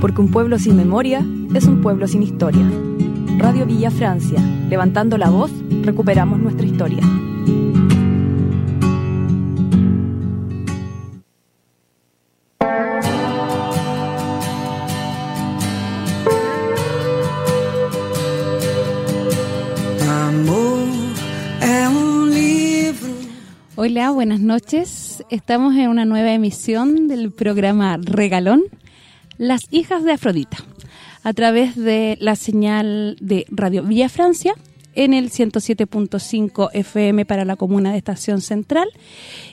Porque un pueblo sin memoria es un pueblo sin historia. Radio Villa Francia, levantando la voz, recuperamos nuestra historia. Hola, buenas noches. Estamos en una nueva emisión del programa Regalón, Las hijas de Afrodita, a través de la señal de Radio Villa Francia en el 107.5 FM para la comuna de Estación Central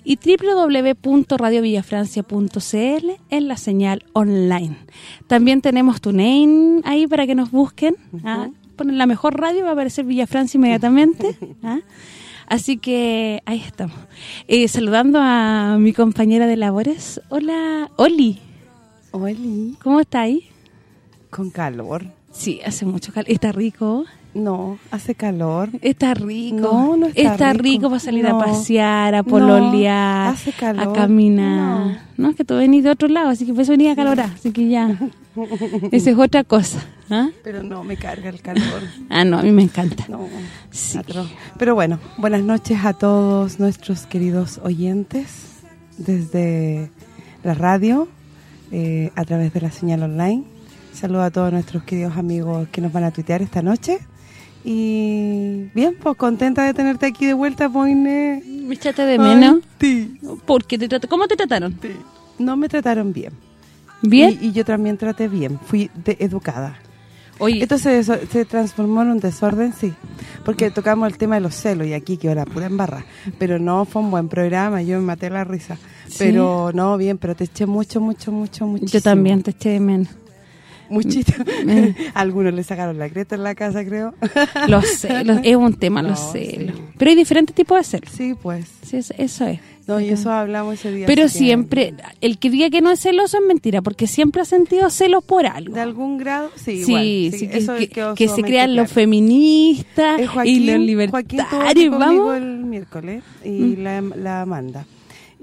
y www.radiovillafrancia.cl en la señal online. También tenemos TuneIn ahí para que nos busquen. ¿ah? Ponen la mejor radio, va a aparecer Villa Francia inmediatamente. ¿ah? Así que ahí estamos. Eh, saludando a mi compañera de labores. Hola, Oli. Oli. ¿Cómo está ahí? Con calor. Sí, hace mucho calor. ¿Está rico? No, hace calor. Está rico. No, no está, rico. para salir a pasear, a pololear, hace calor. a caminar. No. es que tú venís de otro lado, así que por eso venía a calorar. Así que ya, esa es otra cosa. ¿ah? Pero no, me carga el calor. Ah, no, a mí me encanta. No, Sí. Pero bueno, buenas noches a todos nuestros queridos oyentes desde la radio, eh, a través de la señal online. Saludo a todos nuestros queridos amigos que nos van a tuitear esta noche. Y bien, pues contenta de tenerte aquí de vuelta, Poine. ¿Me echaste de menos? Sí, ¿Por qué te trat- ¿Cómo te trataron? sí. No me trataron bien. ¿Bien? Y, y yo también traté bien, fui de- educada. Oye, Esto se, se- transformó en un desorden, sí. Porque tocamos el tema de los celos y aquí que era pura embarra. Pero no, fue un buen programa, yo me maté la risa. Sí. Pero no, bien, pero te eché mucho, mucho, mucho, muchísimo. yo también te eché de menos. Muchísimo. Mm. Algunos le sacaron la creta en la casa, creo. Los celos, es un tema los No, celos. sí. Pero hay diferentes tipos de celos. Sí, pues. Sí, eso, es. No, y eso hablamos ese día. Pero siempre, el que diga que no es celoso es mentira, porque siempre ha sentido celos por algo. De algún grado, sí, Sí, igual. sí, eso que- que se crean los feministas Eh, y Joaquín, los Joaquín libertarios, conmigo vamos. el miércoles y la, la Amanda.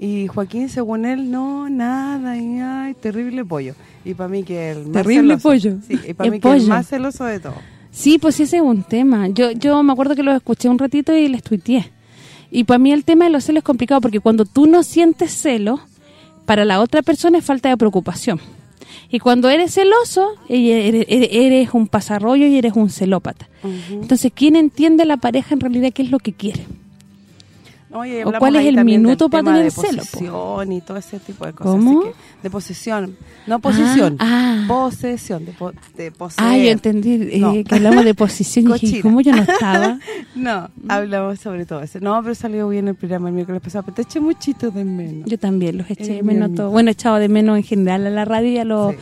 Y Joaquín, según él, no, nada, y ay, terrible pollo. Y para mí que el más Terrible celoso. pollo. Sí, y para que el pollo. más celoso de todo. Sí, pues ese es un tema. Yo yo me acuerdo que los escuché un ratito y les tuiteé. Y para mí el tema de los celos es complicado porque cuando tú no sientes celos, para la otra persona es falta de preocupación. Y cuando eres celoso, eres, eres- eres un pasarrollo y eres un celópata. Entonces, ¿quién entiende a la pareja en realidad qué es lo que quiere? Oye, ¿O cuál es el minuto para tener de celo, po? posesión y todo ese tipo de cosas. ¿Cómo? así que- de posesión. No posesión, ah. posesión, de, po- de poseer. Ah, yo entendí eh, No. que hablamos de posición y dije. ¿cómo yo no estaba? No, hablamos sobre todo eso. No, pero salió bien el programa el miércoles pasado, pero te eché muchito de menos. Yo también los eché de Eh, menos mi todo. Bueno, echado de menos en general a la radio y a los, Sí.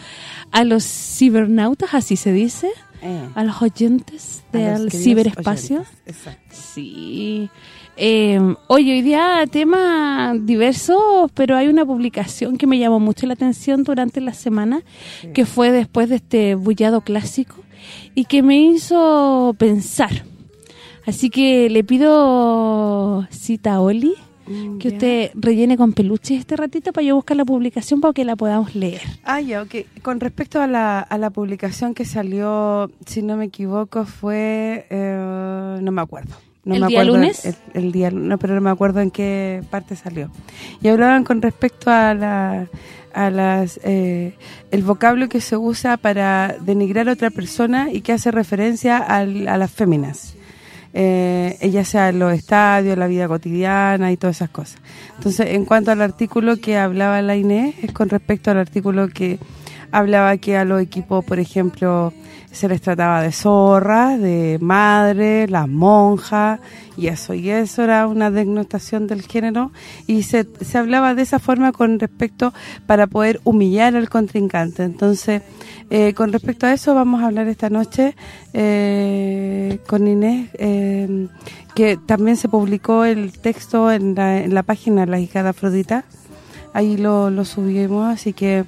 a los cibernautas, así se dice, Eh, a los oyentes del queridos ciberespacio. oyentes. Exacto. Sí. Eh, oye, hoy día temas diversos, pero hay una publicación que me llamó mucho la atención durante la semana, que fue después de este bullado clásico, y que me hizo pensar. Así que le pido cita a Oli, Mm, que usted rellene con peluches este ratito para yo buscar la publicación para que la podamos leer. Ah, ya, ok. Con respecto a la, a la publicación que salió, si no me equivoco, fue... eh, no me acuerdo. No ¿El me día acuerdo lunes? El, el día no, pero no me acuerdo en qué parte salió. Y hablaban con respecto a la a las eh, el vocablo que se usa para denigrar a otra persona y que hace referencia al- a las féminas. Eh, ya sea en los estadios, la vida cotidiana y todas esas cosas. Entonces, en cuanto al artículo que hablaba la Inés, es con respecto al artículo que hablaba que a los equipos, por ejemplo, se les trataba de zorras, de madre, las monjas, y eso, y eso era una denotación del género, y se, se hablaba de esa forma con respecto para poder humillar al contrincante. Entonces, eh, con respecto a eso vamos a hablar esta noche eh, con Inés, eh, que también se publicó el texto en la, en la página La hija de Afrodita, ahí lo, lo subimos, así que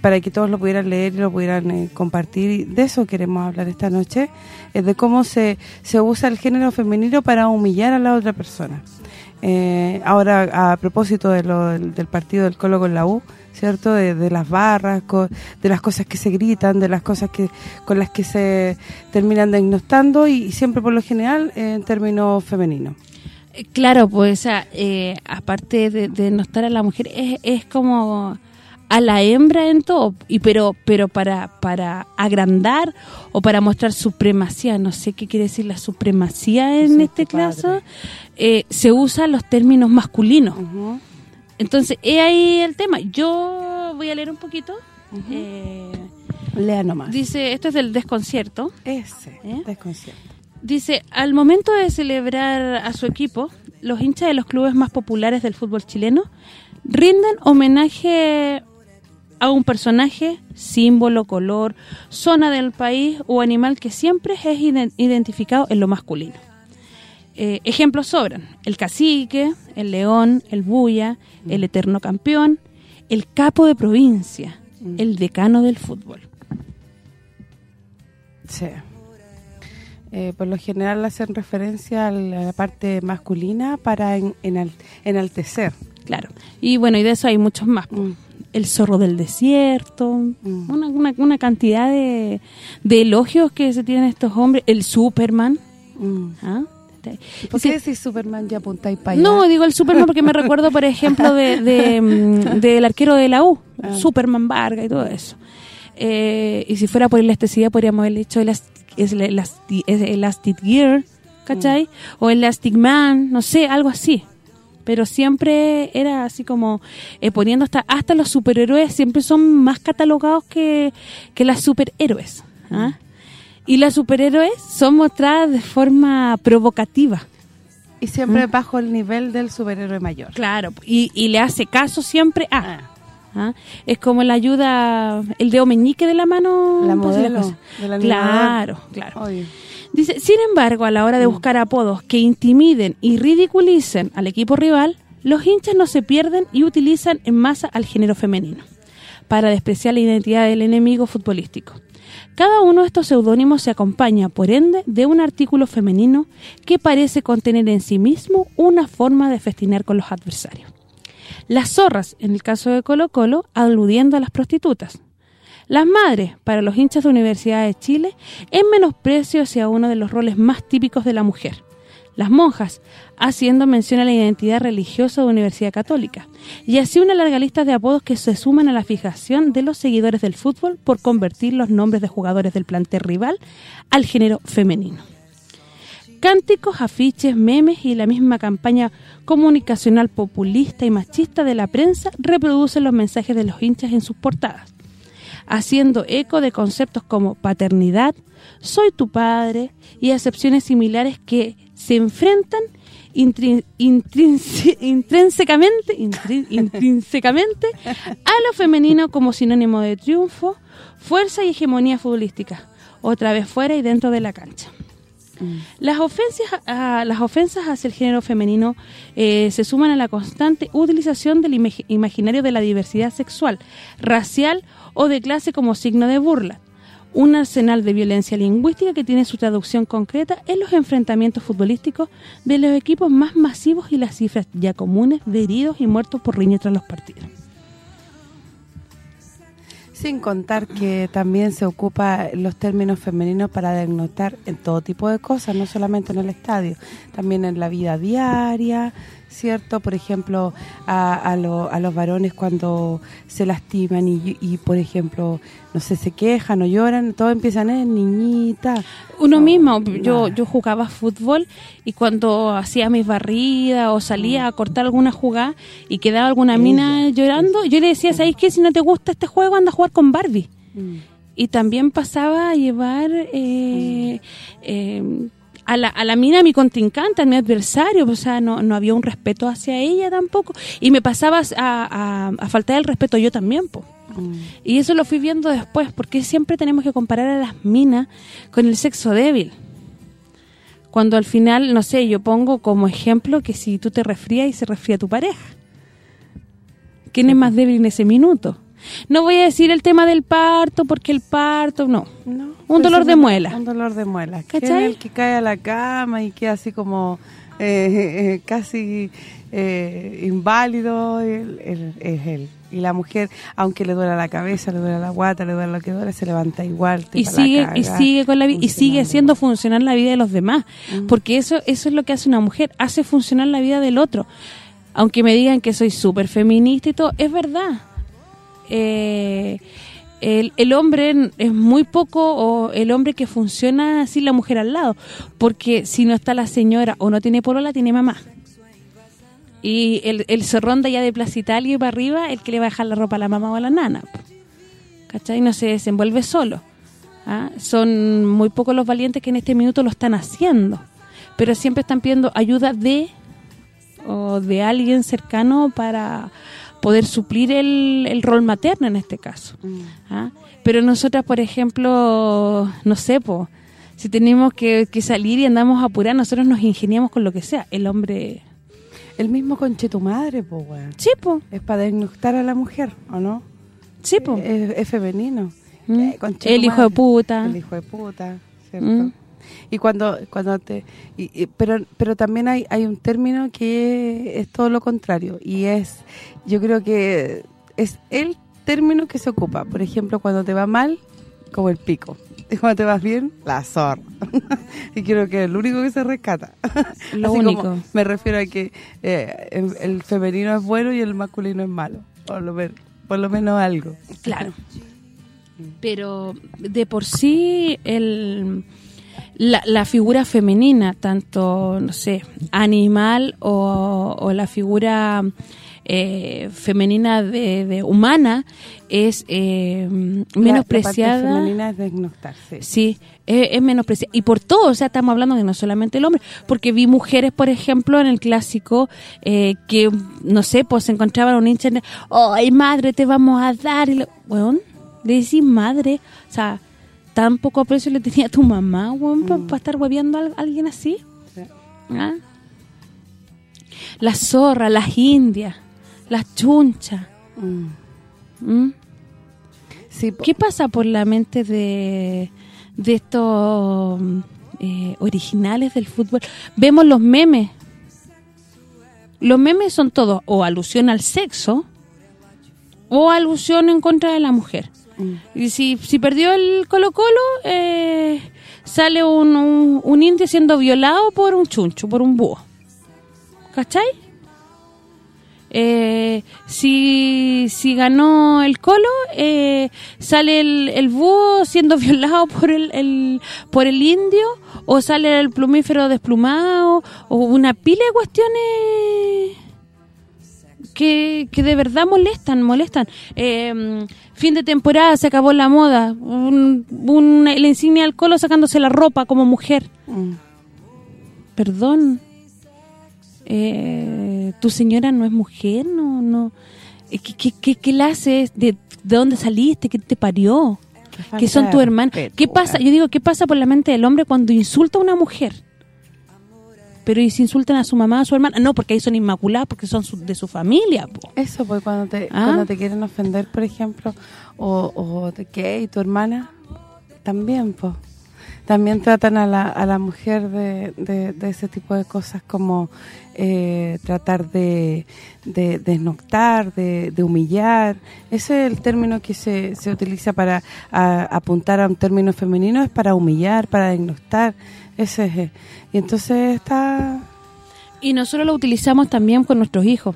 para que todos lo pudieran leer y lo pudieran eh, compartir. Y de eso queremos hablar esta noche, es de cómo se, se usa el género femenino para humillar a la otra persona. Eh, ahora, a propósito de lo, del partido del Colo con la U, ¿cierto? De, las barras, de las cosas que se gritan, de las cosas que con las que se terminan diagnosticando y, siempre por lo general en términos femeninos. Claro, pues eh, aparte de, de no estar a la mujer, es, es como a la hembra en todo, y pero pero para para agrandar o para mostrar supremacía, no sé qué quiere decir la supremacía en este caso, eh, se usan los términos masculinos. Entonces, es ahí el tema. Yo voy a leer un poquito. Eh, Lea nomás. Dice, esto es del desconcierto. Ese, ¿Eh? desconcierto. Dice, al momento de celebrar a su equipo, los hinchas de los clubes más populares del fútbol chileno rinden homenaje a un personaje, símbolo, color, zona del país o animal que siempre es identificado en lo masculino. Eh, ejemplos sobran, el cacique, el león, el bulla, el eterno campeón, el capo de provincia, mm. el decano del fútbol. Sí. Eh, por lo general hacen referencia a la parte masculina para enaltecer. Claro. Y bueno, y de eso hay muchos más. Mm el zorro del desierto, mm. una, una, cantidad de, de, elogios que se tienen estos hombres, el Superman. Mm. ¿Ah? ¿Por qué decís Superman y apuntáis para allá? No, digo el Superman porque me recuerdo, por ejemplo, de, mm, del arquero de la U, ah. Superman Vargas y todo eso. Eh, y si fuera por elasticidad podríamos haber dicho Elastic, Elastic Gear, ¿cachai? O Elastic Man, no sé, algo así pero siempre era así como eh, poniendo hasta hasta los superhéroes siempre son más catalogados que, que las superhéroes ¿ah? y las superhéroes son mostradas de forma provocativa y siempre ¿Mm? bajo el nivel del superhéroe mayor claro y, y le hace caso siempre a ah. ¿Ah? es como la ayuda el dedo meñique de la mano la modelo claro claro Dice, sin embargo, a la hora de mm. buscar apodos que intimiden y ridiculicen al equipo rival, los hinchas no se pierden y utilizan en masa al género femenino para despreciar la identidad del enemigo futbolístico. Cada uno de estos seudónimos se acompaña, por ende, de un artículo femenino que parece contener en sí mismo una forma de festinar con los adversarios. Las zorras, en el caso de Colo Colo, aludiendo a las prostitutas. Las madres, para los hinchas de Universidad de Chile, en menosprecio hacia uno de los roles más típicos de la mujer. Las monjas, haciendo mención a la identidad religiosa de Universidad Católica. Y así una larga lista de apodos que se suman a la fijación de los seguidores del fútbol por convertir los nombres de jugadores del plantel rival al género femenino. Cánticos, afiches, memes y la misma campaña comunicacional populista y machista de la prensa reproducen los mensajes de los hinchas en sus portadas haciendo eco de conceptos como paternidad, soy tu padre y acepciones similares que se enfrentan intrínsecamente intrínsecamente a lo femenino como sinónimo de triunfo, fuerza y hegemonía futbolística, otra vez fuera y dentro de la cancha. Mm. Las ofensas las ofensas hacia el género femenino eh, se suman a la constante utilización del imaginario de la diversidad sexual, racial o de clase como signo de burla. Un arsenal de violencia lingüística que tiene su traducción concreta en los enfrentamientos futbolísticos de los equipos más masivos y las cifras ya comunes de heridos y muertos por riña tras los partidos. Sin contar que también se ocupa los términos femeninos para denotar en todo tipo de cosas, no solamente en el estadio, también en la vida diaria, ¿cierto? Por ejemplo, a, a, a los varones cuando se lastiman y, y, por ejemplo, no sé, se quejan o lloran, todo empiezan, eh, niñita. Uno mismo, yo yo jugaba fútbol y cuando hacía mis barridas o salía a cortar alguna jugada y quedaba alguna mina llorando, yo le decía, ¿sabes qué? Si no te gusta este juego, anda a jugar con Barbie. Mm. Y también pasaba a llevar... Eh, eh, a la, a la mina, a mi contrincante, a mi adversario, o sea, no, no había un respeto hacia ella tampoco, y me pasaba a, a, faltar el respeto yo también, po. Mm. Y eso lo fui viendo después, porque siempre tenemos que comparar a las minas con el sexo débil. Cuando al final, no sé, yo pongo como ejemplo que si tú te resfrías y se resfría tu pareja. ¿Quién es más débil en ese minuto? No voy a decir el tema del parto, porque el parto, no. un dolor de muela. Un dolor de muela. ¿Cachai? el que cae a la cama y queda así como eh, eh, casi eh, inválido, es él. Y la mujer, aunque le duela la cabeza, le duela la guata, le duela lo que duele, se levanta igual. y sigue y sigue con la y sigue haciendo funcionar la vida de los demás porque eso eso es lo que hace una mujer hace funcionar la vida del otro aunque me digan que soy súper feminista y todo es verdad Eh, el, el hombre es muy poco o el hombre que funciona sin la mujer al lado porque si no está la señora o no tiene polola tiene mamá y el, el se ronda ya de Plaza Italia y para arriba el que le va a dejar la ropa a la mamá o a la nana. ¿cachai? No se desenvuelve solo. ¿ah? Son muy pocos los valientes que en este minuto lo están haciendo, pero siempre están pidiendo ayuda de o de alguien cercano para poder suplir el, el rol materno en este caso. Mm. ¿ah? Pero nosotras, por ejemplo, no sé, po, si tenemos que, que salir y andamos a apurar, nosotros nos ingeniamos con lo que sea. El hombre... El mismo conche tu madre, weón. Sí, po, Es para desnudar a la mujer, ¿o no? sí, po. Es, es femenino. Mm. Eh, El hijo de puta. El hijo de puta, ¿cierto? Mm. Y cuando cuando te y- y- pero pero también hay hay un término que es todo lo contrario y es yo creo que es el término que se ocupa. Por ejemplo, cuando te va mal, como el pico. Y cuando te vas bien, la zorra. y creo que es lo único que se rescata. Lo Así único. como me refiero a que eh, el, el femenino es bueno y el masculino es malo. Por lo, men- por lo menos algo. Claro. Pero de por sí el la, la figura femenina, tanto, no sé, animal o, o la figura eh, femenina de, de humana es eh, menospreciada. La, la parte femenina es. Sí, es, es menospreciada. Y por todo, o sea, estamos hablando de no solamente el hombre, porque vi mujeres, por ejemplo, en el clásico, eh, que, no sé, pues se encontraban un hincha, en- ¡ay, madre, te vamos a dar! Y le decís madre, o sea, tan poco aprecio le tenía a tu mamá, weón, para estar hueveando a al- alguien así. Sí. ¿Ah? Las zorras, las indias, las chunchas. Mm. ¿Mm? Sí, ¿Qué pasa por la mente de, de estos eh, originales del fútbol? Vemos los memes. Los memes son todos o alusión al sexo o alusión en contra de la mujer. Y si, si perdió el Colo Colo, eh, sale un, un, indio siendo violado por un chuncho, por un búho. ¿Cachai? Eh, si, si ganó el Colo, eh, sale el, el búho siendo violado por el, el- por el indio, o sale el plumífero desplumado, o una pila de cuestiones que, que de verdad molestan, molestan. Fin de temporada, se acabó la moda, un, un, la insignia del Colo sacándose la ropa como mujer. Mm. Perdón, eh, tu señora no es mujer, no, no. Eh, ¿Qué, qué, qué, qué la haces? ¿De, ¿De dónde saliste? ¿Qué te parió? ¿Qué son tu hermano? ¿Qué pasa? Yo digo, ¿qué pasa por la mente del hombre cuando insulta a una mujer? Pero y si insultan a su mamá, a su hermana, no, porque ahí son inmaculadas, porque son su- de su familia, po. Eso, pues cuando te Ah. cuando te quieren ofender, por ejemplo, o, o de qué, y tu hermana, también, pues. También tratan a la, a la mujer de, de, de ese tipo de cosas como eh, tratar de, de desnoctar, de, de humillar. Ese es el término que se, se utiliza para a- apuntar a un término femenino, es para humillar, para desnoctar. Ese es. eh. Y entonces está... Y nosotros lo utilizamos también con nuestros hijos.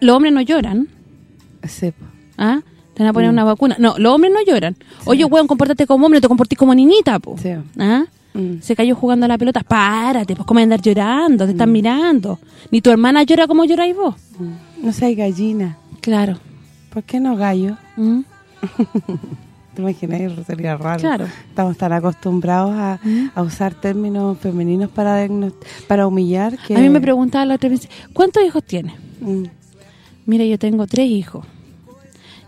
Los hombres no lloran, Sí. ¿ah? Te van a poner Mm. una vacuna. No, los hombres no lloran. Oye, weón, compórtate como hombre, no te comportes como niñita, po. Sí. ¿Ah? Mm. Se cayó jugando a la pelota. Párate, pues, ¿cómo andar llorando? Te están Mm. mirando. Ni tu hermana llora como lloráis vos. No seas gallina. Claro. ¿Por qué no gallo? ¿Te imaginas? Sería raro. Claro. Estamos tan acostumbrados a, Mm. a usar términos femeninos para para humillar que... A mí me preguntaba la otra vez, ¿cuántos hijos tienes? Mm, Mira, yo tengo tres hijos.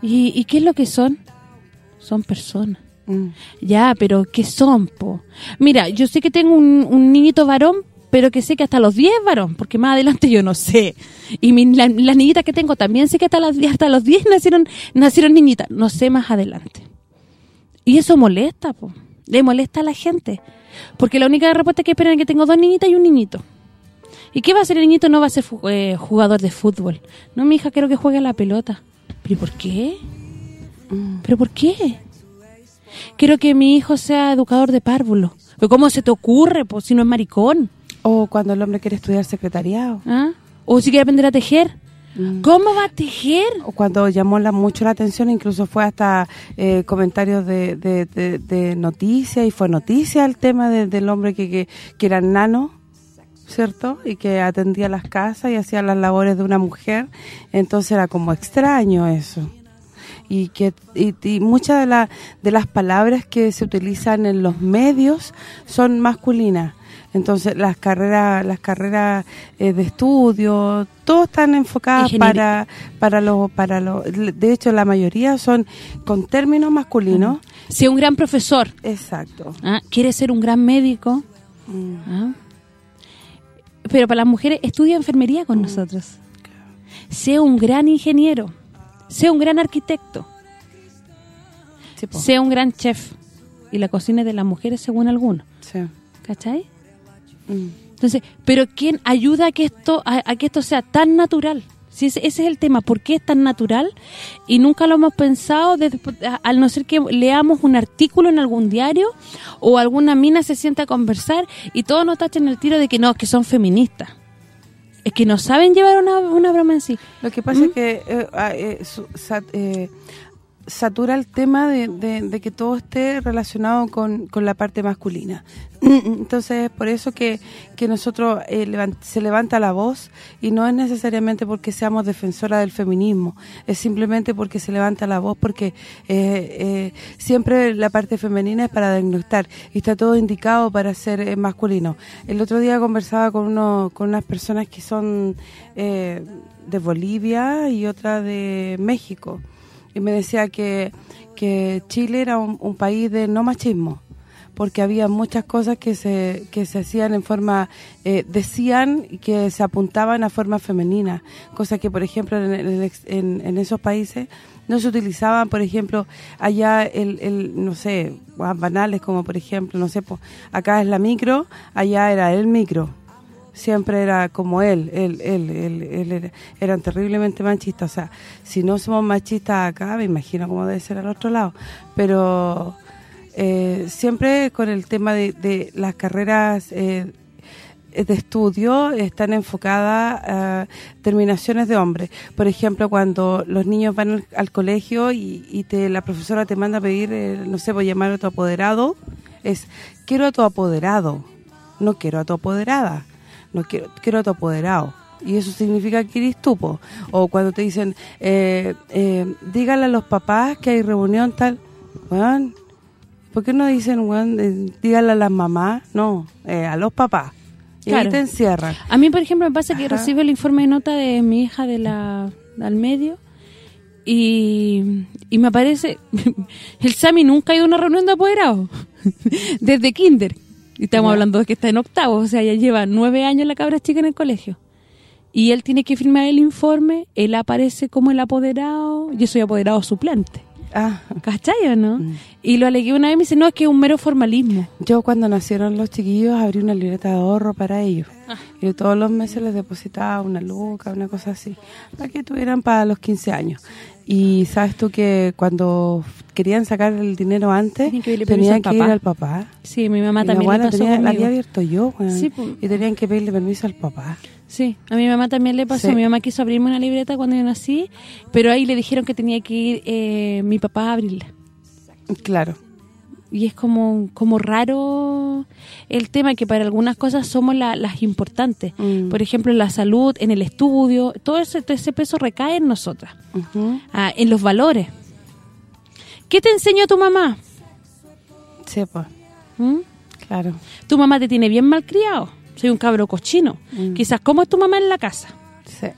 ¿Y, y qué es lo que son? Son personas. mm, Ya, pero ¿qué son, po? Mira, yo sé que tengo un, un niñito varón, pero que sé que hasta los 10 es varón, porque más adelante yo no sé. Y mi- la- las niñitas que tengo también sé que hasta, las, 10 hasta los 10 nacieron nacieron niñitas. No sé más adelante. Y eso molesta, po. Le molesta a la gente. Porque la única respuesta que esperan es que tengo dos niñitas y un niñito. ¿Y qué va a hacer el niñito? No va a ser eh, jugador de fútbol. No, mi hija, quiero que juegue a la pelota. ¿Pero por qué? Mm. ¿Pero por qué? Quiero que mi hijo sea educador de párvulo. ¿Pero cómo se te ocurre, pues, si no es maricón? O cuando el hombre quiere estudiar secretariado. ¿Ah? O si quiere aprender a tejer. Mm. ¿Cómo va a tejer? Cuando llamó la, mucho la atención, incluso fue hasta eh, comentarios de, de, de, de noticias, y fue noticia el tema de- del hombre que, que, que era nano, ¿cierto? Y que atendía las casas y hacía las labores de una mujer, entonces era como extraño eso. Y que y, y muchas de, la, de las palabras que se utilizan en los medios son masculinas. Entonces las carreras las carreras eh, de estudio, todos están enfocadas para para los para los de hecho la mayoría son con términos masculinos. Sea un gran profesor. Exacto. ¿ah? Quiere ser un gran médico. Mm. ¿ah? Pero para las mujeres, estudia enfermería Mm. con nosotros. Sea un gran ingeniero. Sea un gran arquitecto. Sí. Sea un gran chef. Y la cocina es de las mujeres según algunos. Sí. ¿Cachai? Mm. Entonces, pero ¿quién ayuda a que esto a, a que esto sea tan natural? Si ese, ese es el tema, ¿por qué es tan natural? Y nunca lo hemos pensado, desde- al no ser que leamos un artículo en algún diario o alguna mina se sienta a conversar y todos nos tachan el tiro de que no, que son feministas. Es que no saben llevar una, una broma en sí. Lo que pasa es que eh, ah, eh, su- sat- eh, satura el tema de, de- que todo esté relacionado con, con la parte masculina. Entonces, es por eso que, que nosotros eh, se levanta la voz y no es necesariamente porque seamos defensora del feminismo, es simplemente porque se levanta la voz porque eh, eh, siempre la parte femenina es para diagnosticar y está todo indicado para ser masculino. El otro día conversaba con uno, con unas personas que son de Bolivia y otra de México y me decía que, que Chile era un, país de no machismo porque había muchas cosas que se que se hacían en forma eh, decían que se apuntaban a forma femenina cosas que por ejemplo en, el en, en esos países no se utilizaban por ejemplo allá el, el no sé banales como por ejemplo no sé po, acá es la micro allá era el micro siempre era como él, él, él, él, él era- eran terriblemente machistas, o sea, si no somos machistas acá, me imagino cómo debe ser al otro lado, pero eh, siempre con el tema de, de las carreras eh, de estudio están enfocadas a terminaciones de hombres. Por ejemplo, cuando los niños van al, colegio y, y te la profesora te manda a pedir, eh, no sé, a llamar a tu apoderado, es quiero a tu apoderado, no quiero a tu apoderada, no quiero quiero a tu apoderado. Y eso significa que eres tú, po. O cuando te dicen, eh, eh, dígale a los papás que hay reunión tal, weón, ¿por qué no dicen, weón, eh, dígale a las mamás? No, eh, a los papás. Y ahí te encierran. A mí, por ejemplo, me pasa que recibo el informe de nota de mi hija de la al medio y, y me aparece el Sami nunca ha ido a una reunión de apoderados desde kinder y estamos hablando de que está en octavo o sea ya lleva nueve años la cabra chica en el colegio y él tiene que firmar el informe él aparece como el apoderado yo soy apoderado suplente Ah, ¿cachai o no? Mm. y lo alegué una vez y me dice no es que es un mero formalismo yo cuando nacieron los chiquillos abrí una libreta de ahorro para ellos. Ah. Y todos los meses les depositaba una luca, una cosa así, para que tuvieran para los 15 años. Y sabes tú que cuando querían sacar el dinero antes, Tenían que tenían ir al papá. sí mi mamá Y también la le pasó tenía, la había abierto yo. Sí, pues. y tenían que pedirle permiso al papá. Sí, a mi mamá también le pasó. Sí. Mi mamá quiso abrirme una libreta cuando yo nací, pero ahí le dijeron que tenía que ir eh, mi papá a abrirla. Claro. Y es como como raro el tema que para algunas cosas somos la- las importantes. Mm. Por ejemplo, en la salud, en el estudio, todo ese, todo ese peso recae en nosotras. Ah, en los valores. ¿Qué te enseñó tu mamá? Sí, pues, ¿Mm? claro. Tu mamá te tiene bien mal criado. Soy un cabro cochino. Mm. Quizás, ¿cómo es tu mamá en la casa? Sí.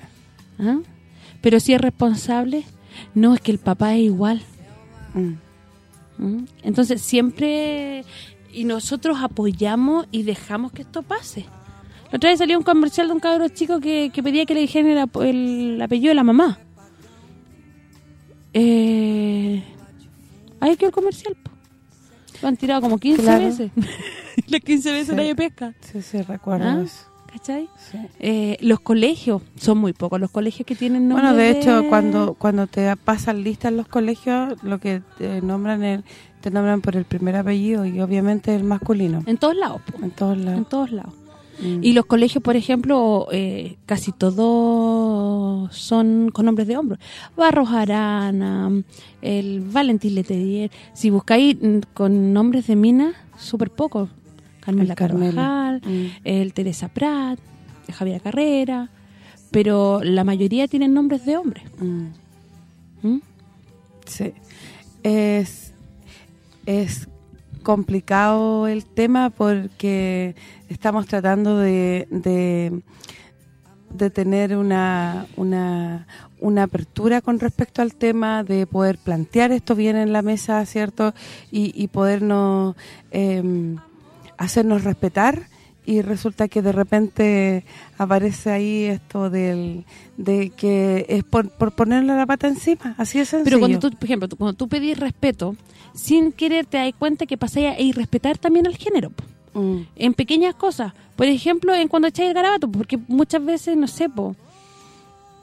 ¿Ah? Pero si es responsable, no, es que el papá es igual. ¿Mm? Entonces siempre y nosotros apoyamos y dejamos que esto pase. La otra vez salió un comercial de un cabro chico que, que pedía que le dijeran el, apellido de la mamá. Eh, ahí quedó el comercial. po. Lo han tirado como 15 Claro. veces. Las 15 veces Sí. nadie pesca. Sí, sí, recuerdo ¿Ah? eso. ¿cachai? Sí. Eh, los colegios, son muy pocos los colegios que tienen nombre Bueno, de hecho, cuando cuando te pasan lista en los colegios, lo que te nombran el, te nombran por el primer apellido y obviamente el masculino. En todos lados, po, En todos en lados. todos lados. Mm. Y los colegios, por ejemplo, eh, casi todos son con nombres de hombres. Barros Arana, el Valentín Letelier. Si buscáis mm, con nombres de mina, súper poco. Carmela El. Carvajal, Mm. el Teresa Prat, el Javier Carrera. Pero la mayoría tienen nombres de hombres. Mm. ¿Mm? Sí. Es, es complicado el tema porque estamos tratando de, de, tener una, una, una apertura con respecto al tema, de poder plantear esto bien en la mesa, ¿cierto? Y, y podernos em, hacernos respetar y resulta que de repente aparece ahí esto del de que es por, por ponerle la pata encima, así es sencillo. Pero cuando tú, por ejemplo, tú- cuando tú pedís respeto, sin querer te das cuenta que pasáis a irrespetar también al género. Mm, en pequeñas cosas. Por ejemplo, en cuando echáis el garabato, porque muchas veces, no sé, po,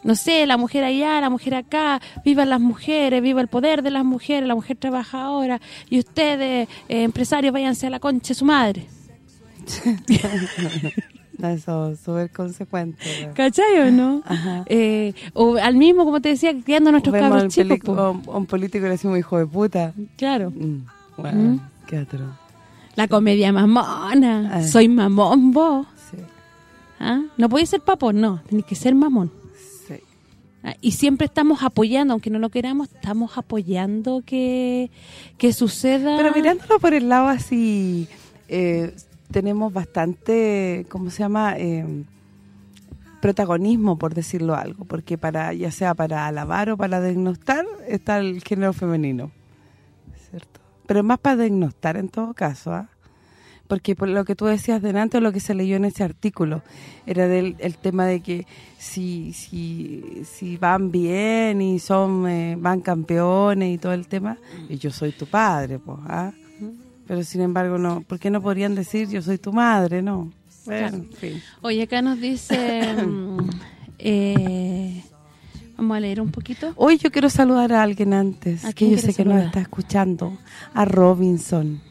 no sé, la mujer allá, la mujer acá, vivan las mujeres, viva el poder de las mujeres, la mujer trabajadora, y ustedes, eh, empresarios, váyanse a la concha de su madre. Eso es súper consecuente. ¿no? ¿Cachai o no? Ajá. Eh, o al mismo, como te decía, criando a nuestros Vemos cabros chicos. po. a un, a un político le decimos hijo de puta. Claro. Mm, bueno, Mm. qué atroz. La comedia mamona. Ah. Soy mamón vos. Sí, ¿Ah? No podéis ser papo, no. Tenés que ser mamón. sí. Ah, Y siempre estamos apoyando, aunque no lo queramos, estamos apoyando que, que suceda... Pero mirándolo por el lado así, eh, tenemos bastante, ¿cómo se llama? Eh, protagonismo, por decirlo algo, porque para ya sea para alabar o para diagnostar, está el género femenino, ¿cierto? Pero más para diagnostar en todo caso, ¿ah? Porque por lo que tú decías delante, o lo que se leyó en ese artículo, era del el tema de que si si si van bien y son eh, van campeones y todo el tema, y yo soy tu padre, pues, ¿ah? Pero sin embargo, no, ¿por qué no podrían decir yo soy tu madre, no? Bueno, Claro. en fin. Oye, acá nos dice... eh, vamos a leer un poquito. Hoy yo quiero saludar a alguien antes, ¿A que yo sé que nos está escuchando, a Robinson.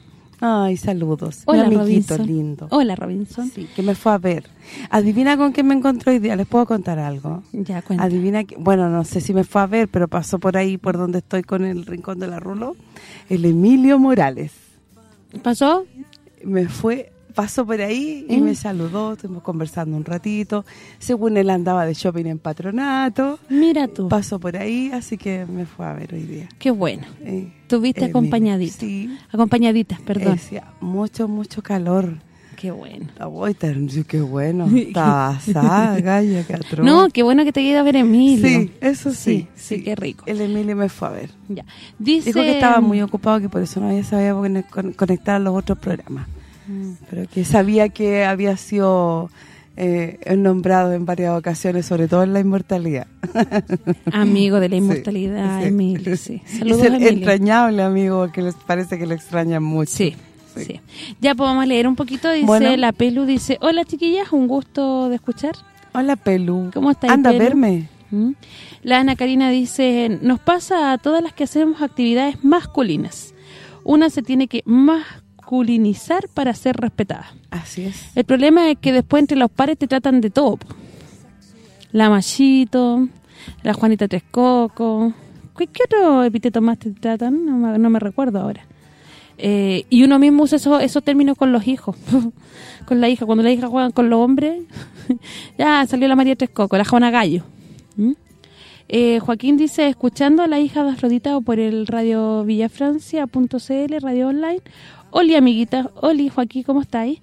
Ay, saludos. Hola, Mi amiguito Robinson. lindo. Hola, Robinson. Sí, que me fue a ver. Adivina con qué me encontró hoy día. ¿Les puedo contar algo? Ya, cuenta. Adivina, que, bueno, no sé si me fue a ver, pero pasó por ahí, por donde estoy con el Rincón de la Rulo, el Emilio Morales. ¿Pasó? Me fue, pasó por ahí y Mm. me saludó, estuvimos conversando un ratito. Según él andaba de shopping en patronato, Mira tú. pasó por ahí, así que me fue a ver hoy día. Qué bueno. Eh, Tuviste Emilio, acompañadita. Sí, Acompañaditas, perdón. decía, mucho, mucho calor. Qué bueno. La voy qué bueno. Asada, galla, qué atroz. No, qué bueno que te ido a ver Emilio. Sí, eso sí. Sí, sí, qué rico. El Emilio me fue a ver. Ya. Dice... Dijo que estaba muy ocupado, que por eso no había con- conectar a los otros programas. Mm. Pero que sabía que había sido eh, nombrado en varias ocasiones, sobre todo en la inmortalidad. Amigo de la inmortalidad, sí. Emilio, sí. Saludos, es el Emilio. entrañable amigo que les parece que lo extrañan mucho. Sí, Sí. sí. Ya podemos leer un poquito. Dice Bueno. la Pelu, dice, hola chiquillas, un gusto de escuchar. Hola, Pelu. ¿Cómo estáis, Anda a verme. ¿Mm? La Ana Karina dice, nos pasa a todas las que hacemos actividades masculinas. Una se tiene que masculinizar para ser respetada. Así es. El problema es que después entre los pares te tratan de todo. La Machito, la Juanita Trescoco. ¿Qué, qué otro epíteto más te tratan? No me, no me recuerdo ahora. Eh, y uno mismo usa esos, esos términos con los hijos. con la hija. Cuando la hija juega con los hombres, ya salió la María Trescoco, la Juana Gallo. ¿Mm? Eh, Joaquín dice, escuchando a la hija de Afrodita o por el radio villafrancia.cl, radio online. Oli, amiguita. Oli, Joaquín, ¿cómo estáis?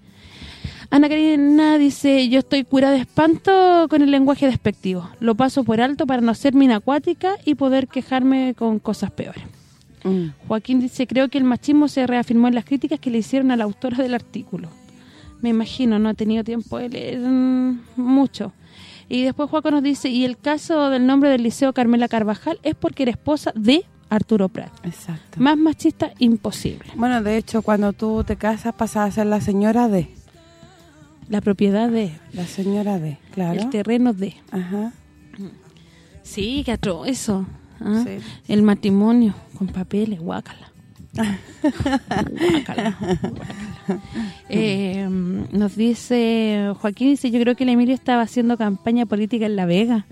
Ana Karina dice, yo estoy cura de espanto con el lenguaje despectivo. Lo paso por alto para no ser mina acuática y poder quejarme con cosas peores. Mm. Joaquín dice, creo que el machismo se reafirmó en las críticas que le hicieron a la autora del artículo. Me imagino, no he tenido tiempo de leer mm, mucho. Y después Joaquín nos dice, y el caso del nombre del liceo Carmela Carvajal es porque era esposa de Arturo Prat. Exacto. Más machista, imposible. Bueno, de hecho, cuando tú te casas pasas a ser la señora de... La propiedad de... La señora D, claro. El terreno de... Ajá. Sí, que atro, eso. ¿Ah? Sí. El matrimonio con papeles, guácala. Guácala, guácala. Eh, nos dice, Joaquín dice, yo creo que el Emilio estaba haciendo campaña política en La Vega.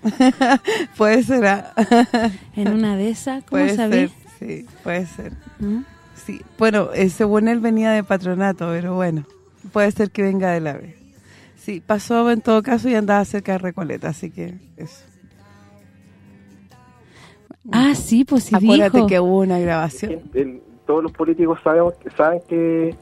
Puede ser, ah. En una de esas, ¿cómo puede sabés? ser, sí, puede ser. ¿Mm? Sí, bueno, eh, según él venía de patronato, pero bueno, puede ser que venga de la B. Sí, pasó en todo caso y andaba cerca de Recoleta, así que eso. Ah, sí, pues sí Acuérdate dijo. que hubo una grabación. el- todos los políticos sabemos saben que,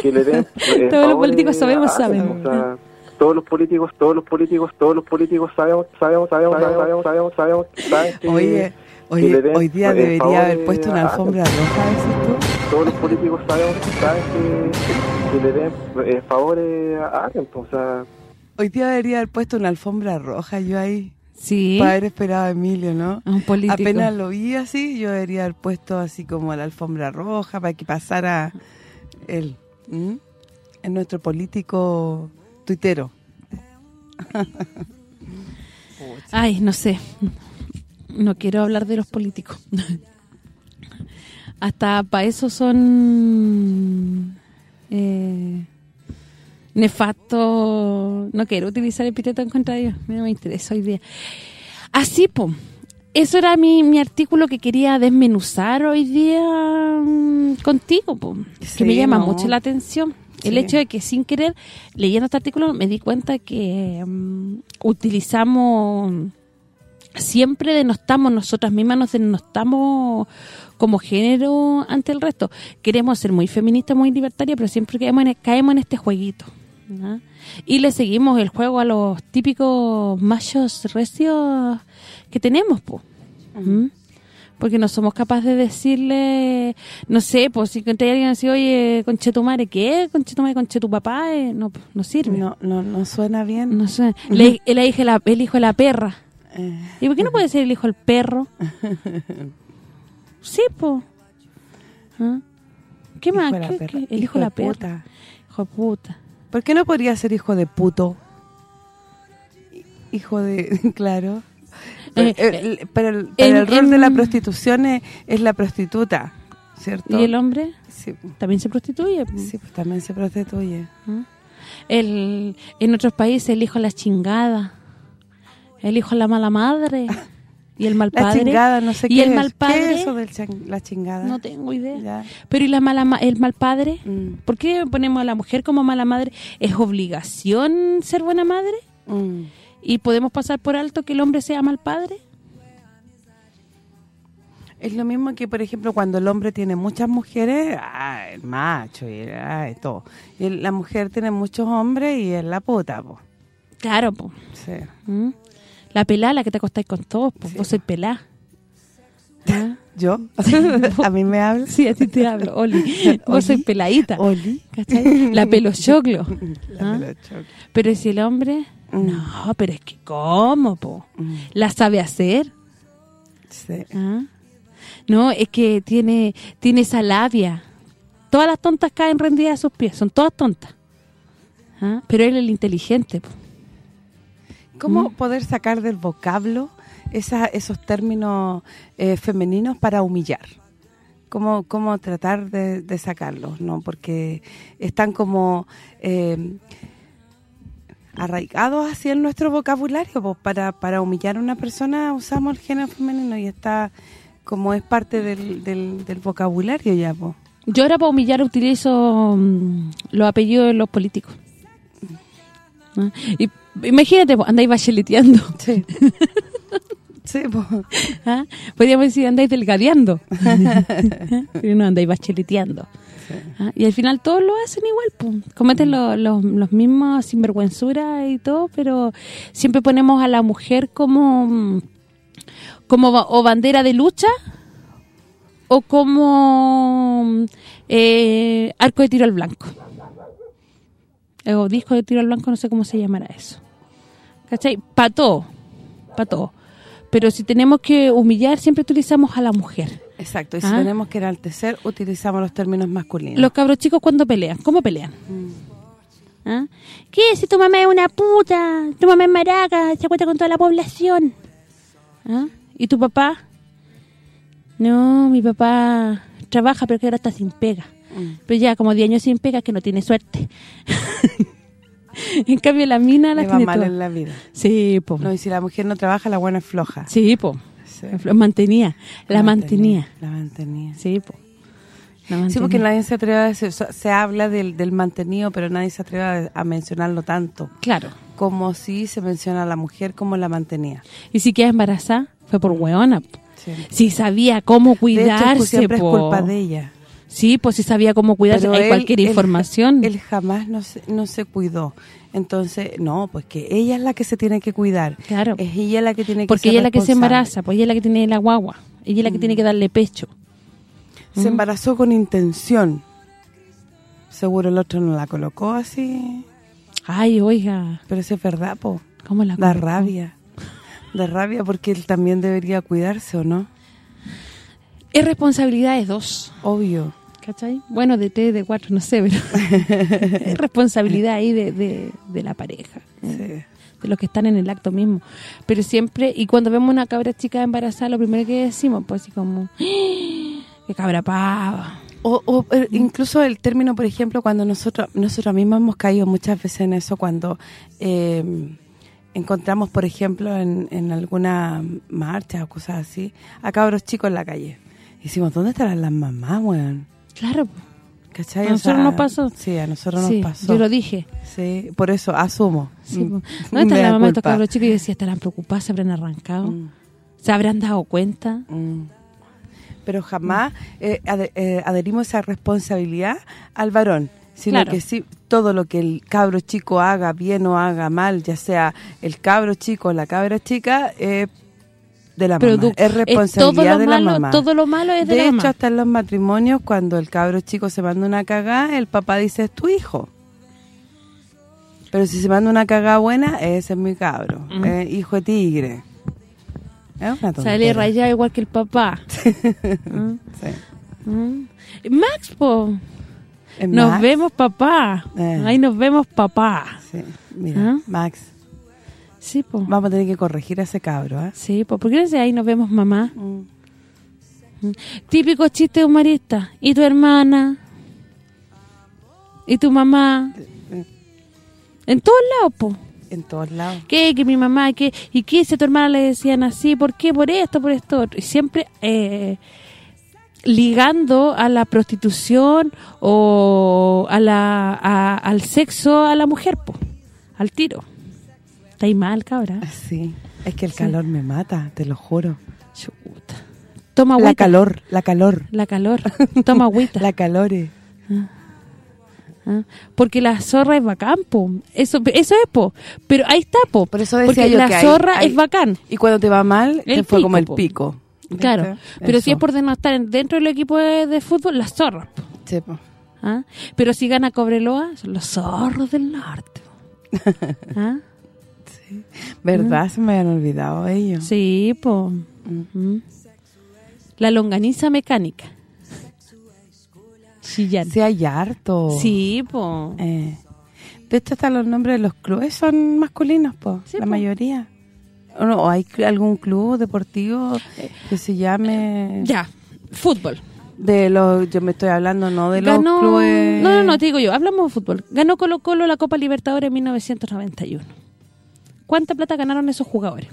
que le den eh, Todos los favores políticos sabemos, a- o sea, todos los políticos todos los políticos todos los políticos sabemos sabemos sabemos sabemos sabemos sabemos saben que Oye, que oye, le den, hoy día debería haber puesto una alfombra roja, dices todos los políticos sabemos saben que, que le den eh, favores a alguien pues, o sea tú. Hoy día debería haber puesto una alfombra roja yo ahí, Sí, para haber esperado a Emilio, ¿no? un político. Apenas lo vi así, yo debería haber puesto así como la alfombra roja para que pasara él. ¿m? Es nuestro político tuitero. Ay, no sé. No quiero hablar de los políticos. Hasta para eso son eh, nefastos. No quiero utilizar epíteto en contra de ellos. No me interesa hoy día. Así, po. Eso era mi, mi artículo que quería desmenuzar hoy día mm, contigo, po. Sí, que me llama no. mucho la atención. El hecho de que sin querer, leyendo este artículo, me di cuenta que mm, utilizamos siempre denostamos nosotras mismas, nos denostamos como género ante el resto. Queremos ser muy feministas, muy libertarias, pero siempre caemos en, caemos en este jueguito. Y le seguimos el juego a los típicos machos recios que tenemos, po. ¿Mm? Porque no somos capaces de decirle, no sé, pues si encontré a alguien así, oye, conchetumare, ¿qué? Conchetumare, conchetu papá, eh, no, no sirve. No, no, no suena bien. No sé. Le- el, hijo la, el hijo de la perra. Eh, ¿Y por qué no puede ser el hijo del perro? Sí, po. ¿Ah? ¿Qué hijo más? ¿Qué- qué? El hijo de la perra. Hijo de puta. ¿Por qué no podría ser hijo de puto? Hijo de... claro. Eh, Pero, el- pero el, pero en- el rol de la prostitución es, es la prostituta, ¿cierto? ¿Y el hombre Sí, también se prostituye? sí, pues también se prostituye. ¿Ah? El, en otros países el hijo de la chingada. El hijo de la mala madre. Y el mal La padre. chingada, no sé ¿Y qué el es. mal ¿Qué padre? es eso de la chingada? No tengo idea. Ya. Pero ¿y la mala ma- el mal padre? Mm, ¿Por qué ponemos a la mujer como mala madre? ¿Es obligación ser buena madre? mm. ¿Y podemos pasar por alto que el hombre sea mal padre? Es lo mismo que, por ejemplo, cuando el hombre tiene muchas mujeres, ah, el macho y ah, todo. Y la mujer tiene muchos hombres y es la puta, po. Claro, po. Sí. ¿Mm? La pelá, la que te acostáis con todos, pues Sí. vos sois pelá. ¿Ah? ¿Yo? ¿A mí me hablas? Sí, a ti te hablo, Oli. Vos sois Oli. peladita. Oli. ¿Cachai? La pelo choclo. La ¿Ah? pelochoc. Pero si el hombre... Mm. No, pero es que ¿cómo, po? Mm, La sabe hacer. Sí. ¿Ah? No, es que tiene tiene esa labia. Todas las tontas caen rendidas a sus pies, son todas tontas. ¿Ah? Pero él es el inteligente. po. ¿Cómo Mm. poder sacar del vocablo esa, esos términos eh, femeninos para humillar? ¿Cómo, cómo tratar de, de sacarlos? no Porque están como eh, arraigados así en nuestro vocabulario. Pues para, para humillar a una persona usamos el género femenino y está como es parte del, del, del vocabulario ya. Pues. Yo ahora para humillar utilizo mm, los apellidos de los políticos. ¿Ah? Y imagínate, po, andáis bacheleteando. Sí. sí, pues. ¿ah? Podríamos decir andáis delgadeando. Pero no, andáis bacheleteando. ¿Ah? Y al final todos lo hacen igual, pues. cometen lo- lo- los mismos sinvergüenzuras y todo, pero siempre ponemos a la mujer como como o bandera de lucha o como eh, arco de tiro al blanco. O disco de tiro al blanco, no sé cómo se llamará eso. ¿Cachai? Para todo, para todo. Pero si tenemos que humillar, siempre utilizamos a la mujer. Exacto, y si Ah. tenemos que enaltecer, utilizamos los términos masculinos. Los cabros chicos cuando pelean, ¿cómo pelean? ¿Ah? ¿Qué? Si tu mamá es una puta, tu mamá es maraca, se acuesta con toda la población. ¿Ah? ¿Y tu papá? No, mi papá trabaja, pero que ahora está sin pega. Mm. Pero ya como 10 años sin pega, que no tiene suerte. en cambio, la mina la Le va tiene mal toda. en la vida. Sí, po. No, y si la mujer no trabaja, la buena es floja. Sí, po. Sí. Mantenía. La mantenía. La mantenía. Sí, po. Sí, porque nadie se atreve a decir, se, habla del, del mantenido, pero nadie se atreve a, mencionarlo tanto. Claro. Como si se menciona a la mujer como la mantenía. Y si queda embarazada, fue por hueona. Sí. Si sabía cómo De hecho, cuidarse, pues, siempre po. es culpa de ella. Sí, pues si sabía cómo cuidarse, Pero hay él- cualquier él- información. Él jamás no se, no se cuidó. Entonces, no, pues que ella es la que se tiene que cuidar. Claro. Es ella la que tiene que Porque ser ella es la que se embaraza, pues ella es la que tiene la guagua. Ella es la que tiene que darle pecho. Se embarazó con intención. Seguro el otro no la colocó así. Ay, oiga, Pero eso es verdad, po. ¿cómo la Da colocó? rabia. Da rabia porque él también debería cuidarse, ¿o no? Es responsabilidad de dos, Obvio. ¿Cachai? Bueno, de tres, de cuatro, no sé, pero es responsabilidad ahí de, de, de la pareja, Sí. de los que están en el acto mismo. Pero siempre, y cuando vemos una cabra chica embarazada, lo primero que decimos, pues así como, ¡Ah! ¡qué cabra pava! O, o, eh, incluso el término, por ejemplo, cuando nosotros nosotros mismos hemos caído muchas veces en eso, cuando eh, encontramos, por ejemplo, en, en alguna marcha o cosas así, a cabros chicos en la calle. Y decimos, ¿dónde estarán las mamás, weón? Claro, ¿Cachai? A O nosotros sea, nos pasó. Sí, a nosotros sí, nos pasó. yo lo dije. Sí, por eso, asumo. Sí, Mm. ¿Dónde está la mamá de estos cabros chicos? Y decía, ¿estarán preocupadas? ¿Se habrán arrancado? Mm. ¿Se habrán dado cuenta? Mm. Pero jamás eh, eh, adherimos esa responsabilidad al varón, sino Claro. que sí, todo lo que el cabro chico haga bien o haga mal, ya sea el cabro chico o la cabra chica, eh, de la mamá. Es responsabilidad de malo, la mamá. Todo lo malo es de, de la hecho, mamá. hasta en los matrimonios, cuando el cabro chico se manda una cagada, el papá dice, es tu hijo. Pero si se manda una cagada buena, ese es mi cabro, Mm. eh, hijo de tigre. Es una Sale rayado igual que el papá. ¿Mm? Sí. ¿Mm? Max, po. Nos Max. vemos, papá. Eh. Ahí nos vemos, papá. Sí, mira, ¿Ah? Max, Sí, po. vamos a tener que corregir a ese cabro, ¿ah? Sí, po. ¿Por qué no dice ahí nos vemos, mamá? Mm. Típico chiste humorista. ¿Y tu hermana? ¿Y tu mamá? En todos lados, po. En todos lados. ¿Qué? Que mi mamá, ¿qué? ¿Y qué si a tu hermana le decían así? ¿Por qué? Por esto, por esto. Y siempre eh, ligando a la prostitución o a la, a- al sexo a la mujer, po. Al tiro. Está ahí mal, cabra. Sí, es que el calor me mata, te lo juro. Chuta. Toma La agüita. calor, la calor, La calor. Toma agüita. la calore. ¿ah? Porque la zorra es bacán, po. Eso, eso es, po. Pero ahí está, po. Por eso decía Porque yo la que zorra hay- es bacán. Y cuando te va mal, El te fue como el po. pico. Claro. ¿Viste? Pero si es por no estar en- dentro del equipo de, de fútbol, las zorras, po. Sí, po. ¿ah? Pero si gana Cobreloa, son los zorros del norte. ¿Ah? ¿Verdad? Se me habían olvidado ellos. Sí, po. La longaniza mecánica. Chillán. Sí, hay harto. Sí, po. Eh, de hecho, hasta los nombres de los clubes son masculinos, po, Sí, la po. mayoría. ¿O, no, hay algún club deportivo que se llame... Ya, fútbol. De los, yo me estoy hablando, no de los Ganó, clubes... no, no, no, te digo yo, hablamos de fútbol. Ganó Colo Colo la Copa Libertadores en 1991. ¿Cuánta plata ganaron esos jugadores?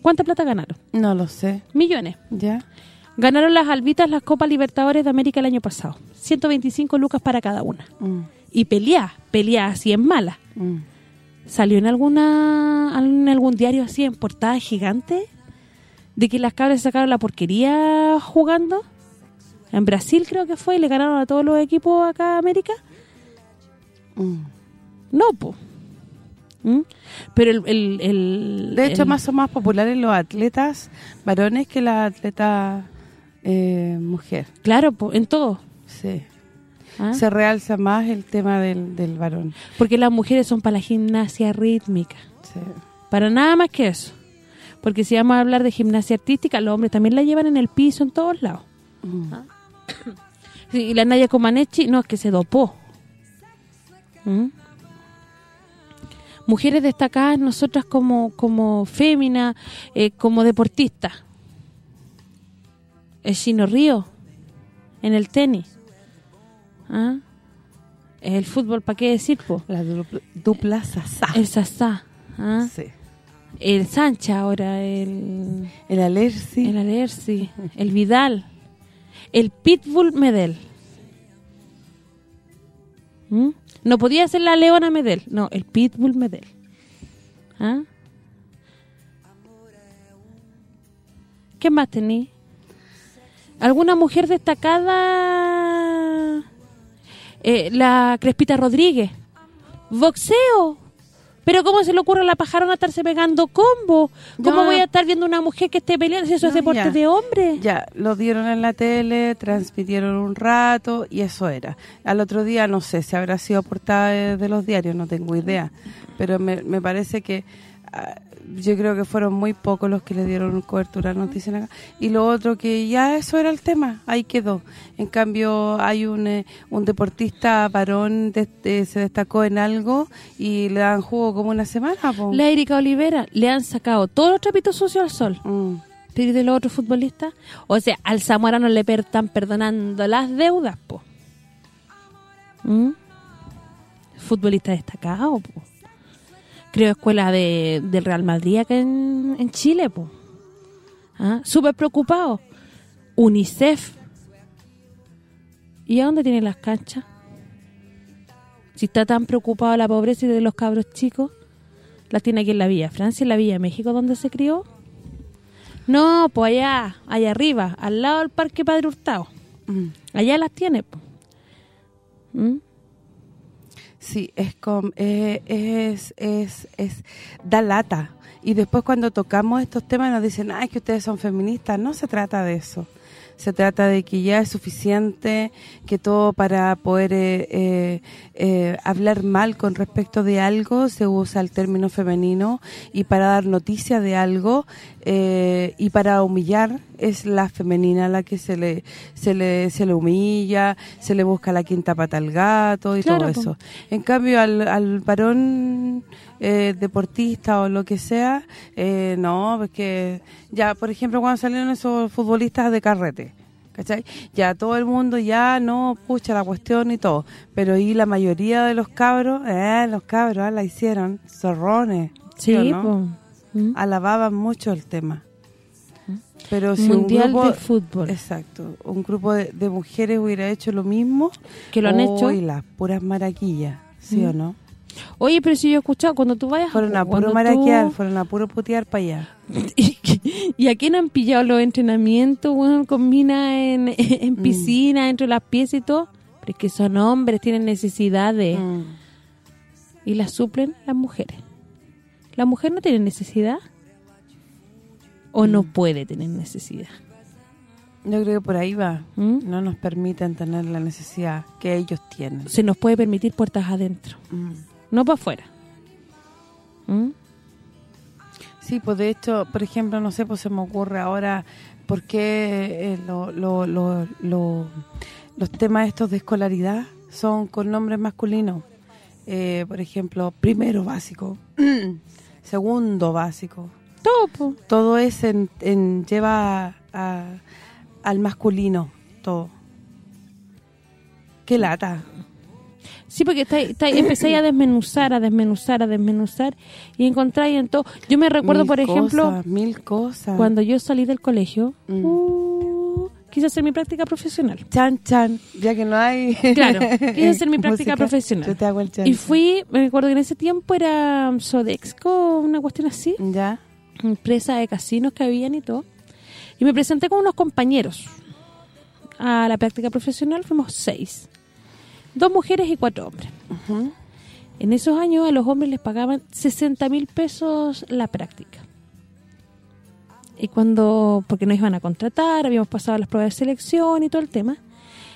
¿Cuánta plata ganaron? No lo sé, Millones. ¿ya? Ganaron las albitas las Copas Libertadores de América el año pasado. 125 lucas para cada una. Mm, Y pelea, pelea así en mala. mm. ¿Salió en alguna en algún diario así en portada gigante? ¿De que las cabras sacaron la porquería jugando? En Brasil creo que fue y le ganaron a todos los equipos acá a América. Mm. No, po. ¿Mm? Pero el... el- el- De hecho, el- más son más populares los atletas varones que las atletas eh, mujer. Claro, en todo. Sí. ¿ah? Se realza más el tema del, del varón. Porque las mujeres son para la gimnasia rítmica. Sí. Para nada más que eso. Porque si vamos a hablar de gimnasia artística, los hombres también la llevan en el piso en todos lados. Mm. Y la Naya Comaneci, no, es que se dopó. ¿Mm? Mujeres destacadas nosotras como como féminas, eh, como deportistas. El Chino Río, en el tenis. ¿Ah? El fútbol, ¿para qué decir, po? La dupla, dupla Sasá. El Sassá. ¿ah? Sí. El Sancha ahora, el... El Alerci. El Alerci, el Vidal, el Pitbull Medel. ¿Mm? No podía ser la Leona Medel, no, el Pitbull Medel. ¿Ah? ¿Qué más tení? ¿Alguna mujer destacada? Eh, la Crespita Rodríguez. Boxeo. Pero ¿cómo se le ocurre a la pajarona estarse pegando combo? ¿Cómo No. voy a estar viendo una mujer que esté peleando si eso es deporte ya. de hombre? Ya, lo dieron en la tele, transmitieron un rato y eso era. Al otro día, no sé si habrá sido portada de, de los diarios, no tengo idea. Pero me, me parece que ah, yo creo que fueron muy pocos los que le dieron cobertura a la noticia. acá. Y lo otro que ya eso era el tema, ahí quedó. En cambio, hay un, eh, un deportista varón de- de- se destacó en algo y le dan jugo como una semana. po. La Erika Olivera le han sacado todos los trapitos sucios al sol. Mm. Pero ¿y de los otros futbolistas? O sea, al Zamorano le per- están perdonando las deudas, po. ¿Mm? Futbolista destacado, po. Creo escuela de, del Real Madrid acá en, en Chile. ¿Ah? Súper preocupado. UNICEF. ¿Y a dónde tienen las canchas? Si está tan preocupado la pobreza y de los cabros chicos, las tiene aquí en la Villa Francia, en la Villa México, donde se crió. No, pues allá, allá arriba, al lado del Parque Padre Hurtado. Mm. Allá las tiene. po. ¿Mm? Sí, es, com- eh, es, es, es, da lata. Y después cuando tocamos estos temas nos dicen, ay, que ustedes son feministas. No se trata de eso. Se trata de que ya es suficiente que todo para poder eh, eh, eh, hablar mal con respecto de algo se usa el término femenino y para dar noticia de algo eh, y para humillar es la femenina la que se le se le se le humilla, se le busca la quinta pata al gato y Claro, todo eso. En cambio, al, al varón eh, deportista o lo que sea, eh, no, porque ya, por ejemplo, cuando salieron esos futbolistas de carrete, ¿cachai? Ya todo el mundo ya no pucha la cuestión y todo, pero y la mayoría de los cabros, eh, los cabros ah, la hicieron, zorrones, ¿sí, no? ¿Mm? alababan mucho el tema. Pero si Mundial un grupo, de fútbol. Exacto, un grupo de, de mujeres hubiera hecho lo mismo, Que lo han hecho. y las puras maraquillas, ¿sí o no? Oye, pero si yo he escuchado, cuando tú vayas... Fueron a puro tú- maraquear, fueron a puro putear para allá. ¿Y, a quién han pillado los entrenamientos, weón, con minas en, en Mm. piscina, dentro de las piezas y todo? Pero es que son hombres, tienen necesidades. Mm. Y las suplen las mujeres. ¿La mujer no tiene necesidad? ¿O no Mm. puede tener necesidad? Yo creo que por ahí va. ¿Mm? No nos permiten tener la necesidad que ellos tienen. Se nos puede permitir puertas adentro, Mm. no para afuera. ¿Mm? Sí, pues de hecho, por ejemplo, no sé, pues se me ocurre ahora por qué eh, lo- lo- lo- lo- los temas estos de escolaridad son con nombres masculinos. Eh, por ejemplo, primero básico, segundo básico. Todo. Todo es en, en- lleva a- al masculino, todo. Qué lata. Sí, porque está, está, empezáis a desmenuzar, a desmenuzar, a desmenuzar y encontráis en todo. Yo me recuerdo, por ejemplo, cosas, mil cosas. cuando yo salí del colegio, Mm. uh, quise hacer mi práctica profesional. Chan, chan, ya que no hay... Claro, quise hacer mi práctica música, profesional. Yo te hago el chan. Y fui, me recuerdo que en ese tiempo era Sodexco, una cuestión así, Ya. empresa de casinos que habían y todo. Y me presenté con unos compañeros a la práctica profesional, fuimos seis. Dos mujeres y cuatro hombres. En esos años a los hombres les pagaban 60 mil pesos la práctica. Y cuando, porque nos iban a contratar, habíamos pasado las pruebas de selección y todo el tema,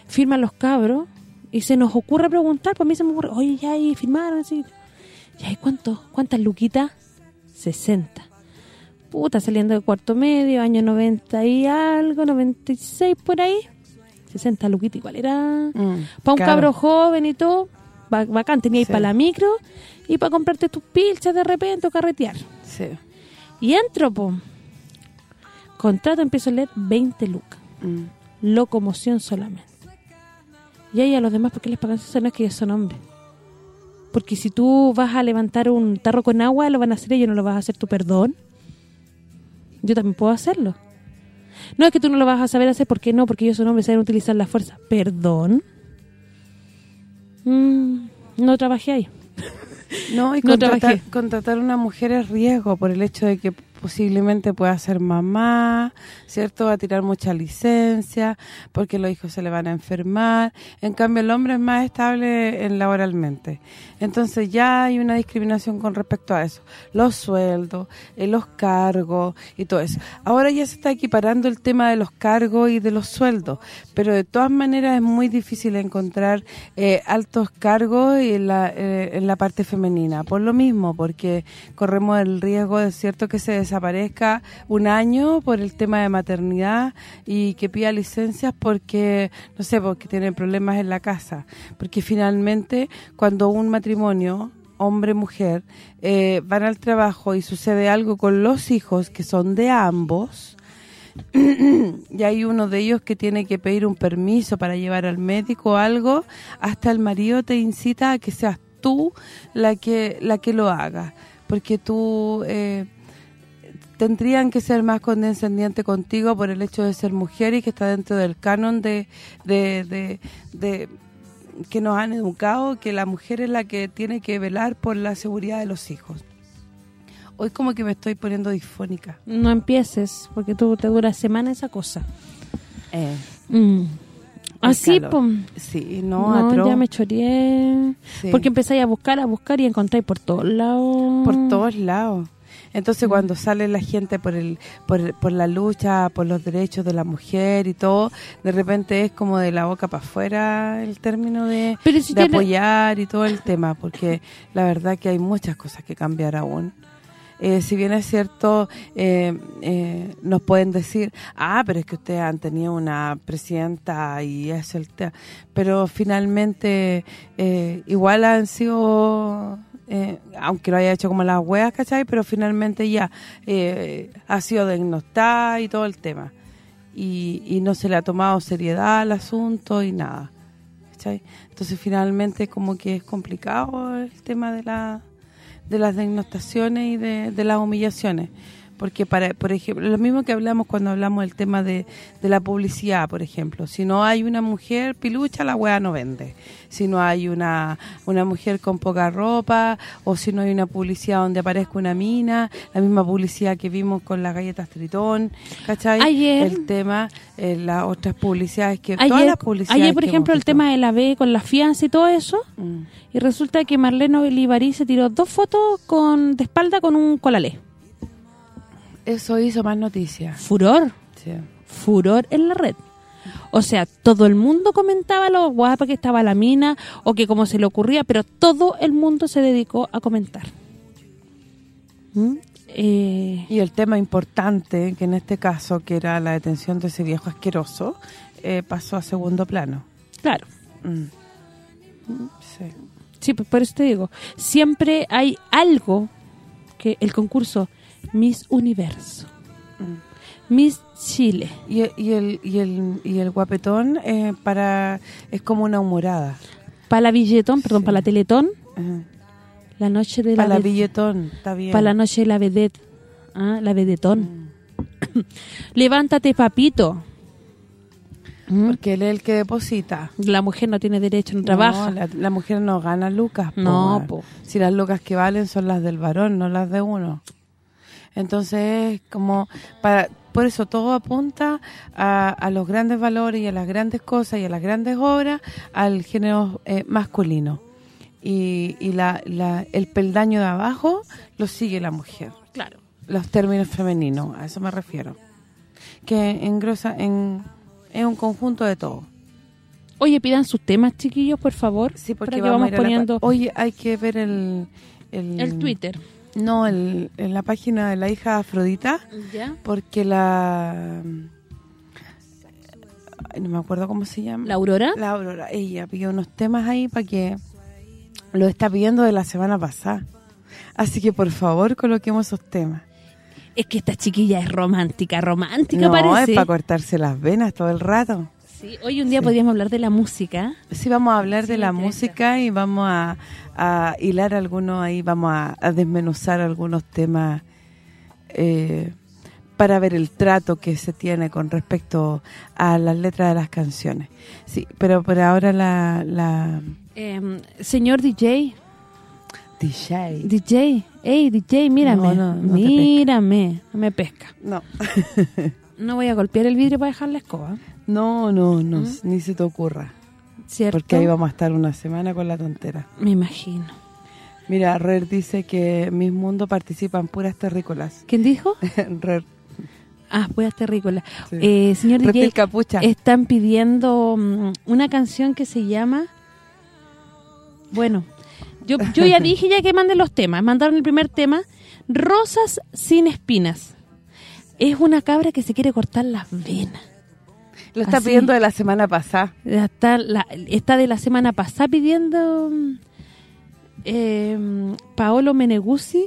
firman los cabros y se nos ocurre preguntar, pues a mí se me ocurre, oye, ya ahí firmaron, así. ¿Ya hay cuánto? ¿Cuántas luquitas? 60. Puta, saliendo de cuarto medio, año 90 y algo, 96 por ahí. 60 luquitas igual era... Mm, Para un cabro joven y todo, ba- bacán, tenías Sí. para la micro y para comprarte tus pilchas de repente o carretear. Sí. Y entro, po. Contrato, empiezo a leer 20 lucas. Mm. Locomoción solamente. Y ahí a los demás, ¿por qué les pagan eso? No es que ellos son hombres. Porque si tú vas a levantar un tarro con agua, lo van a hacer ellos, no lo vas a hacer tu perdón. Yo también puedo hacerlo. No es que tú no lo vas a saber hacer, ¿por qué no? Porque ellos son hombres, saben utilizar la fuerza. ¿Perdón? Mm, no trabajé ahí. No, y No contratar, contratar una mujer es riesgo por el hecho de que posiblemente pueda ser mamá, ¿cierto? Va a tirar mucha licencia porque los hijos se le van a enfermar. En cambio, el hombre es más estable en laboralmente. Entonces ya hay una discriminación con respecto a eso. Los sueldos, eh, los cargos y todo eso. Ahora ya se está equiparando el tema de los cargos y de los sueldos, pero de todas maneras es muy difícil encontrar eh, altos cargos la, eh, en la parte femenina. Por lo mismo, porque corremos el riesgo de cierto que se desaparezca un año por el tema de maternidad y que pida licencias porque, no sé, porque tiene problemas en la casa. Porque finalmente, cuando un matrimonio hombre-mujer, eh, van al trabajo y sucede algo con los hijos que son de ambos, y hay uno de ellos que tiene que pedir un permiso para llevar al médico algo, hasta el marido te incita a que seas tú la que la que lo haga, porque tú eh, tendrían que ser más condescendientes contigo por el hecho de ser mujer y que está dentro del canon de, de, de, de que nos han educado que la mujer es la que tiene que velar por la seguridad de los hijos. Hoy como que me estoy poniendo disfónica. No empieces, porque tú te dura semana esa cosa. Eh, Mm. Así, sí, no, No, atroz. ya me choreé. Sí. Porque empezáis a buscar, a buscar y encontráis por todos lados. por todos lados. Mm. Entonces cuando sale la gente por el por, por la lucha, por los derechos de la mujer y todo, de repente es como de la boca para afuera el término de, Pero si de tiene- apoyar y todo el tema, porque la verdad que hay muchas cosas que cambiar aún. Eh, si bien es cierto, eh, eh, nos pueden decir, ah, pero es que ustedes han tenido una presidenta y es el tema. Pero finalmente, eh, igual han sido, eh, aunque lo haya hecho como las hueas, ¿cachai? Pero finalmente ya eh, ha sido diagnosticada y todo el tema. Y, y no se le ha tomado seriedad al asunto y nada. ¿cachai? Entonces finalmente como que es complicado el tema de la de las diagnostaciones y de, de las humillaciones. Porque, para por ejemplo, lo mismo que hablamos cuando hablamos del tema de, de la publicidad, por ejemplo. Si no hay una mujer pilucha, la weá no vende. Si no hay una, una mujer con poca ropa, o si no hay una publicidad donde aparezca una mina, la misma publicidad que vimos con las galletas Tritón, ¿cachai? Ayer- el tema, eh, las otras publicidades que... todas las publicidades ayer, por ejemplo, el tema de la B con la fianza y todo eso. Mm. y resulta que Marlene Olivarí se tiró dos fotos con de espalda con un colalé. Eso hizo más noticias. Furor, Sí. furor en la red. O sea, todo el mundo comentaba lo guapa que estaba la mina o que como se le ocurría, pero todo el mundo se dedicó a comentar. ¿Mm? Eh, Y el tema importante, que en este caso, que era la detención de ese viejo asqueroso, eh, pasó a segundo plano. claro, Mm. Sí. sí, pues por eso te digo, siempre hay algo que el concurso Miss Universo, Mm. Miss Chile, Y, y el y el y el guapetón eh, para es como una humorada. para la billetón, perdón, Sí. para la teletón, Ajá. la noche de la, Para la billetón, está bien. para la noche de la vedette, ah, la vedetón. Mm. Levántate, papito. ¿Mm? Porque él es el que deposita. La mujer no tiene derecho, no trabaja. No, la, la mujer no gana lucas. po, No, po. Si las lucas que valen son las del varón, no las de uno. Entonces, como para por eso todo apunta a, a los grandes valores y a las grandes cosas y a las grandes obras al género eh, masculino. Y, y la, la, el peldaño de abajo lo sigue la mujer. Claro. Los términos femeninos, a eso me refiero. Que engrosa en es un conjunto de todo. Oye, pidan sus temas, chiquillos, por favor. Sí, porque vamos la poniendo Oye, hay que ver el... El, el Twitter. No, el, en la página de la hija Afrodita, ¿Ya? porque la... no me acuerdo cómo se llama. ¿La Aurora? La Aurora. Ella pidió unos temas ahí para que lo está pidiendo de la semana pasada. Así que por favor coloquemos esos temas. Es que esta chiquilla es romántica, romántica no, parece. es para cortarse las venas todo el rato. Sí, hoy un día podríamos hablar de la música. Sí, vamos a hablar de Sí, la música y vamos a, a hilar algunos ahí, vamos a, a desmenuzar algunos temas eh, para ver el trato que se tiene con respecto a las letras de las canciones. Sí, pero por ahora la, la Eh, señor DJ, DJ. DJ, hey DJ, mírame, No, no, mírame, no me pesca. No, No voy a golpear el vidrio para dejar la escoba, no, no, no, ¿Mm? ni se te ocurra. ¿cierto? Porque ahí vamos a estar una semana con la tontera. Me imagino. Mira, Rer dice que Miss Mundo participa en puras terrícolas. ¿Quién dijo? Rer, Ah, voy a terrícola. Sí. Eh, señor DJ, Reptil Capucha. están pidiendo mm, una canción que se llama... Bueno, yo, yo ya dije ya que manden los temas. Mandaron el primer tema, Rosas sin espinas. Es una cabra que se quiere cortar las venas. Lo está así. pidiendo de la semana pasada. Está, la, está de la semana pasada pidiendo eh, Paolo Meneguzzi,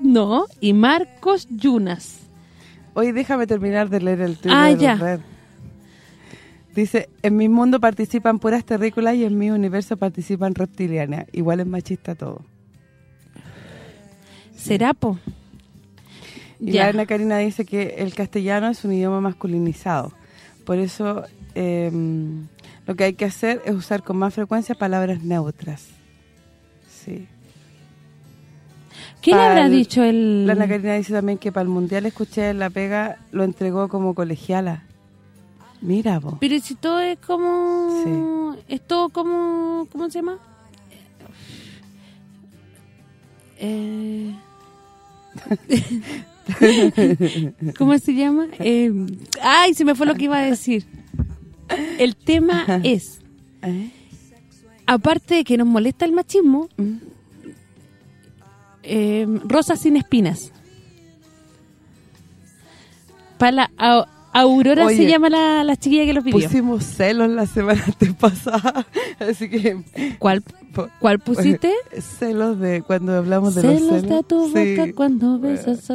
no, y Marcos Yunas. Oye, déjame terminar de leer el tuyo. Ah, de ya. Red. Dice, en mi mundo participan puras terrícolas y en mi universo participan reptilianas. Igual es machista todo. ¿Será, po? Y Ya. la Ana Karina dice que el castellano es un idioma masculinizado. Por eso eh, lo que hay que hacer es usar con más frecuencia palabras neutras. Sí. ¿Qué le habrá dicho el...? La Ana Karina dice también que para el Mundial escuché La Pega lo entregó como colegiala. Mira, vos. Pero si todo es como... Es todo como... ¿Cómo se llama? Eh... ¿Cómo se llama? Eh, ay, se me fue lo que iba a decir. El tema es, ¿Eh? aparte de que nos molesta el machismo, Mm. eh, Rosas sin espinas. Para la Au- Aurora se llama la, la chiquilla que los pidió. Pusimos celos la semana pasada, así que... ¿Cuál, ¿Cuál pusiste? Celos de cuando hablamos de Celos los celos. de tu Sí. boca cuando besas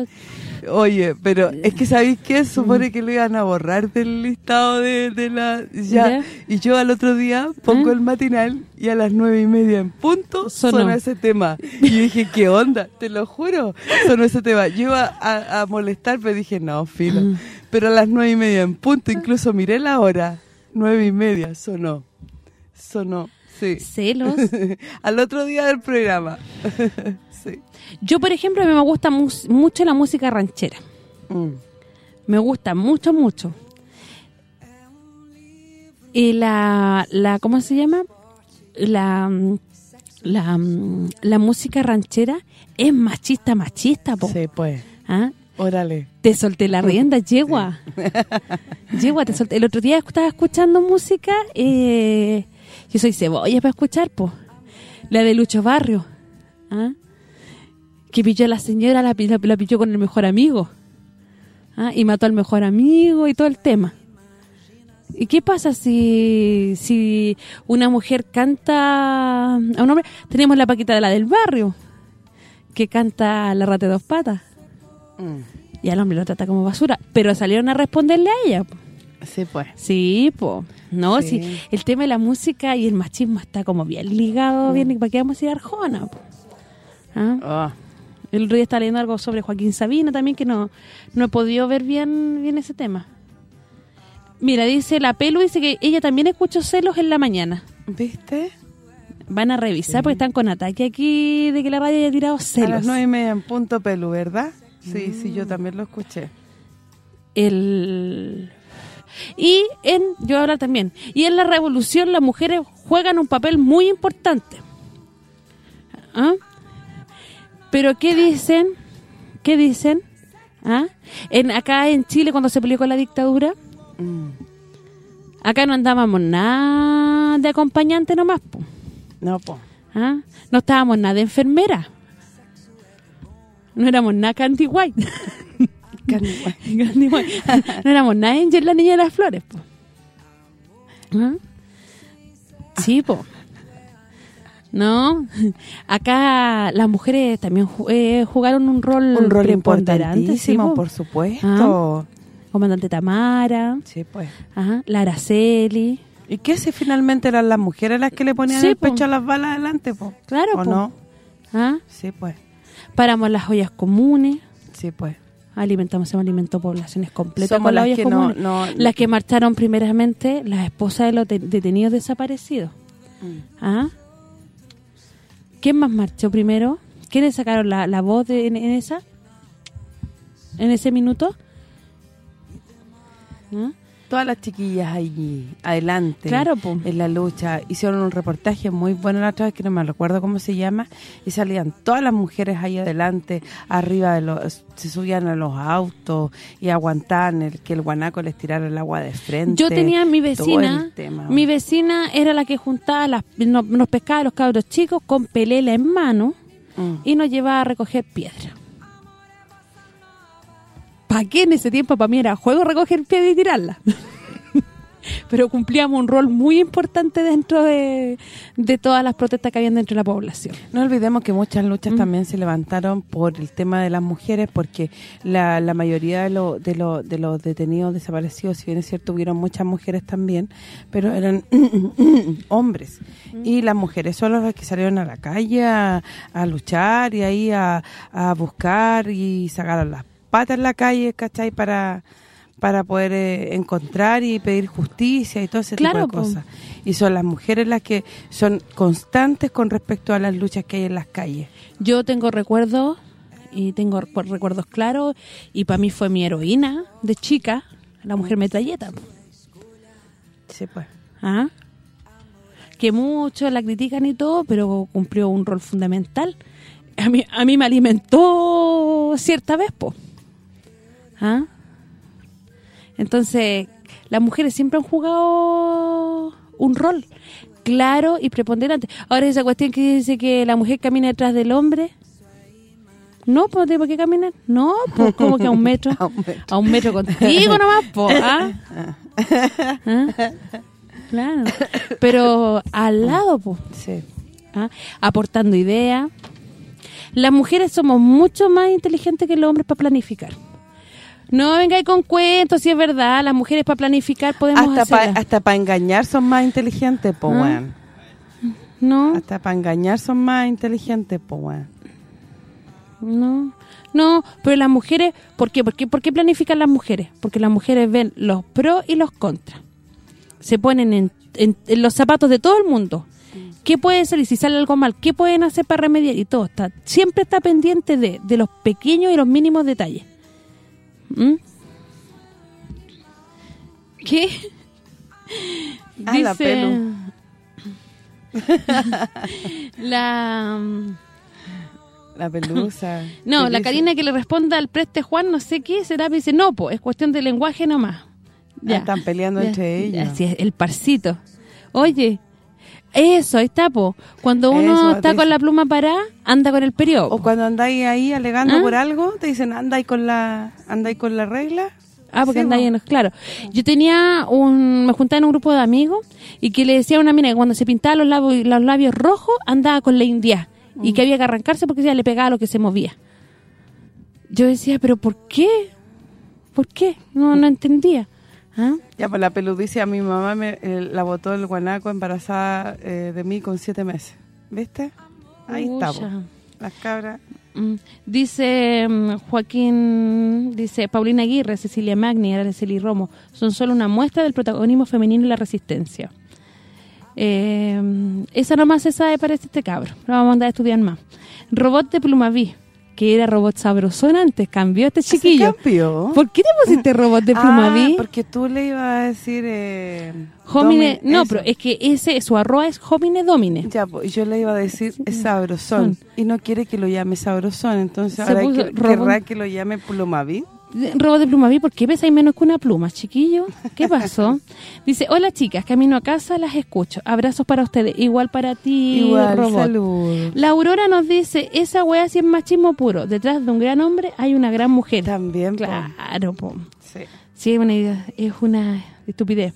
Oye, pero es que ¿sabéis qué? Supone que lo iban a borrar del listado de, de la... Ya. Y yo al otro día pongo el matinal y a las nueve y media en punto Sonó. ese tema. Y yo dije, ¿qué onda? Te lo juro. Sonó ese tema. Yo iba a, a molestar, pero dije, no, filo. Pero a las nueve y media en punto, incluso miré la hora. Nueve y media, sonó. Sonó, sí. Celos. al otro día del programa. sí. Yo, por ejemplo, a mí me gusta mucho la música ranchera. Mm. Me gusta mucho, mucho. Y la, la ¿cómo se llama? La, mm, la, mm, la música ranchera es machista, machista, po. Sí, pues. ¿Ah? Órale. Te solté la rienda, yegua. Yegua, te solté. El otro día estaba escuchando música, eh, yo soy cebolla para escuchar, po. La de Lucho Barrio. ¿ah? Que pilló a la señora, la, la, la pilló con el mejor amigo. ¿ah? Y mató al mejor amigo y todo el tema. ¿Y qué pasa si si una mujer canta a un hombre? Tenemos la paquita de la del barrio, que canta La rata de dos patas. Mm. Y al hombre lo trata como basura. Pero salieron a responderle a ella. po. Sí, pues. Sí, po. No, Sí. sí. El tema de la música y el machismo está como bien ligado. bien ¿Para qué vamos a ir a Arjona? ¿Ah? Ah, El otro día estaba leyendo algo sobre Joaquín Sabina también, que no, no he podido ver bien bien ese tema. Mira, dice la Pelu, dice que ella también escuchó celos en la mañana. ¿Viste? Van a revisar porque están con ataque aquí de que la radio haya tirado A celos. las nueve y media en punto pelu, ¿verdad? Sí, sí, yo también lo escuché. el y en yo ahora también y en la revolución las mujeres juegan un papel muy importante ¿Ah? pero qué dicen qué dicen ¿Ah? en acá en Chile cuando se peleó con la dictadura acá no andábamos nada de acompañante nomás po. No, po. ¿Ah? no estábamos nada de enfermera no éramos nada Candy White Carne- Candy White. no éramos nada Angel, la niña de las flores, po. ¿Ah? Sí, po. ¿No? Acá las mujeres también eh, jugaron un rol Un rol importantísimo, sí, por supuesto. Comandante Tamara, Sí, pues. ajá, la Araceli. ¿Y qué si finalmente eran las mujeres las que le ponían Sí, el po. pecho a las balas adelante, po? Claro, ¿O po. no? ¿ah? Sí, pues. Paramos las ollas comunes, Sí, pues. Alimentamos, hemos alimentado poblaciones completas Somos con las que no- las que marcharon primeramente, las esposas de los de- detenidos desaparecidos. ¿Ah? ¿Quién más marchó primero? ¿Quiénes sacaron la, la voz de, en, en esa? ¿En ese minuto? ¿Ah? Todas las chiquillas allí, adelante, Claro, po. en la lucha. Hicieron un reportaje muy bueno la otra vez, que no me recuerdo cómo se llama, y salían todas las mujeres ahí adelante, arriba de los... Se subían a los autos y aguantaban el que el guanaco les tirara el agua de frente. Yo tenía a mi vecina, tema. mi vecina era la que juntaba, las, nos, nos pescaba a los cabros chicos con pelela en mano Mm. y nos llevaba a recoger piedra. ¿Para qué en ese tiempo? Para mí era juego recoger piedra y tirarla. Pero cumplíamos un rol muy importante dentro de, de todas las protestas que habían dentro de la población. No olvidemos que muchas luchas Mm. también se levantaron por el tema de las mujeres, porque la, la mayoría de, lo- de, lo- de los detenidos desaparecidos, si bien es cierto, hubieron muchas mujeres también, pero eran hombres. Y las mujeres son las que salieron a la calle a, a luchar y ahí a, a buscar y sacaron las patas en la calle, ¿cachai? Para para poder eh, encontrar y pedir justicia y todo ese Claro, tipo de cosas. Y son las mujeres las que son constantes con respecto a las luchas que hay en las calles. Yo tengo recuerdos y tengo recu- recuerdos claros y para mí fue mi heroína de chica, la mujer metralleta. Sí, pues. ¿Ah? Que muchos la critican y todo, pero cumplió un rol fundamental. A mí, a mí me alimentó cierta vez, po. ¿Ah? Entonces, las mujeres siempre han jugado un rol claro y preponderante. Ahora esa cuestión que dice que la mujer camina detrás del hombre, no, pues no tiene por qué caminar. No, pues como que a un metro. A un metro. A un metro contigo nomás, po, ¿ah? ¿Ah? Claro. Pero al lado, pues, Sí. aportando ideas. Las mujeres somos mucho más inteligentes que los hombres para planificar. No vengáis con cuentos, si es verdad, las mujeres para planificar podemos Hasta para hacerla. hasta pa engañar son más inteligentes, po, Ah. No, Hasta para engañar son más inteligentes, po, weón. no, no, pero las mujeres, ¿por qué? ¿Por qué, ¿Por qué planifican las mujeres? Porque las mujeres ven los pros y los contras. Se ponen en, en- en los zapatos de todo el mundo. ¿Qué puede ser? Y si sale algo mal, ¿qué pueden hacer para remediar? Y todo está siempre está pendiente de, de los pequeños y los mínimos detalles. ¿Mm? ¿Qué? Ah, la pelu. la... mm, La pelusa. No, ¿Qué la dice? Karina que le responda al preste Juan, no sé qué, será, me dice, no, pues es cuestión de lenguaje nomás. Ah, están peleando entre ellos. Así es, el parcito. Oye, eso, ahí está, po. Cuando uno Eso, está con la pluma parada, anda con el periodo. O cuando andáis ahí alegando ¿Ah? por algo, te dicen, andáis con la andáis con la regla. Ah, porque Sí, ahí en claro. Yo tenía un, me juntaba en un grupo de amigos y que le decía a una mina que cuando se pintaba los labios, los labios rojos andaba con la india y Mm. que había que arrancarse porque ya le pegaba lo que se movía. Yo decía, pero ¿por qué? ¿Por qué? No, no entendía. ¿Ah? Ya, pues la pelu dice, a mi mamá me eh, la botó el guanaco embarazada eh, de mí con siete meses. ¿Viste? Ahí está, po. Pucha. Las cabras. Mm. Dice mm, Joaquín, dice Paulina Aguirre, Cecilia Magni, Araceli Romo, son solo una muestra del protagonismo femenino y la resistencia. Eh, esa nomás se sabe para este cabro, lo vamos a mandar a estudiar más. Robot de Plumaví, que era robot sabrosón antes, cambió este chiquillo. ¿Se cambió? ¿Por qué te pusiste robot de Ah, Plumaví? porque tú le ibas a decir... Eh, Homine, no, eso. pero es que ese su arroba es Homine Domine. Ya, pues, yo le iba a decir es sabrosón y no quiere que lo llame sabrosón, entonces Se ahora que, robot. querrá que lo llame plumaví. Robot de Plumaví, ¿por qué pesáis menos que una pluma, chiquillo? ¿Qué pasó? Dice, hola chicas, camino a casa, las escucho. Abrazos para ustedes, igual para ti, Igual, robot. salud. La Aurora nos dice, esa wea sí es machismo puro. Detrás de un gran hombre hay una gran mujer. También. Claro, po. Sí. Sí, es una, idea- es una estupidez.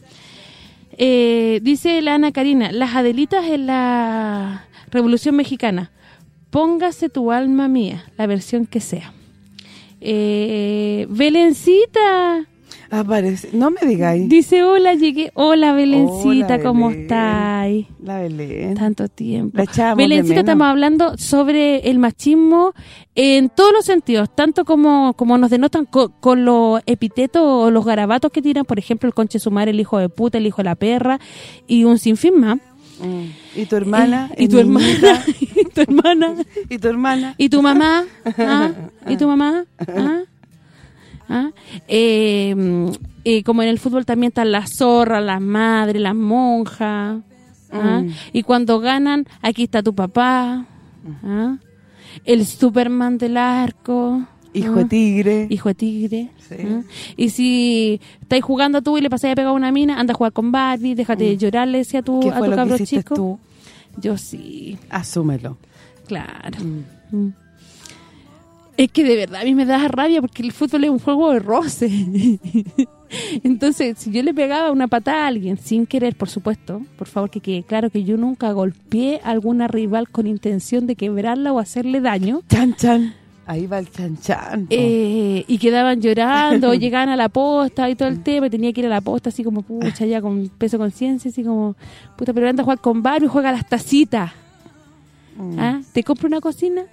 Eh, dice la Ana Karina, las Adelitas en la Revolución Mexicana. Póngase tu alma mía, la versión que sea. Eh, Belencita. Aparece, no me digáis. Dice, hola, llegué. Hola, Belencita, Hola, ¿cómo Belén. estáis? La Belén. Tanto tiempo. La Belencita, estamos hablando sobre el machismo en todos los sentidos, tanto como como nos denotan co- con los epitetos o los garabatos que tiran, por ejemplo, el conche sumar, el hijo de puta, el hijo de la perra, y un sinfín más. Mm. Y tu hermana. Y tu hermana, y tu hermana, Y tu hermana. y tu mamá, ¿ah? y tu mamá, ¿ah? ¿Ah? Eh, como en el fútbol también están las zorras, las madres, las monjas, ¿ah? Mm. y cuando ganan, aquí está tu papá, ¿ah? el Superman del arco, Hijo ¿ah? de tigre. hijo de tigre. Sí. ¿ah? Y si estáis jugando tú y le pasáis a pegar una mina, anda a jugar con Barbie, déjate de llorar, le decía tú, Mm. ¿Qué a tu cabro chico. tú? Yo sí, Asúmelo. claro. Mm. Es que de verdad a mí me da rabia porque el fútbol es un juego de roce. Entonces, si yo le pegaba una patada a alguien sin querer, por supuesto, por favor que quede claro que yo nunca golpeé a alguna rival con intención de quebrarla o hacerle daño. Chan, chan. Ahí va el chan, chan. po. Eh, y quedaban llorando, llegaban a la posta y todo el tema, y tenía que ir a la posta así como, pucha, ya con peso conciencia, así como, puta, pero anda a jugar con Barbie, juega a las tacitas. Mm. ¿Ah? ¿Te compro una cocina?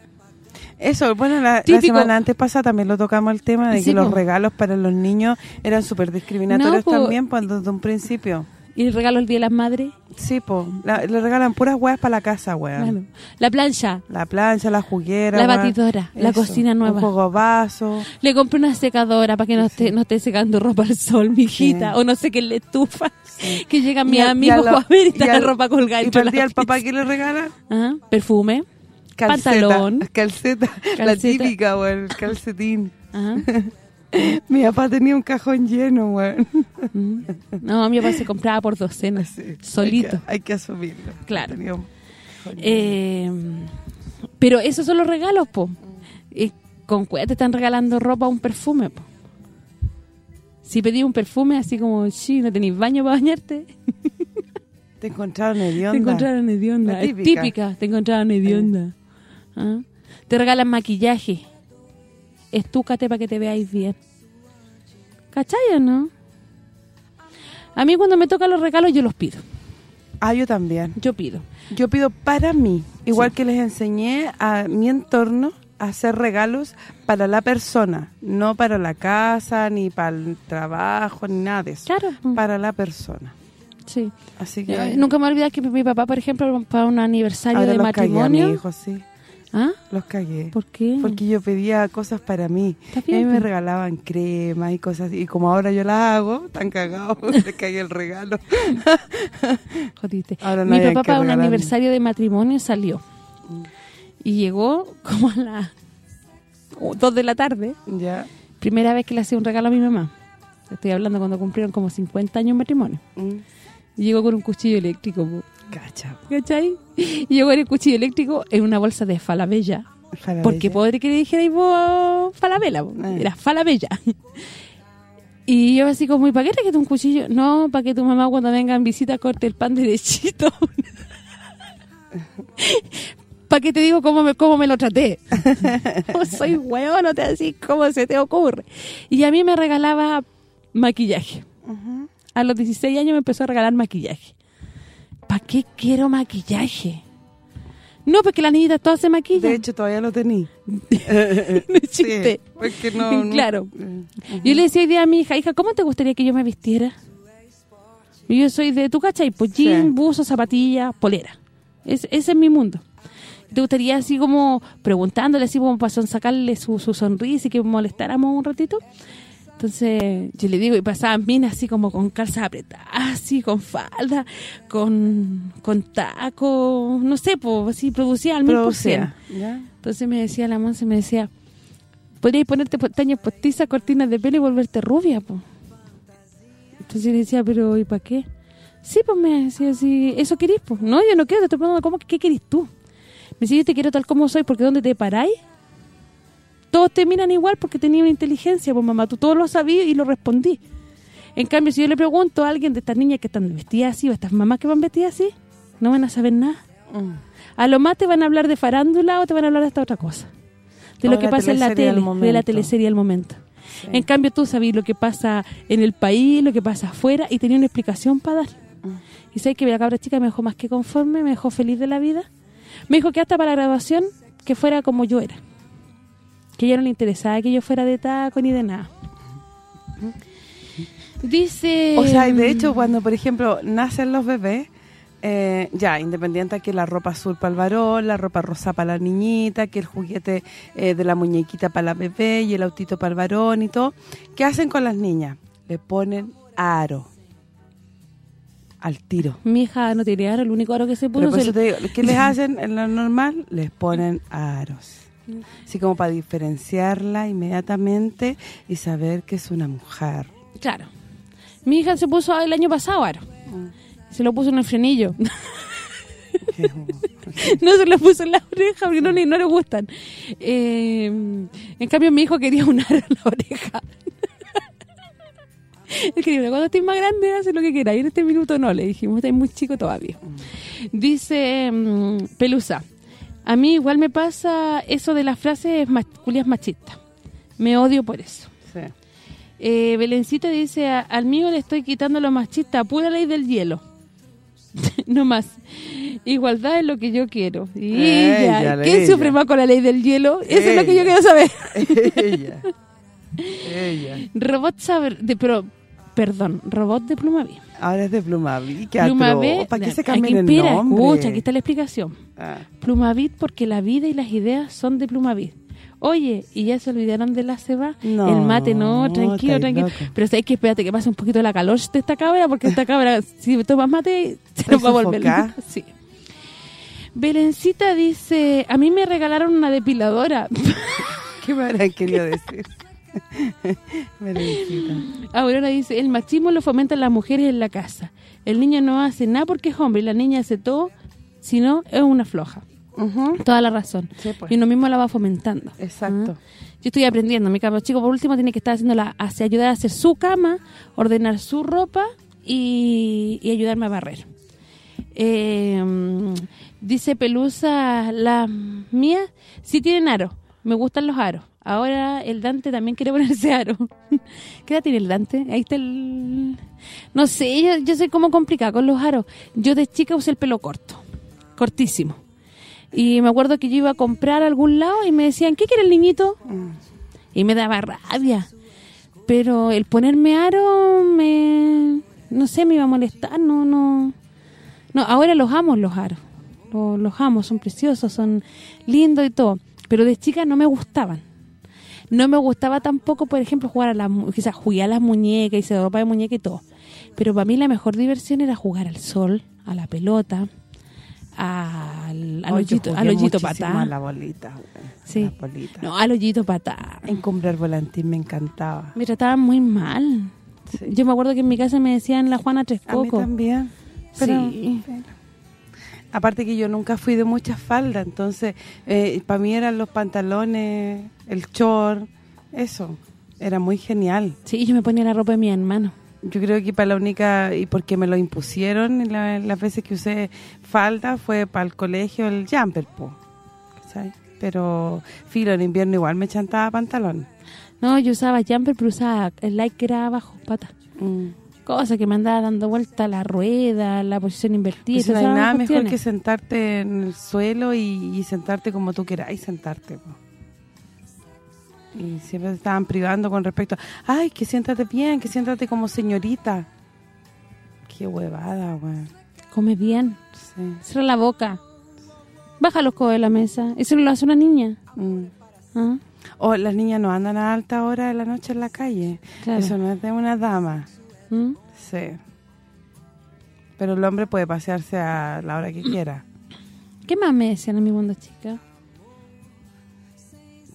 Eso, bueno, la, la semana antes pasada también lo tocamos el tema de Sí, que los regalos para los niños eran súper discriminatorios No, también pues, desde un principio. ¿Y el regalo el Día de las Madres? Sí, po. La- le regalan puras huevas para la casa, weón. Claro. La plancha, La plancha, la juguera, la batidora, la cocina Un nueva. juego vaso. Le compré una secadora para que no esté, no esté secando ropa al sol, mijita. Sí. O no sé qué le estufa. Que llegan mis amigos a ver y está la ropa colgada Y para el día al papá. ¿qué le regalan? Ajá, Perfume. Calceta. Pantalón. Calceta. La típica, weón. Calcetín. Ajá. Mi papá tenía un cajón lleno, weón. Mm. No, mi papá se compraba por docenas, Sí, solito. Hay que, hay que asumirlo. Claro. Eh, pero esos son los regalos, po. Eh, con cuál te están regalando ropa o un perfume, po. Si pedí un perfume, así como, sí, no tenéis baño para bañarte, Te encontraron hedionda. te encontraron hedionda. Es típica. típica, te encontraron hedionda. ¿Ah? Te regalan maquillaje. Estúcate para que te veáis bien. ¿Cachai o no? A mí cuando me tocan los regalos yo los pido. Ah, yo también. Yo pido. Yo pido para mí, igual que les enseñé a mi entorno a hacer regalos para la persona, no para la casa, ni para el trabajo, ni nada de eso. Claro. Para la persona. Sí. Así que Eh, Nunca me olvidar que mi papá, por ejemplo, para un aniversario de a matrimonio... mi hijo, sí. ¿Ah? Los cagué. ¿Por qué? Porque yo pedía cosas para mí. Y a mí me regalaban cremas y cosas así. Y como ahora yo las hago, tan cagados, les cagué el regalo. Jodiste. Ahora no Mi papá para un aniversario de matrimonio salió. Y llegó como a las dos de la tarde. Ya. Primera vez que le hacía un regalo a mi mamá. Estoy hablando cuando cumplieron como 50 años de matrimonio. Mm. Y llegó con un cuchillo eléctrico, po. Cacha. ¿cachai? Y llegó con el cuchillo eléctrico en una bolsa de falabella. Falabella. Porque podría que le dijerais vos falabella. Eh. era falabella. Y yo así como, ¿y para qué te un cuchillo? No, para que tu mamá cuando venga en visita corte el pan derechito. ¿Para qué te digo cómo me, cómo me lo traté? Vos soy hueón, no te decís cómo se te ocurre. Y a mí me regalaba maquillaje. A los 16 años me empezó a regalar maquillaje. ¿Para qué quiero maquillaje? No, porque las niñitas todas se maquillan. De hecho, todavía lo tenía. no existe. Sí, porque no, no- Claro. eh, Yo le decía hoy día a mi hija, hija, ¿cómo te gustaría que yo me vistiera? Yo soy de, ¿tú cachai? Pues jean, Sí. buzo, zapatilla, polera. Es, ese es mi mundo. ¿Te gustaría así como preguntándole así como para sacarle su, su sonrisa y que molestáramos un ratito? Entonces yo le digo, y pasaban minas así como con calzas apretadas, así con falda, con, con taco, no sé, pues así producía al. ¿ya? Entonces me decía la Monse, me decía, podrías ponerte pestañas postizas, cortinas de pelo y volverte rubia, po. Entonces yo le decía, pero ¿y para qué? Sí, pues me decía así, ¿eso querís, pues? No, yo no quiero, te estoy preguntando, ¿cómo, ¿qué querís tú? Me decía, yo te quiero tal como soy, porque ¿dónde te paráis? Todos te miran igual porque tenía una inteligencia, pues mamá, tú todo lo sabías y lo respondí. En cambio, si yo le pregunto a alguien de estas niñas que están vestidas así, o estas mamás que van vestidas así, no van a saber nada. Mm. A lo más te van a hablar de farándula o te van a hablar de esta otra cosa. De O lo que pasa en la tele, de la teleserie del momento. Sí. En cambio, tú sabes lo que pasa en el país, lo que pasa afuera, y tenía una explicación para dar. Mm. Y sabes que la cabra chica me dejó más que conforme, me dejó feliz de la vida. Me dijo que hasta para la graduación, que fuera como yo era. Que ya no le interesaba que yo fuera de taco ni de nada. Dice... O sea, y de hecho, cuando, por ejemplo, nacen los bebés, eh, ya, independiente que la ropa azul para el varón, la ropa rosa para la niñita, que el juguete eh, de la muñequita para la bebé y el autito para el varón y todo, ¿qué hacen con las niñas? Le ponen aro al tiro. Mi hija no tiene aro, el único aro que se puso... Pero por se- eso te digo, ¿qué les hacen en lo normal? Les ponen aros. Así como para diferenciarla inmediatamente y saber que es una mujer. Claro. Mi hija se puso el año pasado aro. Se lo puso en el frenillo. no se lo puso en la oreja porque no, le- no le gustan. Eh, en cambio, mi hijo quería un aro en la oreja. Él quería, cuando estés más grande, hace lo que quiera. Y en este minuto no, le dijimos, está muy chico todavía. Dice mm, Pelusa, a mí igual me pasa eso de las frases masculinas machistas. Me odio por eso. Sí. Eh, Belencita dice, "A- al mío le estoy quitando lo machista, pura ley del hielo. no más. Igualdad es lo que yo quiero. Y Ella, ya, la ¿Quién ella. sufre más con la ley del hielo? Eso es lo que yo Ella. quiero saber. Ella. Ella. Robot saber, de pero perdón, robot de Plumaví. Ahora es de Plumaví. ¿Qué Plumaví, ¿Para qué se cambia el nombre? escucha, aquí está la explicación. Ah, Plumavit porque la vida y las ideas son de Plumavit. Oye, ¿y ya se olvidaron de la ceba? No, el mate no, tranquilo, tranquilo. Pero sabes que espérate que pase un poquito la calor de esta cabra, porque esta cabra, si tomas mate, se nos va a volver. Sí. Belencita dice, a mí me regalaron una depiladora. ¿Qué me habrán querido decir? Aurora dice, el machismo lo fomentan las mujeres en la casa. El niño no hace nada porque es hombre y la niña hace todo, si no, es una floja. Toda la razón. Sí, pues. Y uno mismo la va fomentando. Exacto. ¿Ah? Yo estoy aprendiendo. Mi cabro chico, por último, tiene que estar haciendo la, hace- ayudar a hacer su cama, ordenar su ropa y, y ayudarme a barrer. Eh, mm, dice Pelusa, las mías sí tienen aro. Me gustan los aros. Ahora el Dante también quiere ponerse aro. ¿Qué edad tiene el Dante? Ahí está el... No sé, yo, yo soy como complicada con los aros. Yo de chica usé el pelo corto, cortísimo. Y me acuerdo que yo iba a comprar a algún lado y me decían, ¿qué quiere el niñito? Y me daba rabia. Pero el ponerme aro me... No sé, me iba a molestar, no, no... No, ahora los amo los aros. Los, los amo, son preciosos, son lindos y todo. Pero de chica no me gustaban. No me gustaba tampoco, por ejemplo, jugar a las... Quizás jugué a las muñecas, hice ropa de muñeca y todo. Pero para mí la mejor diversión era jugar al sol, a la pelota, al, al hoyito, al hoyito patá. a la bolita. Sí. la bolita. No, al hoyito patá. En comprar volantín me encantaba. Me trataban muy mal. Sí. Yo me acuerdo que en mi casa me decían la Juana A mí también. Pero, Sí. pero- Aparte que yo nunca fui de muchas faldas, entonces eh, para mí eran los pantalones, el short, eso. Era muy genial. Sí, yo me ponía la ropa de mi hermano. Yo creo que para la única, y porque me lo impusieron la- las veces que usé falda, fue para el colegio el jumper, po. Pero, filo, en invierno igual me chantaba pantalón. No, yo usaba jumper, pero usaba el like que era abajo, pata. Mm. Cosa que me andaba dando vuelta la rueda, la posición invertida. Pues no hay nada mejor que sentarte en el suelo y, y sentarte como tú queráis sentarte. po. Y siempre te estaban privando con respecto ay, que siéntate bien, que siéntate como señorita. Qué huevada, güey. Come bien, Sí. cierra la boca. Baja los codos de la mesa. Eso lo hace una niña. Mm. ¿Ah? O las niñas no andan a alta hora de la noche en la calle. Claro. Eso no es de una dama. ¿Mm? Sí. Pero el hombre puede pasearse a la hora que quiera. ¿Qué más me decían a mi cuando chica?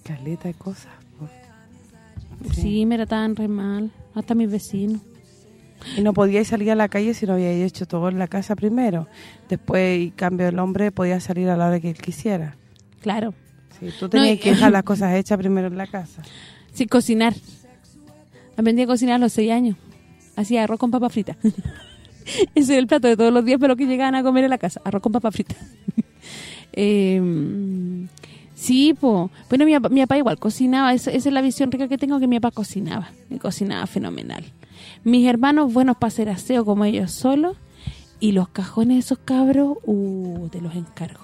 Caleta de cosas. Sí. me trataban re mal. Hasta mis vecinos. Y no podíais salir a la calle si no habíais hecho todo en la casa primero. Después, y cambio, el hombre podía salir a la hora que él quisiera. Claro. Sí, tú tenías que dejar las cosas hechas primero en la casa. Sí, cocinar. Aprendí a cocinar a los seis años. Hacía arroz con papa frita. Ese era el plato de todos los días, pero que llegaban a comer en la casa. Arroz con papa frita. Eh, sí, po. Bueno, mi, papá- mi papá igual cocinaba. Esa, esa es la visión rica que tengo, que mi papá cocinaba. Me cocinaba fenomenal. Mis hermanos, buenos para hacer aseo como ellos solos. Y los cajones de esos cabros, uh, te los encargo.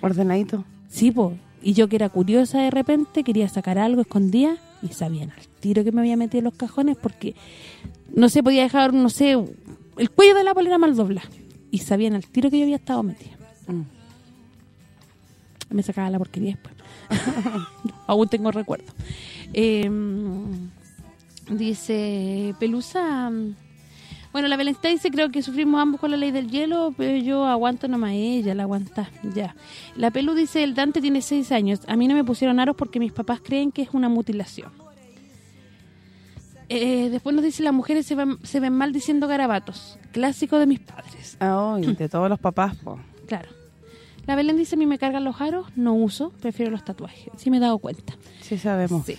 Ordenadito. Sí, po. Y yo que era curiosa de repente, quería sacar algo, escondía, y sabían al tiro que me había metido en los cajones porque, no sé, podía dejar, no sé, el cuello de la polera mal doblado. Y sabían al tiro que yo había estado metida. Mm. Me sacaba la porquería después. Aún tengo recuerdo. Eh, dice, Pelusa... Bueno, la Belén dice, creo que sufrimos ambos con la ley del hielo, pero yo aguanto nomás ella, la aguanta, ya. La Pelu dice, el Dante tiene seis años. A mí no me pusieron aros porque mis papás creen que es una mutilación. Eh, después nos dice, las mujeres se ven, se ven mal diciendo garabatos. Clásico de mis padres. Ah, y de todos los papás, po. Claro. La Belén dice, a mí me cargan los aros, no uso, prefiero los tatuajes. Sí me he dado cuenta. Sí sabemos. Sí.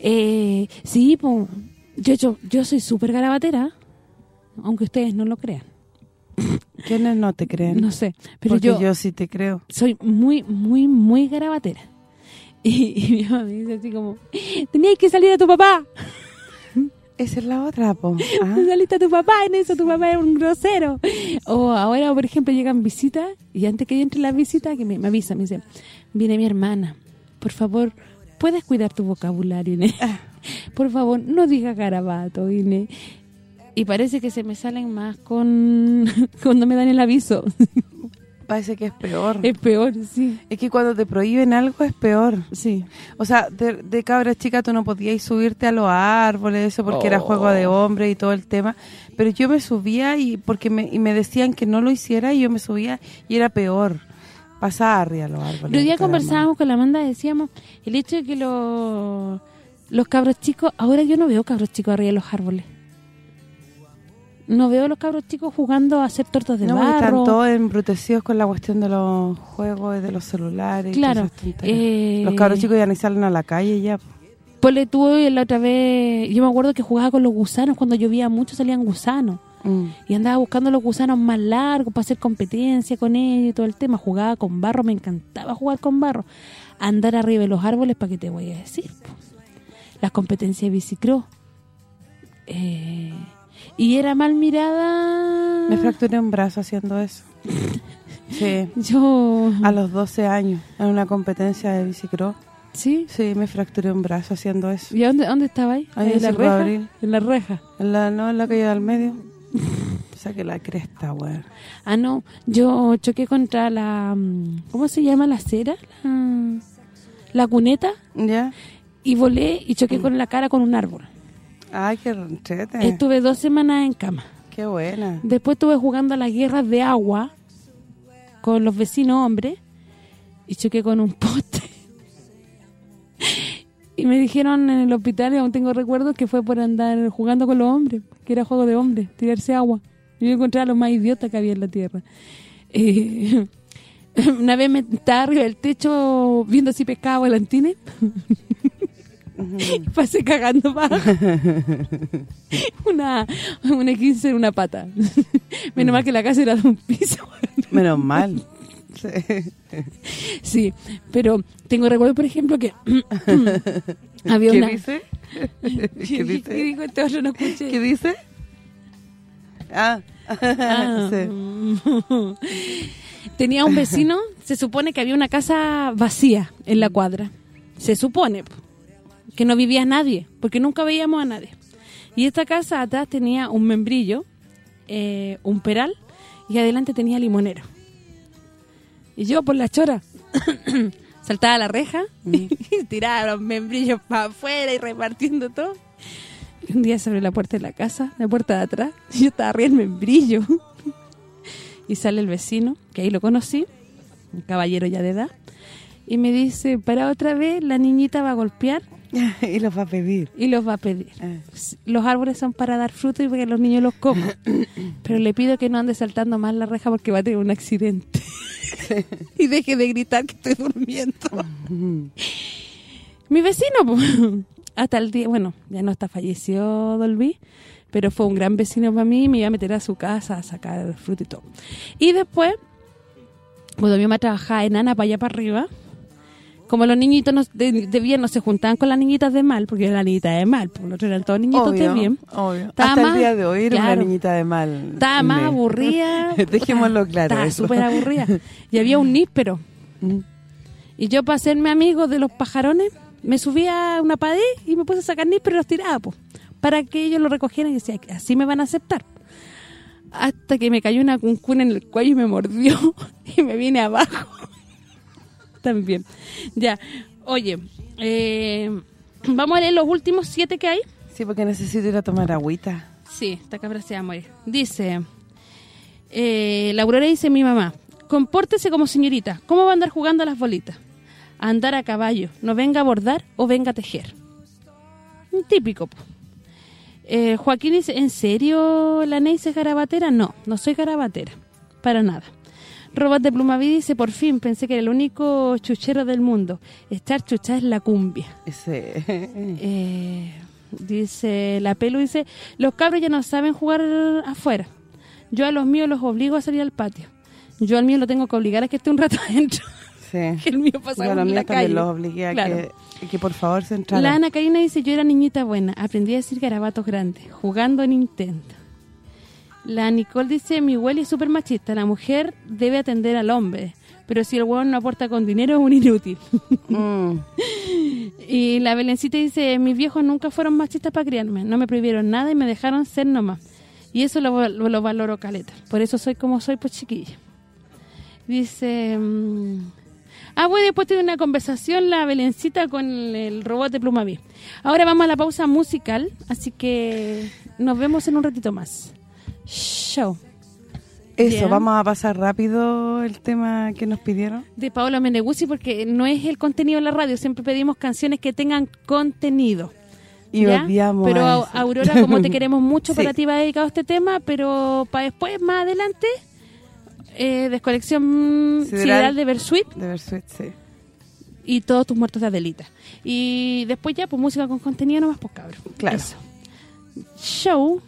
Eh, sí, pues, yo, yo, yo soy súper garabatera, aunque ustedes no lo crean. ¿Quiénes no te creen? No sé, pero Porque yo, yo... sí te creo. soy muy, muy, muy garabatera. Y, y mi mamá me dice así como, tenías que salir a tu papá. Esa es la otra, po. Ah, Saliste a tu papá en eso, tu papá es un grosero. O ahora, por ejemplo, llegan visitas y antes que yo entre las visitas, que me, me avisa, me dice, viene mi hermana, por favor, ¿puedes cuidar tu vocabulario, Inés? Por favor, no digas garabato, Inés. Y parece que se me salen más con cuando me dan el aviso. Parece que es peor. es peor, sí. Es que cuando te prohíben algo es peor. Sí. O sea, de, de cabra chica tú no podías subirte a los árboles, eso porque era juego de hombre y todo el tema. Pero yo me subía y porque me, y me decían que no lo hiciera y yo me subía y era peor. Pasaba arriba a los árboles. Otro día conversábamos con la Amanda, decíamos, el hecho de que los, los cabros chicos, ahora yo no veo cabros chicos arriba de los árboles. No veo los cabros chicos jugando a hacer tortas de No, porque están barro. todos embrutecidos con la cuestión de los juegos y de los celulares. Claro, eh, Los cabros chicos ya ni salen a la calle ya. Ponle tú la otra vez, yo me acuerdo que jugaba con los gusanos, cuando llovía mucho salían gusanos. Mm. Y andaba buscando los gusanos más largos para hacer competencia con ellos y todo el tema. Jugaba con barro, me encantaba jugar con barro. Andar arriba de los árboles, ¿para qué te voy a decir? Las competencias de bicicross. Eh, y era mal mirada... Me fracturé un brazo haciendo eso. Sí, Yo... a los 12 años, en una competencia de bicicross. ¿Sí? Sí, me fracturé un brazo haciendo eso. ¿Y dónde, dónde estaba ahí? Ahí ¿En la reja? Abril. En la reja. En la, no, en la calle del medio. Saqué la cresta, güey. Ah, no, yo choqué contra la... mm, ¿Cómo se llama la acera? La, la cuneta. ¿Ya? Y volé y choqué con la cara con un árbol. Ay, qué renchete. Estuve dos semanas en cama. Qué buena. Después estuve jugando a las guerras de agua con los vecinos hombres y choqué con un poste. Y me dijeron en el hospital, y aún tengo recuerdos, que fue por andar jugando con los hombres, que era juego de hombres, tirarse agua. Yo encontré a los más idiotas que había en la tierra. Eh, una vez me estaba arriba del techo viendo si pescaba volantines. pasé cagando para una una 15 en una pata. Menos mal que la casa era de un piso. Menos mal. Sí. sí, pero tengo recuerdo, por ejemplo, que había ¿Qué una... dice? ¿Qué, ¿Qué dice? dijo este otro? No escuché. ¿Qué dice? Ah, Ah. sí. Tenía un vecino, se supone que había una casa vacía en la cuadra. Se supone po, que no vivía nadie, porque nunca veíamos a nadie. Y esta casa atrás tenía un membrillo, eh, un peral, y adelante tenía limonero. Y yo por la chora saltaba a la reja y tiraba los membrillos para afuera y repartiendo todo. Y un día se abrió la puerta de la casa, la puerta de atrás, y yo estaba arriba del membrillo. y sale el vecino, que ahí lo conocí, un caballero ya de edad, y me dice, para otra vez la niñita va a golpear y los va a pedir. y los va a pedir. Ah. Los árboles son para dar fruto y para que los niños los coman. Pero le pido que no ande saltando más la reja porque va a tener un accidente. y deje de gritar que estoy durmiendo. Mi vecino, hasta el día, bueno, ya no está fallecido Dolby, pero fue un gran vecino para mí, me iba a meter a su casa a sacar fruto y todo. Y después, cuando mi mamá trabajaba en Ana para allá para arriba, como los niñitos no- de, de bien no se juntaban con las niñitas de mal, porque era la niñita de mal, porque los otros eran todos niñitos de bien. obvio. Hasta más- el día de hoy era claro. una niñita de mal. Estaba más aburrida. Dejémoslo claro. Estaba súper aburrida. Y había un níspero. Mm. Y yo, para hacerme amigo de los pajarones, me subía a una pared y me puse a sacar nísperos y los tiraba, po, para que ellos lo recogieran y decía, así me van a aceptar. Hasta que me cayó una cuncuna en el cuello y me mordió y me vine abajo. También. Ya, oye, eh, vamos a leer los últimos siete que hay. Sí, porque necesito ir a tomar agüita. Sí, esta cabra se va a morir. Dice, eh, la Aurora dice mi mamá, compórtese como señorita, ¿cómo va a andar jugando a las bolitas? A andar a caballo, no venga a bordar o venga a tejer. Un típico. po. Eh, Joaquín dice, ¿en serio la Neise es garabatera? No, no soy garabatera, para nada. Robot de Plumaví dice, por fin, pensé que era el único chuchero del mundo. Estar chucha es la cumbia. Eh, dice, la pelu dice, los cabros ya no saben jugar afuera. Yo a los míos los obligo a salir al patio. Yo al mío lo tengo que obligar a que esté un rato adentro. Sí. que el mío pasa Yo a los en la calle. los obligué a Claro. que, que por favor se entraran. La Ana Karina dice, yo era niñita buena, aprendí a decir garabatos grandes, jugando en Nintendo. La Nicole dice, mi Willy es súper machista, la mujer debe atender al hombre, pero si el hueón no aporta con dinero es un inútil. Mm. Y la Belencita dice, mis viejos nunca fueron machistas para criarme, no me prohibieron nada y me dejaron ser nomás. Y eso lo, lo, lo valoro caleta. Por eso soy como soy, pues chiquilla. Dice... mm, ah, bueno, después tiene una conversación la Belencita con el robot de Plumaví. Ahora vamos a la pausa musical, así que nos vemos en un ratito más. Show. Eso, vamos a pasar rápido el tema que nos pidieron. de Paola Meneguzzi porque no es el contenido de la radio, siempre pedimos canciones que tengan contenido. Y ¿ya? odiamos Pero a a-. Aurora, como te queremos mucho, Sí. para ti va dedicado este tema, pero para después, más adelante, eh, Desconexión Sideral. Sideral de Versuit De Versuit, sí. y Todos tus muertos de Adelita. Y después ya, pues música con contenido nomás, pues cabrón. Claro. Eso. Show.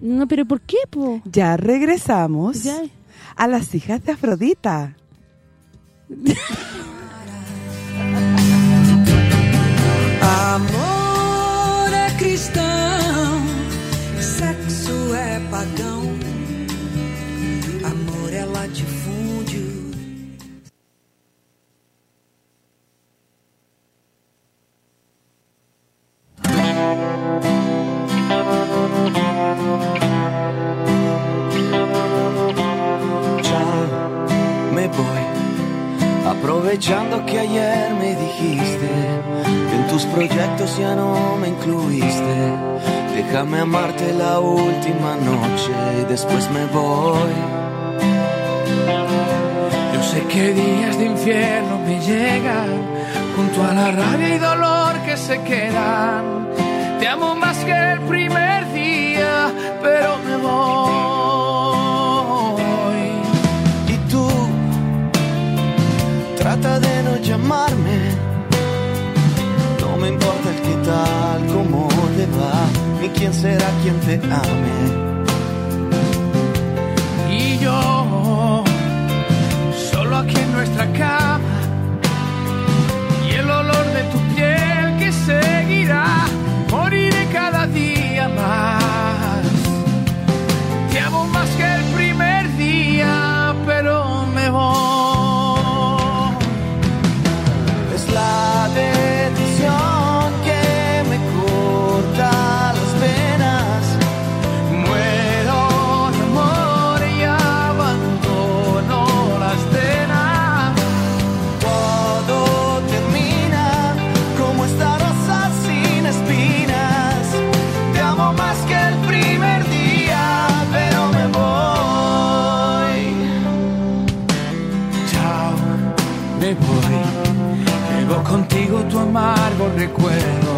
No, pero ¿por qué, po? Ya regresamos Ya. a las hijas de Afrodita. Aprovechando que ayer me dijiste que en tus proyectos ya no me incluiste. Déjame amarte la última noche y después me voy. Yo sé que días de infierno me llegan junto a la rabia y dolor que se quedan. Te amo más que el primer día, pero me voy. Ni quién será quien te ame. Y yo, solo aquí en nuestra cama, y el olor de tu piel que seguirá, recuerdo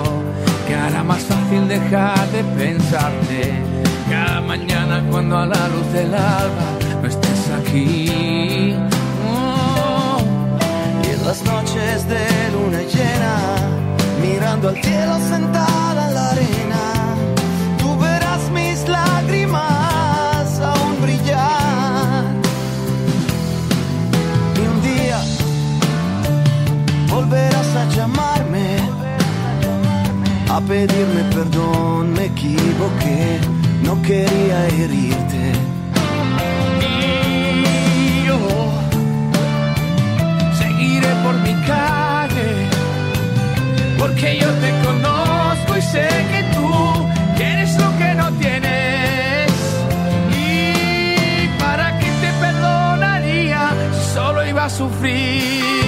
que hará más fácil dejar de pensarte. Cada mañana cuando a la luz del alba no estés aquí. Mm. Y en las noches de luna llena, mirando al cielo sentada en la arena, tú verás mis lágrimas aún brillar. Y un día volverás a llamar a pedirme perdón, me equivoqué, no quería herirte. Y yo seguiré por mi calle, porque yo te conozco y sé que tú tienes lo que no tienes. ¿Y para qué te perdonaría solo iba a sufrir?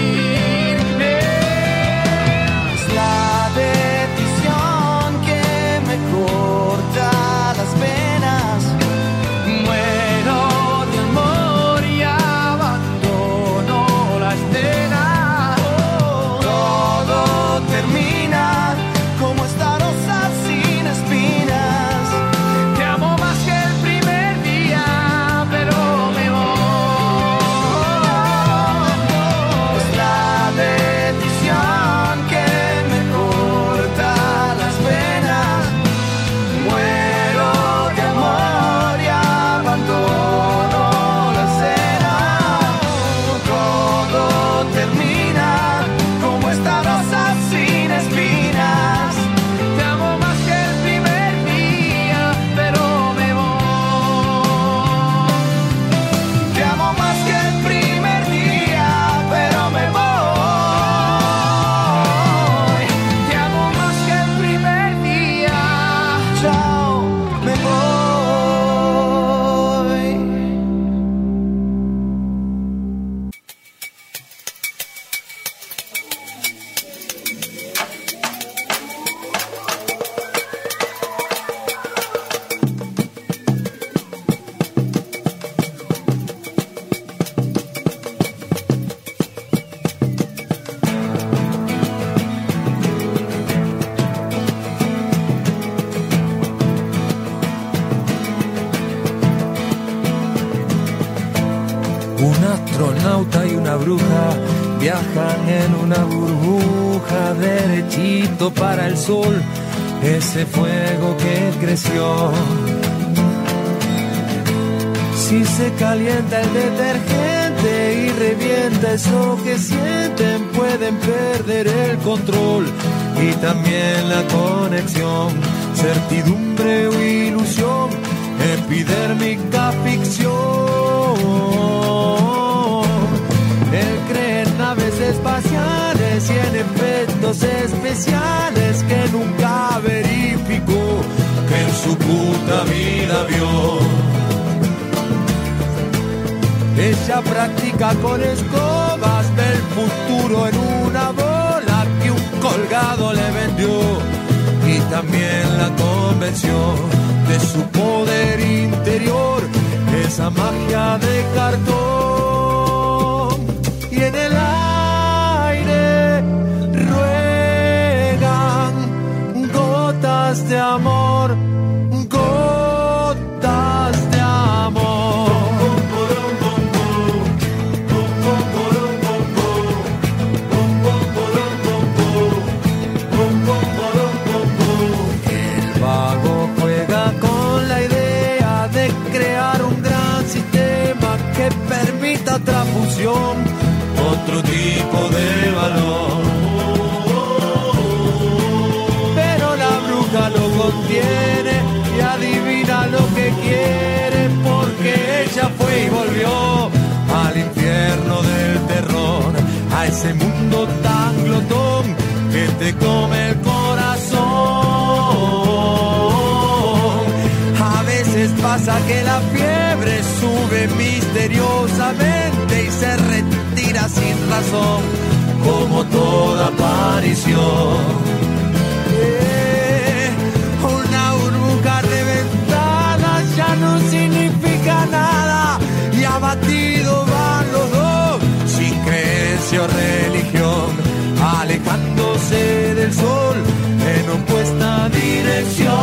El ese fuego que creció. Si se calienta el detergente y revienta eso que sienten, pueden perder el control y también la conexión, certidumbre o ilusión, epidérmica ficción. Él cree en naves espaciales y en efectos especiales que nunca verificó que en su puta vida vio. Ella practica con escobas del futuro en una bola que un colgado le vendió y también la convenció de su poder interior, esa magia de cartón y en el gotas de amor, gotas de amor. El vago juega con la idea de crear un gran sistema que permita otra fusión, otro tipo de ese mundo tan glotón que te come el corazón. A veces pasa que la fiebre sube misteriosamente y se retira sin razón, como toda aparición. Alejándose del sol en opuesta dirección.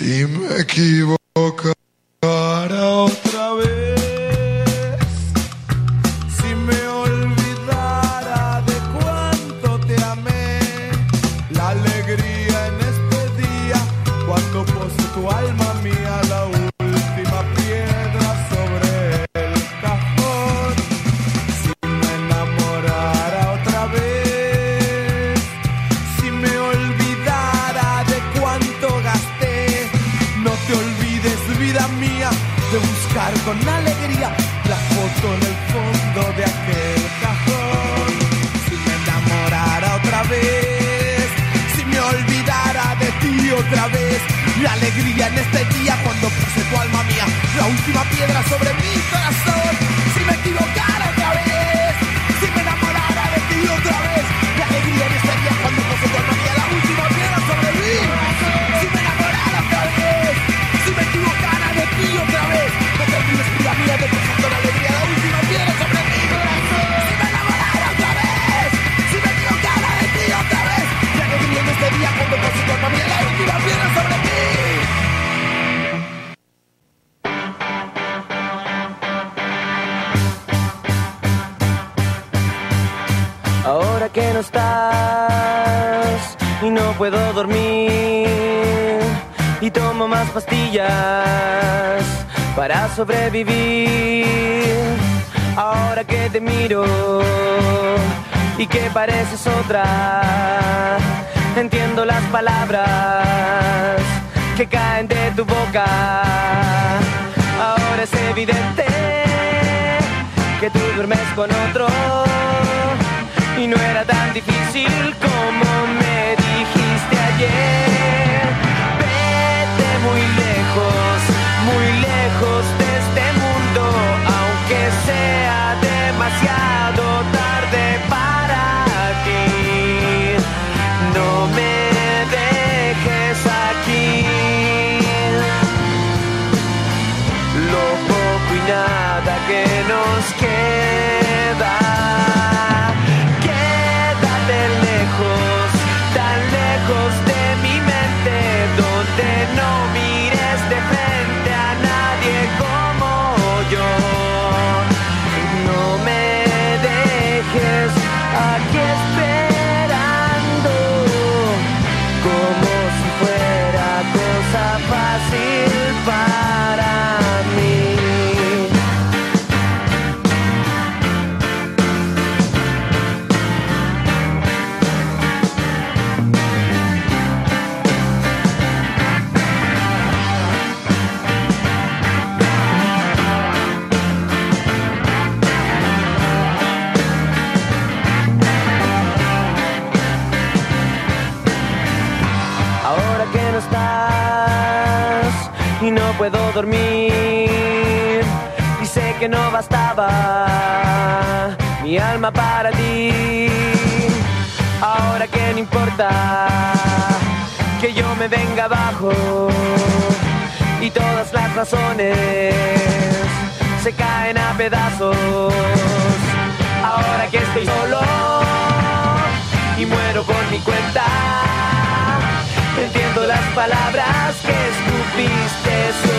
cima, é aqui, pareces otra. Entiendo las palabras que caen de tu boca. Ahora es evidente que tú duermes con otro. dormir y sé que no bastaba mi alma para ti. Ahora que no importa que yo me venga abajo y todas las razones se caen a pedazos. Ahora que estoy solo y muero por mi cuenta, entiendo las palabras que escupiste.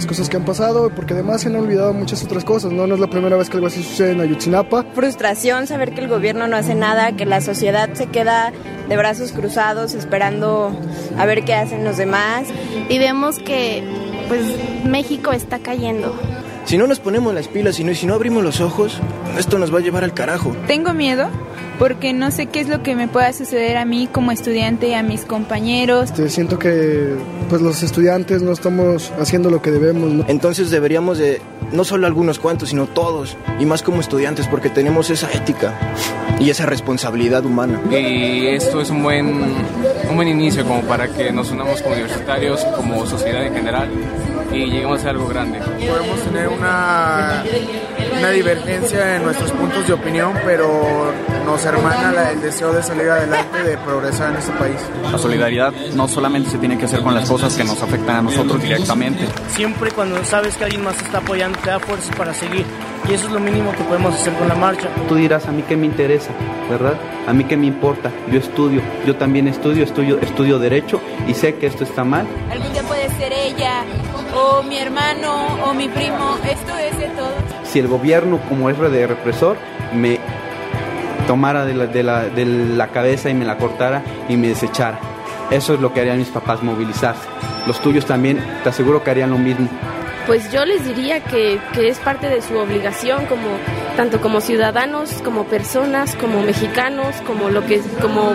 Las cosas que han pasado, porque además se han olvidado muchas otras cosas, ¿no? No es la primera vez que algo así sucede en Ayotzinapa. Frustración saber que el gobierno no hace nada, que la sociedad se queda de brazos cruzados esperando a ver qué hacen los demás. Y vemos que pues México está cayendo. Si no nos ponemos las pilas y no, si no abrimos los ojos, esto nos va a llevar al carajo. Tengo miedo porque no sé qué es lo que me pueda suceder a mí como estudiante y a mis compañeros. Este, siento que pues los estudiantes no estamos haciendo lo que debemos. ¿no? Entonces deberíamos de, no solo algunos cuantos, sino todos, y más como estudiantes, porque tenemos esa ética y esa responsabilidad humana. Y esto es un buen, un buen inicio como para que nos unamos como universitarios, como sociedad en general, y lleguemos a algo grande. Podemos tener una, una divergencia en nuestros puntos de opinión, pero nos hermana la- el deseo de salir adelante, de progresar en este país. La solidaridad no solamente se tiene que hacer con las cosas que nos afectan a nosotros directamente. Siempre cuando sabes que alguien más está apoyando, te da fuerzas para seguir. Y eso es lo mínimo que podemos hacer con la marcha. Tú dirás, a mí qué me interesa, ¿verdad? A mí qué me importa. Yo estudio, yo también estudio, estudio, estudio derecho y sé que esto está mal. Algún día puede ser ella, o mi hermano, o mi primo. Esto es de todos. Si el gobierno, como es de represor, me tomara de la, de, la, de la cabeza y me la cortara y me desechara. Eso es lo que harían mis papás, movilizarse. Los tuyos también, te aseguro que harían lo mismo. Pues yo les diría que, que es parte de su obligación como tanto como ciudadanos, como personas, como mexicanos, como lo que como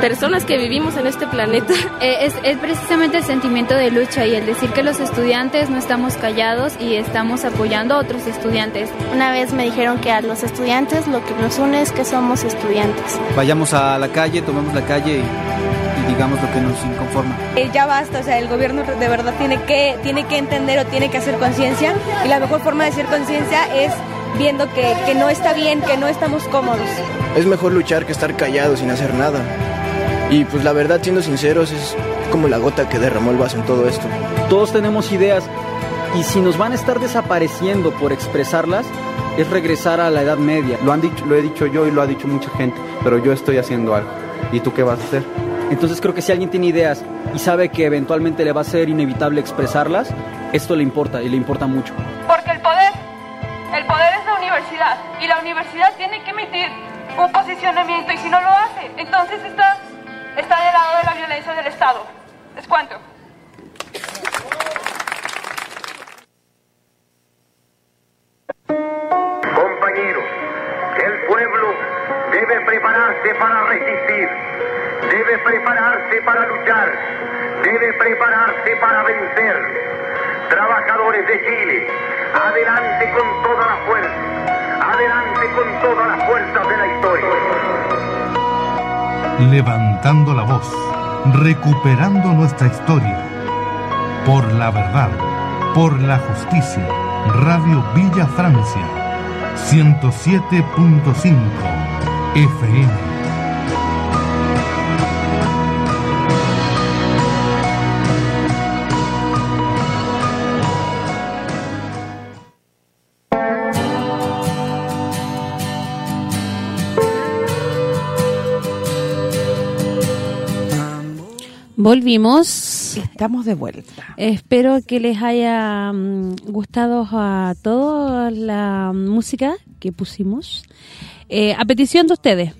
personas que vivimos en este planeta. Eh, es, es precisamente el sentimiento de lucha y el decir que los estudiantes no estamos callados y estamos apoyando a otros estudiantes. Una vez me dijeron que a los estudiantes lo que nos une es que somos estudiantes. Vayamos a la calle, tomemos la calle y, y digamos lo que nos inconforma. Eh, ya basta, o sea, el gobierno de verdad tiene que, tiene que entender o tiene que hacer conciencia y la mejor forma de hacer conciencia es viendo que, que no está bien, que no estamos cómodos. Es mejor luchar que estar callados sin hacer nada. Y pues la verdad, siendo sinceros, es como la gota que derramó el vaso en todo esto. Todos tenemos ideas y si nos van a estar desapareciendo por expresarlas, es regresar a la Edad Media. Lo han dicho, lo he dicho yo y lo ha dicho mucha gente, pero yo estoy haciendo algo. ¿Y tú qué vas a hacer? Entonces creo que si alguien tiene ideas y sabe que eventualmente le va a ser inevitable expresarlas, esto le importa y le importa mucho. Porque el poder, el poder es la universidad y la universidad tiene que emitir un posicionamiento y si no lo hace, entonces está, está del lado de la violencia del Estado. ¿Es cuánto? Compañeros, el pueblo debe prepararse para resistir, debe prepararse para luchar, debe prepararse para vencer. Trabajadores de Chile, adelante con toda la fuerza, adelante con todas las fuerzas de la historia. Levantando la voz, recuperando nuestra historia. Por la verdad, por la justicia. Radio Villa Francia, 107.5 FM. Volvimos. Estamos de vuelta. Espero que les haya mm, gustado a todos la música que pusimos. Eh, a petición de ustedes.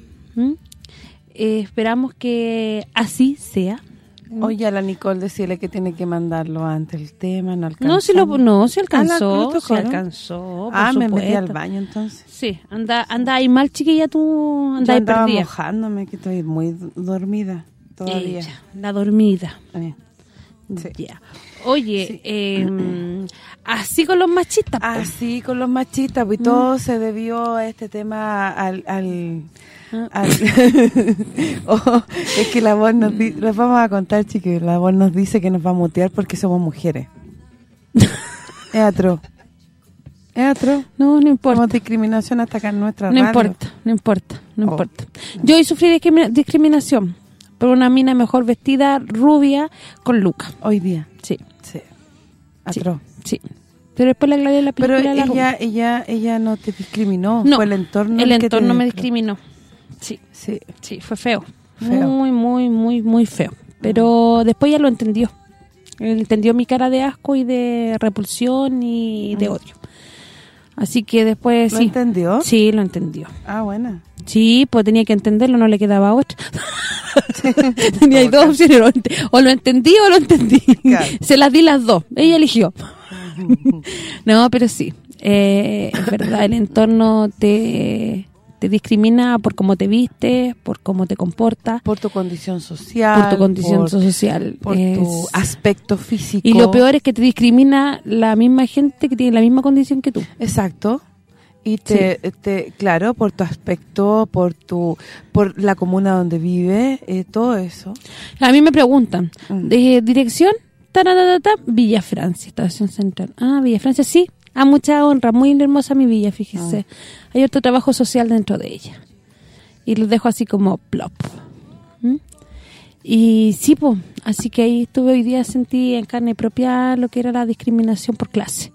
Eh, esperamos que así sea. Oye, a la Nicole decirle que tiene que mandarlo antes el tema, no alcanzó. No, si lo no, se Ah, ¿la- alcanzó, se alcanzó, por Ah, me metí al baño entonces. Sí, anda anda ahí mal chiquilla tú, Yo anda ahí andaba perdida. mojándome, que estoy muy dormida todavía. Ella, la dormida. Eh, Ya. Oye, eh, así con los machistas. po. Así con los machistas, pues y todo se debió a este tema al... al, Ah. al- Oh, es que la voz nos dice, les vamos a contar, chiquillos, la voz nos dice que nos va a mutear porque somos mujeres. es atroz. Es atroz. No, no importa. Somos discriminación hasta acá en nuestra No radio. importa, no importa, no Oh. importa. Yo hoy sufrí discrimina- discriminación por una mina mejor vestida, rubia, con Luca. Hoy día. Sí. Sí. Atroz. Sí. Pero después la aclaré la Pero la ella ella ella no te discriminó, No, fue el entorno el te entorno me discriminó. Sí, sí, sí, fue feo. Feo. Muy, muy, muy, muy feo. Pero después ya lo entendió. Entendió mi cara de asco y de repulsión y de odio. Así que después ¿Lo sí. entendió? Sí, lo entendió. Ah, buena. Sí, pues tenía que entenderlo, no le quedaba otra. tenía dos opciones, o lo entendí o lo entendí. Se las di las dos, ella eligió. no, pero sí, eh, es verdad, el entorno te, te discrimina por cómo te vistes, por cómo te comportas. Por tu condición social. Por tu condición por- social. Por tu aspecto físico. Y lo peor es que te discrimina la misma gente que tiene la misma condición que tú. Exacto. Y te, te claro, por tu aspecto, por tu por la comuna donde vive, eh, todo eso. A mí me preguntan, Mm. de dirección, taratata, Villa Francia, estación central. Ah, Villa Francia, sí. A mucha honra, muy hermosa mi villa, fíjese. Ah. Hay otro trabajo social dentro de ella. Y los dejo así como plop. ¿Mm? Y sí, pues, así que ahí estuve hoy día, sentí en carne propia lo que era la discriminación por clase.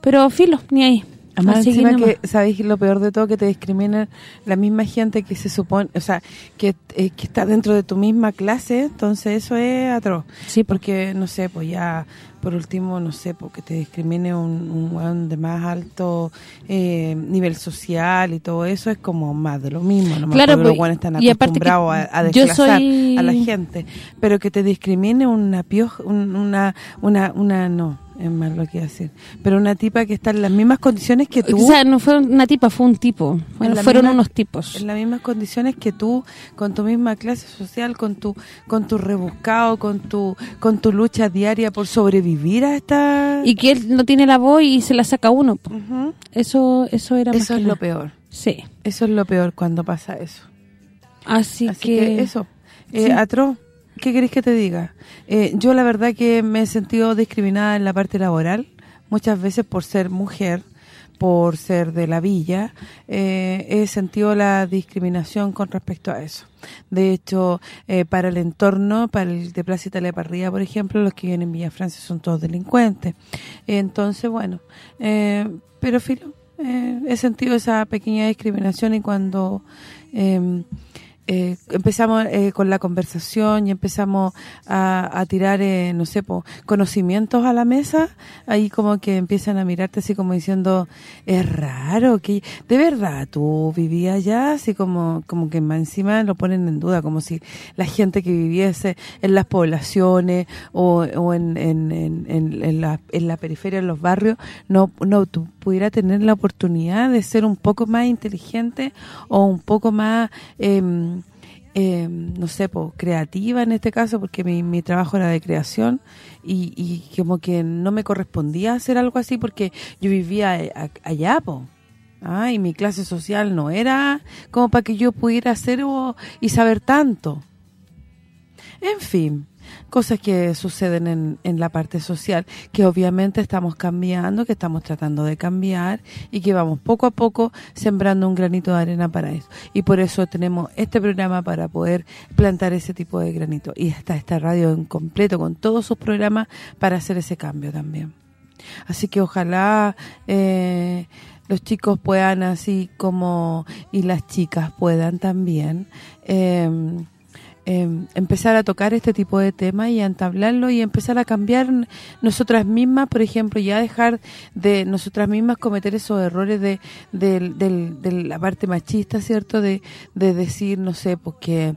Pero filo, ni ahí. Además, Así encima que, ¿sabéis lo peor de todo? Que te discriminan la misma gente que se supone, o sea, que, eh, que está dentro de tu misma clase, entonces eso es atroz. Sí, porque, no sé, pues ya, por último, no sé, porque te discrimine un, un de más alto eh, nivel social y todo eso, es como más de lo mismo. No Claro, los pues, buenos están acostumbrados a, a desplazar soy- a la gente, pero que te discrimine una pioja, un- una, una, una, no, es más lo que iba a decir, pero una tipa que está en las mismas condiciones que tú. O sea, no fue una tipa, fue un tipo. Bueno, fueron misma- unos tipos. En las mismas condiciones que tú, con tu misma clase social, con tu con tu rebuscado, con tu con tu lucha diaria por sobrevivir a esta... Y que él no tiene la voz y se la saca uno. Eso eso era más Eso que es lo peor. Sí. Eso es lo peor cuando pasa eso. Así, Así que, eso. Eh, Sí. Atro, ¿qué querés que te diga? Eh, yo la verdad que me he sentido discriminada en la parte laboral, muchas veces por ser mujer, por ser de la villa, eh, he sentido la discriminación con respecto a eso. De hecho, eh, para el entorno, para el de Plaza Italia para arriba, por ejemplo, los que viven en Villa Francia son todos delincuentes. Entonces, bueno, eh, pero filo, eh, he sentido esa pequeña discriminación y cuando... eh, eh, empezamos eh, con la conversación y empezamos a, a tirar, eh, no sé, po, conocimientos a la mesa, ahí como que empiezan a mirarte así como diciendo, es raro, que de verdad tú vivías allá, así como como que más encima lo ponen en duda, como si la gente que viviese en las poblaciones o, o en, en, en, en- la, en la periferia, en los barrios, no no tú pudiera tener la oportunidad de ser un poco más inteligente o un poco más... em, eh, no sé, po, creativa en este caso, porque mi, mi trabajo era de creación y, y como que no me correspondía hacer algo así porque yo vivía a- allá, po. Ah, y mi clase social no era como para que yo pudiera hacer o, y saber tanto. En fin, cosas que suceden en, en la parte social, que obviamente estamos cambiando, que estamos tratando de cambiar y que vamos poco a poco sembrando un granito de arena para eso. Y por eso tenemos este programa para poder plantar ese tipo de granito. Y está esta radio en completo con todos sus programas para hacer ese cambio también. Así que ojalá eh, los chicos puedan así como y las chicas puedan también eh, eh, empezar a tocar este tipo de temas y a entablarlo y empezar a cambiar nosotras mismas, por ejemplo, ya dejar de nosotras mismas cometer esos errores de, del- de la parte machista, ¿cierto? De, de decir, no sé, pues que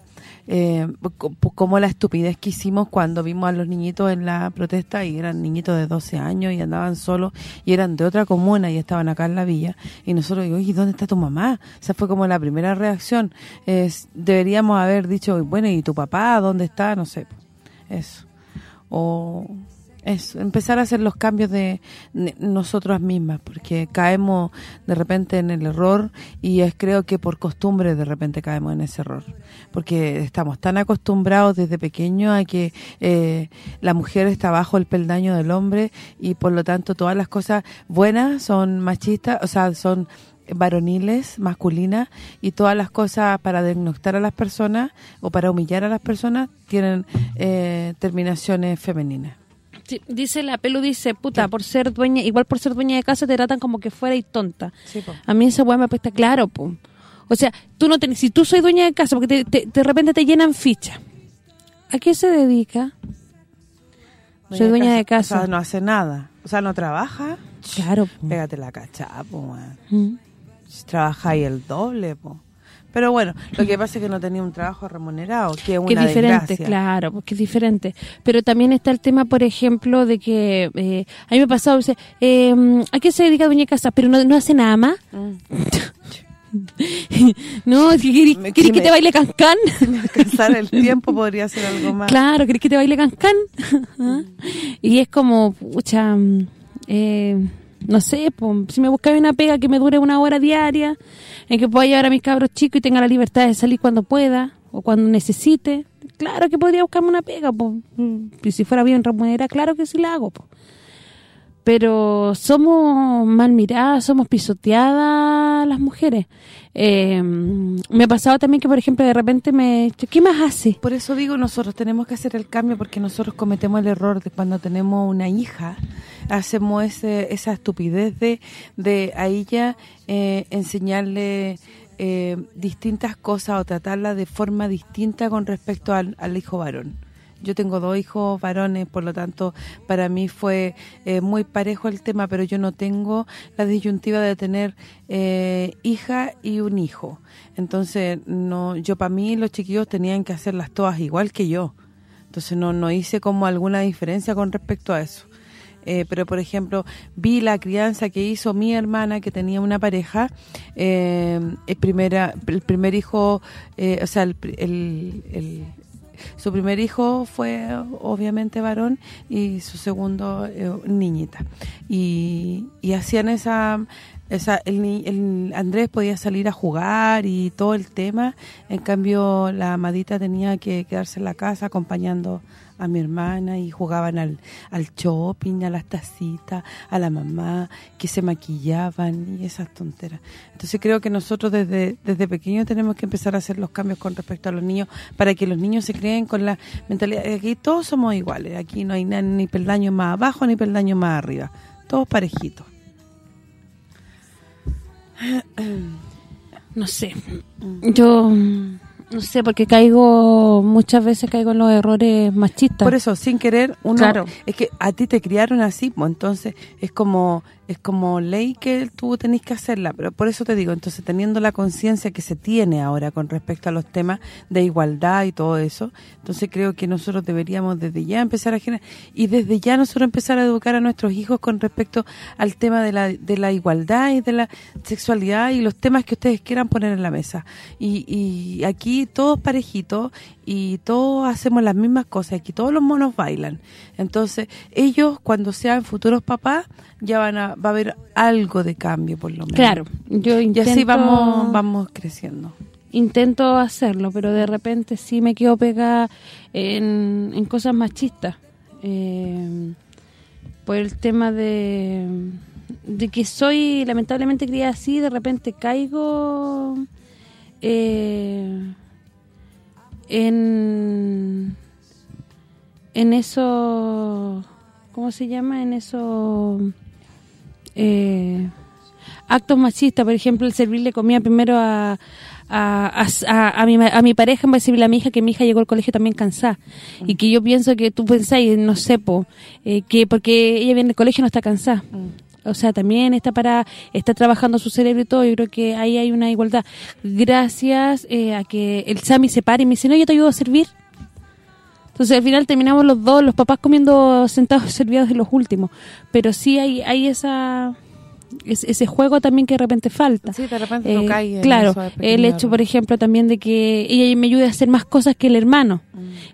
eh, co- como la estupidez que hicimos cuando vimos a los niñitos en la protesta y eran niñitos de 12 años y andaban solos y eran de otra comuna y estaban acá en la villa y nosotros digo, oye, ¿dónde está tu mamá? Esa fue como la primera reacción. Es, deberíamos haber dicho, bueno, ¿y tu papá? ¿Dónde está? No sé, eso. O eso, empezar a hacer los cambios de nosotras mismas, porque caemos de repente en el error y es creo que por costumbre de repente caemos en ese error, porque estamos tan acostumbrados desde pequeño a que eh, la mujer está bajo el peldaño del hombre y por lo tanto todas las cosas buenas son machistas, o sea, son varoniles, masculinas y todas las cosas para denigrar a las personas o para humillar a las personas tienen eh, terminaciones femeninas. Sí, dice la pelu, dice, puta, por ser dueña, igual por ser dueña de casa te tratan como que fuera y tonta. A mí esa weá me apesta claro, po. O sea, tú no tenés, si tú soy dueña de casa, porque te- te- de repente te llenan ficha. ¿A qué se dedica? Soy dueña de casa. O sea, no hace nada. O sea, no trabaja. Claro. Pégate la cachapa, weón. Mm. Trabaja ahí el doble, po. Pero bueno, lo que pasa es que no tenía un trabajo remunerado, que es una que es diferente, desgracia. claro, porque es diferente. Pero también está el tema, por ejemplo, de que eh, a mí me ha pasado, dice, eh, ¿a qué se dedica Doña Casa? Pero no, no hace nada más. no, es que querís, Me- querís que me- te baile cancán. Alcanzar el tiempo podría ser algo más. Claro, ¿querés que te baile cancán? ¿Ah? y es como, pucha, mm, eh, no sé, po, si me buscaba una pega que me dure una hora diaria, en que pueda llevar a mis cabros chicos y tenga la libertad de salir cuando pueda o cuando necesite, claro que podría buscarme una pega. Mm, y si fuera bien remunerada, claro que sí la hago, po. pero somos mal miradas, somos pisoteadas las mujeres. Eh, me ha pasado también que, por ejemplo, de repente me... ¿Qué más hace? Por eso digo, nosotros tenemos que hacer el cambio porque nosotros cometemos el error de cuando tenemos una hija, hacemos ese, esa estupidez de, de a ella eh, enseñarle eh, distintas cosas o tratarla de forma distinta con respecto al, al hijo varón. Yo tengo dos hijos varones, por lo tanto, para mí fue eh, muy parejo el tema, pero yo no tengo la disyuntiva de tener eh, hija y un hijo. Entonces, no yo para mí los chiquillos tenían que hacerlas todas igual que yo. Entonces, no no hice como alguna diferencia con respecto a eso. Eh, pero por ejemplo vi la crianza que hizo mi hermana que tenía una pareja eh, el primera el primer hijo eh, o sea el, el- el- su primer hijo fue obviamente varón y su segundo eh, niñita. Y, y hacían esa esa el, el Andrés podía salir a jugar y todo el tema. En cambio la amadita tenía que quedarse en la casa acompañando a mi hermana y jugaban al, al shopping, a las tacitas, a la mamá, que se maquillaban y esas tonteras. Entonces creo que nosotros desde desde pequeños tenemos que empezar a hacer los cambios con respecto a los niños para que los niños se creen con la mentalidad aquí todos somos iguales, aquí no hay ni peldaños más abajo ni peldaños más arriba, todos parejitos. No sé. Yo mm, no sé, porque caigo, muchas veces caigo en los errores machistas. Por eso, sin querer, uno Claro. es que a ti te criaron así, pues entonces es como es como ley que tú tenés que hacerla, pero por eso te digo, entonces teniendo la conciencia que se tiene ahora con respecto a los temas de igualdad y todo eso, entonces creo que nosotros deberíamos desde ya empezar a generar y desde ya nosotros empezar a educar a nuestros hijos con respecto al tema de la, de la igualdad y de la sexualidad y los temas que ustedes quieran poner en la mesa. Y, y aquí aquí todos parejitos y todos hacemos las mismas cosas, aquí todos los monos bailan. Entonces, ellos cuando sean futuros papás ya van a va a haber algo de cambio por lo menos. Claro, yo Y así intento- vamos vamos creciendo. intento hacerlo, pero de repente sí me quedo pegada en, en cosas machistas. Eh, por el tema de, de que soy lamentablemente criada así, de repente caigo eh, en en eso ¿cómo se llama? en eso eh, actos machistas, por ejemplo, el servirle comida primero a, a, a, mi, a mi pareja, de servirle a mi hija, que mi hija llegó al colegio también cansada. Y que yo pienso que tú pensáis, no sé, po, eh, que porque ella viene del colegio no está cansada. O sea, también está para está trabajando su cerebro y todo. Yo creo que ahí hay una igualdad. Gracias eh, a que el Sami se pare y me dice, no, yo te ayudo a servir. Entonces al final terminamos los dos, los papás comiendo sentados servidos de los últimos. Pero sí hay hay esa es- ese juego también que de repente falta. Sí, de repente caes en Claro, el hecho, por ejemplo, también de que ella me ayude a hacer más cosas que el hermano.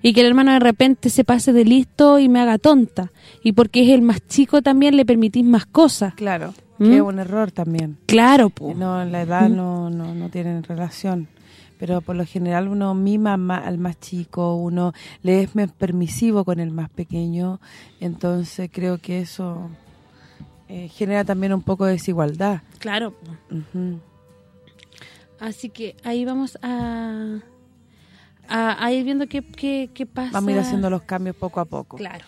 Y que el hermano de repente se pase de listo y me haga tonta. Y porque es el más chico también le permitís más cosas. Claro, ¿Mm? que es un error también. Claro, po. No, la edad ¿Mm? no, no, no tienen relación. Pero por lo general uno mima ma- al más chico, uno le es más permisivo con el más pequeño. Entonces creo que eso eh, genera también un poco de desigualdad. Claro. Así que ahí vamos a, a, a ir viendo qué, qué, qué pasa. Vamos a ir haciendo los cambios poco a poco. Claro.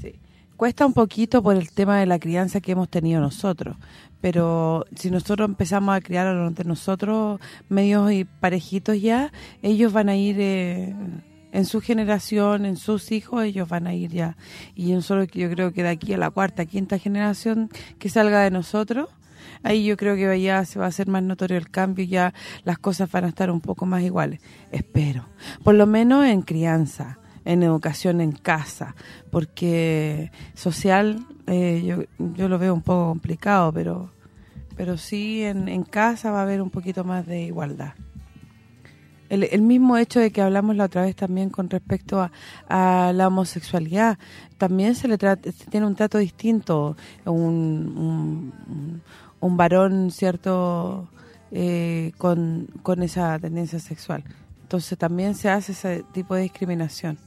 Sí. Cuesta un poquito por el tema de la crianza que hemos tenido nosotros, pero si nosotros empezamos a criar a los de nosotros medios y parejitos ya, ellos van a ir eh, en su generación, en sus hijos, ellos van a ir ya. Y nosotros yo creo que de aquí a la cuarta, quinta generación que salga de nosotros, ahí yo creo que ya se va a hacer más notorio el cambio y ya las cosas van a estar un poco más iguales. Espero. Por lo menos en crianza en educación en casa, porque social eh, yo, yo lo veo un poco complicado, pero pero sí en, en casa va a haber un poquito más de igualdad. El, mismo hecho de que hablamos la otra vez también con respecto a, la homosexualidad, también se le trata, tiene un trato distinto, un, un, varón, ¿cierto?, eh, con, con esa tendencia sexual. Entonces también se hace ese tipo de discriminación.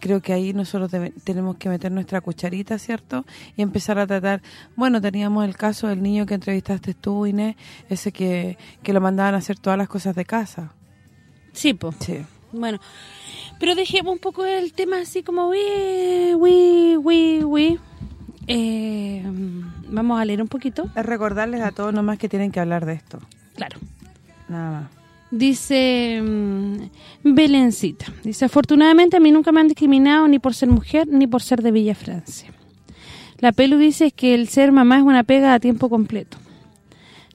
Creo que ahí nosotros tenemos que meter nuestra cucharita, ¿cierto? Y empezar a tratar... Bueno, teníamos el caso del niño que entrevistaste tú, Inés, ese que, que lo mandaban a hacer todas las cosas de casa. Sí, pues. Sí. Bueno, pero dejemos un poco el tema así como, uy, uy, uy, uy. Eh, vamos a leer un poquito. Es recordarles a todos nomás que tienen que hablar de esto. Claro. Nada más. Dice mm, Belencita, dice, afortunadamente a mí nunca me han discriminado ni por ser mujer ni por ser de Villa Francia. La Pelu dice que el ser mamá es una pega a tiempo completo.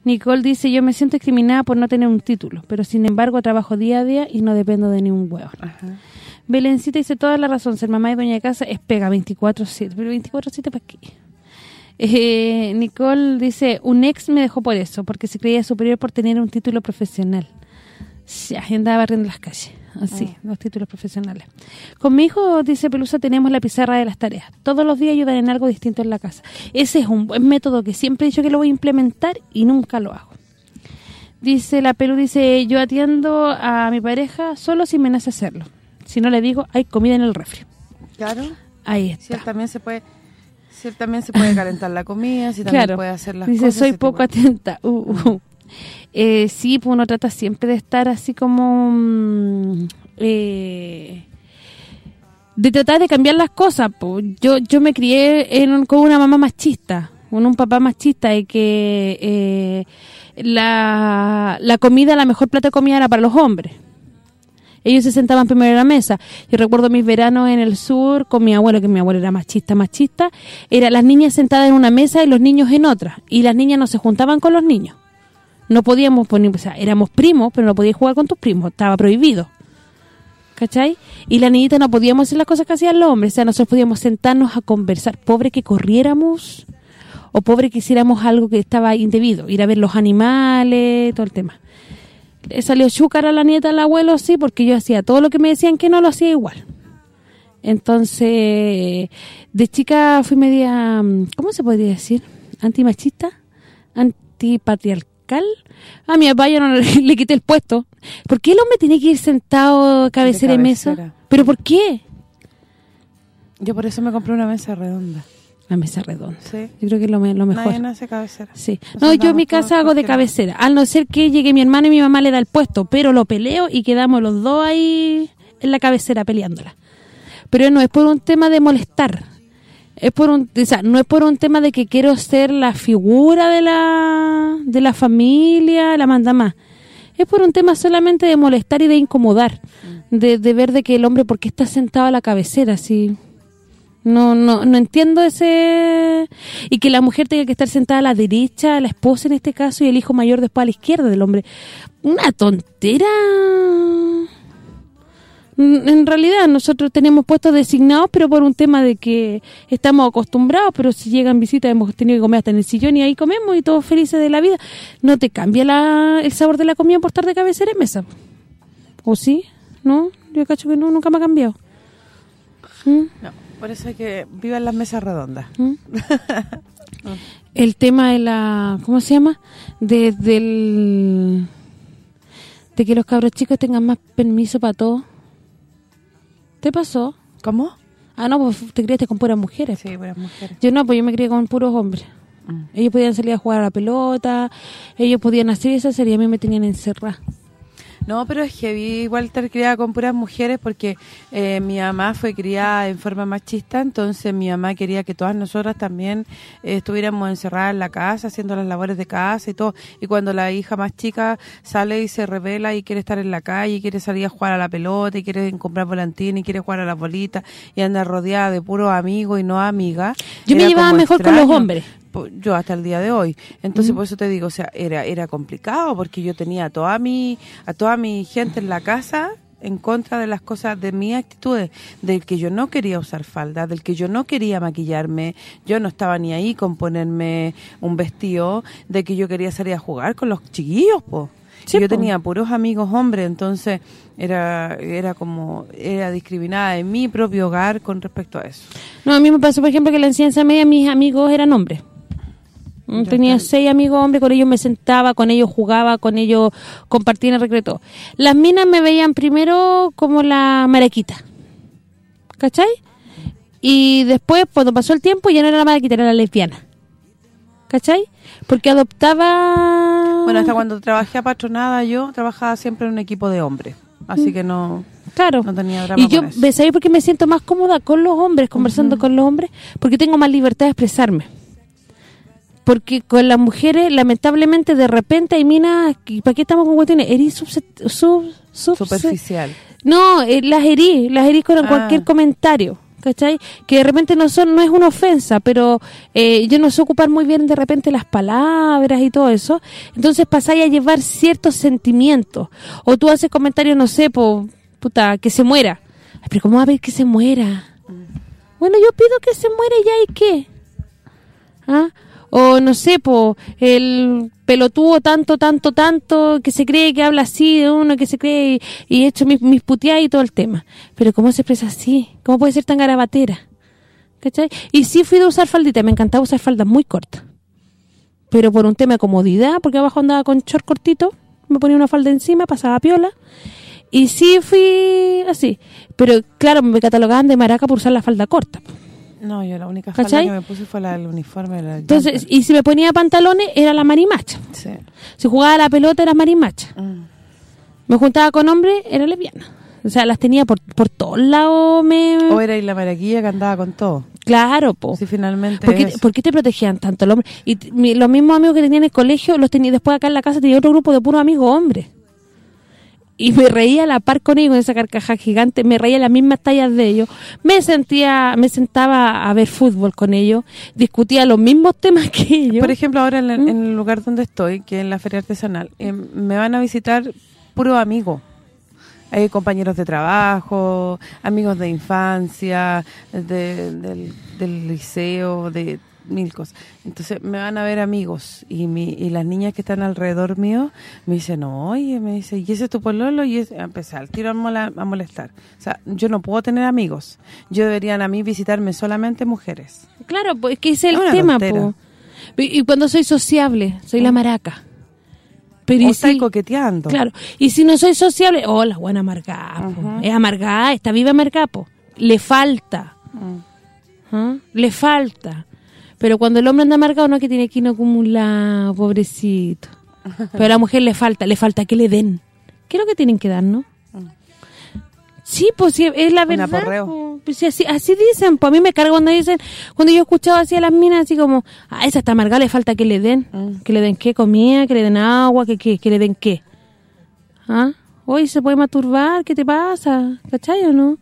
Nicole dice, yo me siento discriminada por no tener un título, pero sin embargo trabajo día a día y no dependo de ningún huevo. Belencita dice, toda la razón, ser mamá y dueña de casa es pega 24-7. ¿Pero 24-7 para qué? Eh, Nicole dice, un ex me dejó por eso, porque se creía superior por tener un título profesional. Sí, andaba barriendo las calles, así, los títulos profesionales. Con mi hijo, dice Pelusa, tenemos la pizarra de las tareas. Todos los días ayudan en algo distinto en la casa. Ese es un buen método que siempre he dicho que lo voy a implementar y nunca lo hago. Dice la Pelu, dice, yo atiendo a mi pareja solo si me nace hacerlo. Si no le digo, hay comida en el refri. Claro. Ahí está. Si él también se puede... Si él también se puede calentar la comida, si también claro. puede hacer las Dice, cosas. soy ese tipo poco atenta. Uh, uh. Eh, sí, pues uno trata siempre de estar así como... mm, eh, de tratar de cambiar las cosas. pues. Yo yo me crié en un- con una mamá machista, con un papá machista y que eh, la, la comida, la mejor plata de comida era para los hombres. Ellos se sentaban primero en la mesa. Yo recuerdo mis veranos en el sur con mi abuelo, que mi abuelo era machista, machista. Era las niñas sentadas en una mesa y los niños en otra. Y las niñas no se juntaban con los niños. No podíamos poner, o sea, éramos primos, pero no podías jugar con tus primos. Estaba prohibido. ¿Cachai? Y la niñita no podíamos hacer las cosas que hacían los hombres. O sea, nosotros podíamos sentarnos a conversar. Pobre que corriéramos o pobre que hiciéramos algo que estaba indebido. Ir a ver los animales, todo el tema. le salió chúcara a la nieta al abuelo, sí, porque yo hacía todo lo que me decían que no lo hacía igual. Entonces, de chica fui media, mm, ¿cómo se podría decir? Antimachista, antipatriarcal. A mi papá yo no le, le quité el puesto. ¿Por qué el hombre tiene que ir sentado cabecera y mesa? ¿Pero por qué? Yo por eso me compré una mesa redonda. La mesa redonda. Sí. Yo creo que es lo, me- lo mejor. Nadie nace cabecera. Sí. Nos No, yo en mi casa hago de cabecera. Al no ser que llegue mi hermano y mi mamá le da el puesto, pero lo peleo y quedamos los dos ahí en la cabecera peleándola. Pero no es por un tema de molestar. Es por un, o sea, no es por un tema de que quiero ser la figura de la de la familia, la manda más. Es por un tema solamente de molestar y de incomodar. De, de ver de que el hombre, ¿por qué está sentado a la cabecera? Así no, no, no entiendo ese... Y que la mujer tenga que estar sentada a la derecha, la esposa en este caso, y el hijo mayor después a la izquierda del hombre. Una tontera... Mm, En realidad nosotros tenemos puestos designados, pero por un tema de que estamos acostumbrados, pero si llegan visitas hemos tenido que comer hasta en el sillón y ahí comemos y todos felices de la vida. No te cambia la, el sabor de la comida por estar de cabecera en mesa. ¿O sí? ¿No? Yo cacho que no, nunca me ha cambiado. ¿Mm? No, por eso hay que vivan las mesas redondas. el tema de la ¿cómo se llama? de del de que los cabros chicos tengan más permiso para todo ¿te pasó? ¿cómo? ah no, pues te criaste con puras mujeres sí, puras mujeres. Yo no, pues yo me crié con puros hombres. Ellos podían salir a jugar a la pelota ellos podían hacer esa serie a mí me tenían encerrada No, pero es heavy igual estar criada con puras mujeres porque eh, mi mamá fue criada en forma machista, entonces mi mamá quería que todas nosotras también eh, estuviéramos encerradas en la casa, haciendo las labores de casa y todo. Y cuando la hija más chica sale y se revela y quiere estar en la calle, y quiere salir a jugar a la pelota, y quiere comprar volantín, y quiere jugar a la bolita, y anda rodeada de puros amigos y no amigas. Yo me llevaba mejor con los hombres. Yo hasta el día de hoy. Entonces, Mm. por eso te digo, o sea, era era complicado porque yo tenía a toda mi a toda mi gente en la casa en contra de las cosas, de mis actitudes, del que yo no quería usar falda, del que yo no quería maquillarme, yo no estaba ni ahí con ponerme un vestido, de que yo quería salir a jugar con los chiquillos, po. Sí, yo po. tenía puros amigos hombres, entonces era era como era discriminada en mi propio hogar con respecto a eso. No, a mí me pasó, por ejemplo, que en la enseñanza media mis amigos eran hombres. Mm, Tenía seis amigos hombres, con ellos me sentaba, con ellos jugaba, con ellos compartía en el recreo. todo. Las minas me veían primero como la maraquita. ¿Cachai? Y después, cuando pasó el tiempo, ya no era la maraquita, era la lesbiana. ¿Cachai? Porque adoptaba... Bueno, hasta cuando trabajé a patronada yo trabajaba siempre en un equipo de hombres, así que no Claro. no tenía drama Y yo, con eso. ¿ves ahí por qué me siento más cómoda con los hombres, conversando con los hombres? Porque tengo más libertad de expresarme. Porque con las mujeres, lamentablemente, de repente hay minas... ¿y ¿Para qué estamos con cuestiones? Eris subse- sub- sub- Superficial. No, eh, las herí, las herí con Ah. cualquier comentario. ¿Cachai? Que de repente no son no es una ofensa, pero eh, yo no sé ocupar muy bien de repente las palabras y todo eso. Entonces pasáis a llevar ciertos sentimientos. O tú haces comentarios, no sé, po, puta, que se muera. Ay, pero ¿cómo va a ver que se muera? Bueno, yo pido que se muera y ya, ¿y qué? ¿Ah? O no sé, po, el pelotudo tanto, tanto, tanto, que se cree que habla así de uno, que se cree y, y hecho mis, mis puteadas y todo el tema. Pero ¿cómo se expresa así? ¿Cómo puede ser tan garabatera? ¿Cachai? Y sí fui de usar faldita, me encantaba usar faldas muy cortas. Pero por un tema de comodidad, porque abajo andaba con short cortito, me ponía una falda encima, pasaba piola. Y sí fui así. Pero claro, me catalogaban de maraca por usar la falda corta. No, yo la única falda ¿Cachai? que me puse fue la del uniforme. La del Entonces, jumper. y si me ponía pantalones, era la marimacha. Sí. Si jugaba a la pelota, era marimacha. Mm. Me juntaba con hombres, era lesbiana. O sea, las tenía por, por todos lados. Me... O era y la maraquilla que andaba con todo. Claro, po. Sí, finalmente ¿Por qué, por qué te protegían tanto el hombre? Y los mismos amigos que tenía en el colegio, los tenía después acá en la casa, tenía otro grupo de puros amigos hombres. Y me reía a la par con ellos, con esa carcaja gigante, me reía las mismas tallas de ellos. Me sentía, me sentaba a ver fútbol con ellos, discutía los mismos temas que ellos. Por ejemplo, ahora en, el- ¿Mm? en el lugar donde estoy, que es en la feria artesanal, eh, me van a visitar puros amigos. Hay compañeros de trabajo, amigos de infancia, de- del, del liceo, de mil cosas. Entonces me van a ver amigos y mi, y las niñas que están alrededor mío me dicen, oye, me dice, ¿y ese es tu pololo? Y es, empezar, al tiro a, mola- a molestar. O sea, yo no puedo tener amigos. Yo deberían a mí visitarme solamente mujeres. Claro, pues que es el Una tema, po. Y, y cuando soy sociable, soy la maraca. Pero O estáis si- coqueteando. Claro, y si no soy sociable, oh, la buena amargada, es amargada, está viva amargada, le falta, ¿Ah? le falta. Pero cuando el hombre anda amargado, no es que tiene que ir acumulado, pobrecito. Pero a la mujer le falta, le falta que le den. ¿Qué es lo que tienen que dar, no? Sí, pues sí, es la verdad. Pues sí, así, así dicen, pues a mí me carga cuando dicen, cuando yo he escuchado así a las minas, así como, ah, esa está amargada, le falta que le den. Que le den qué, comida, que le den agua, que, que, que le den qué. ¿Ah? Hoy se puede masturbar, ¿qué te pasa? ¿Cachai o no?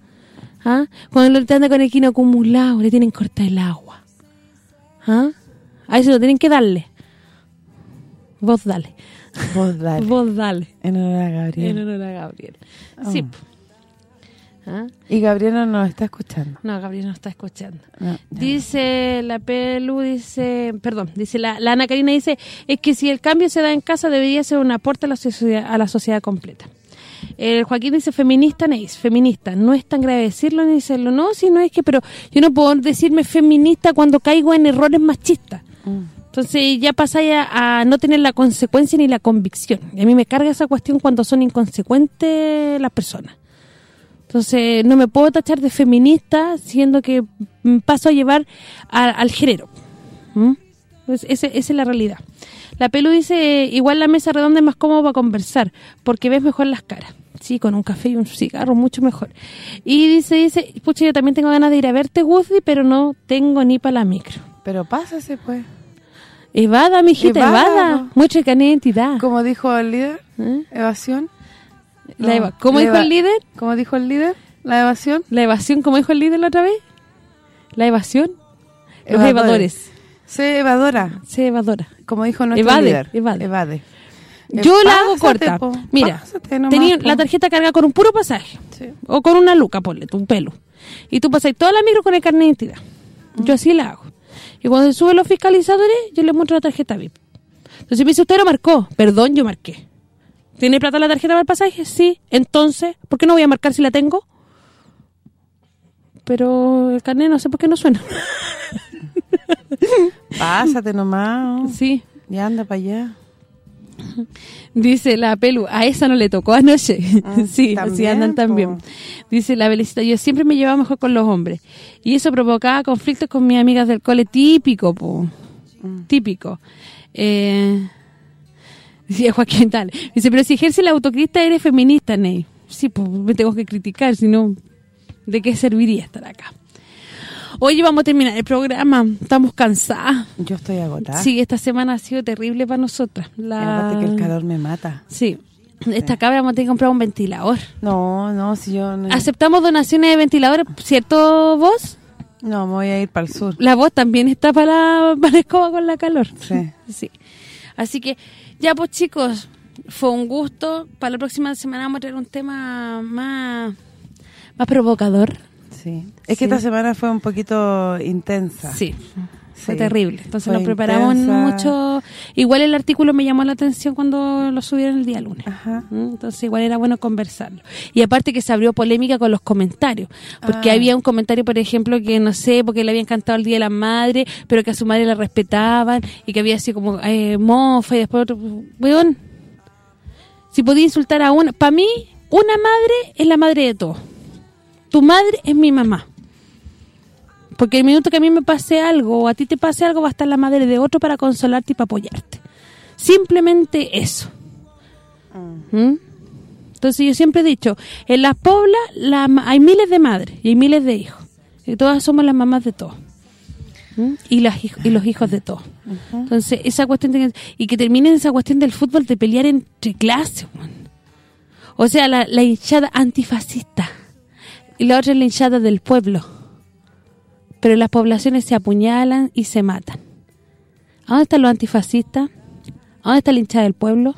¿Ah? Cuando te anda con el quino acumulado, le tienen corta el agua. ¿Ah? A eso lo tienen que darle. Vos dale. Vos dale. Vos dale. En honor a Gabriel. En honor a Gabriel. Sí. Oh. po. ¿Ah? Y Gabriela nos está escuchando. No, Gabriel no está escuchando. No, Dice la Pelu, dice, perdón, dice la, la Ana Karina, dice, es que si el cambio se da en casa debería ser un aporte a la sociedad, a la sociedad completa. El Joaquín dice, feminista, Neis, feminista. No es tan grave decirlo ni decirlo. No, si no es que, pero yo no puedo decirme feminista cuando caigo en errores machistas. Entonces ya pasáis a, a no tener la consecuencia ni la convicción. Y a mí me carga esa cuestión cuando son inconsecuentes las personas. Entonces no me puedo tachar de feminista siendo que mm, paso a llevar a- al género. ¿Mm? Pues ese- esa es la realidad. La Pelu dice, igual la mesa redonda es más cómodo para conversar, porque ves mejor las caras. Sí, con un café y un cigarro, mucho mejor. Y dice, dice, pucha, yo también tengo ganas de ir a verte, Woody, pero no tengo ni para la micro. Pero pásase, pues. Evada, mijita, Evada, evada. po. Mucha de identidad. Como dijo el líder, evasión. La No, eva- ¿Cómo la dijo eva- el líder? ¿Cómo dijo el líder? ¿La evasión? ¿La evasión, como dijo el líder la otra vez? ¿La evasión? Los Evadores. evadores. Sé evadora. Sé evadora. Como dijo nuestro Evade, líder. evade. Evade. Yo la hago corta. po, Mira, nomás, tenía po. la tarjeta cargada con un puro pasaje. O con una luca, ponle, tu pelo. Y tú pasas toda la micro con el carnet de identidad. Yo así la hago. Y cuando se suben los fiscalizadores, yo les muestro la tarjeta VIP. Entonces me dice, usted lo marcó. Perdón, yo marqué. ¿Tiene plata la tarjeta para el pasaje? Sí. Entonces, ¿por qué no voy a marcar si la tengo? Pero el carnet no sé por qué no suena. Pásate nomás. Sí. Y anda para allá. Dice la Pelu, a esa no le tocó anoche. sí, así andan también. Dice la Belicita, yo siempre me llevaba mejor con los hombres. Y eso provocaba conflictos con mis amigas del cole, típico, po. Típico. Eh, dice Joaquín tal. Dice, pero si ejerce la autocrítica eres feminista, Ney. Sí, pues me tengo que criticar, si no, ¿de qué serviría estar acá? Oye, vamos a terminar el programa. Estamos cansadas. Yo estoy agotada. Sí, esta semana ha sido terrible para nosotras. La... que el calor me mata. Sí. Esta cabra vamos a tener que comprar un ventilador. No, no, si yo... No, Aceptamos donaciones de ventiladores, ¿cierto vos? no, me voy a ir para el sur. La voz también está para la, para la escoba con la calor. Sí. Sí. Así que, ya pues chicos, fue un gusto. Para la próxima semana vamos a traer un tema más, más provocador. Sí. Es que esta semana fue un poquito intensa. Sí. Fue Sí. terrible. Entonces Fue nos preparamos intensa. mucho. Igual el artículo me llamó la atención cuando lo subieron el día lunes. ¿Mm? Entonces igual era bueno conversarlo. Y aparte que se abrió polémica con los comentarios. Porque Ah. había un comentario, por ejemplo, que no sé, porque le habían cantado el Día de la Madre, pero que a su madre la respetaban y que había así como eh, mofa y después otro... Weón, si podía insultar a una... Para mí, una madre es la madre de todos. Tu madre es mi mamá. Porque el minuto que a mí me pase algo o a ti te pase algo va a estar la madre de otro para consolarte y para apoyarte. Simplemente eso. ¿Mm? Entonces yo siempre he dicho, en las poblas la hay miles de madres y hay miles de hijos. Y todas somos las mamás de todos. ¿Mm? Y, las, y los hijos de todos. Entonces esa cuestión, de- y que termine esa cuestión del fútbol de pelear entre clases. O sea, la, la hinchada antifascista y la otra es la hinchada del pueblo pero las poblaciones se apuñalan y se matan. ¿A dónde están los antifascistas? ¿A dónde está la hinchada del pueblo?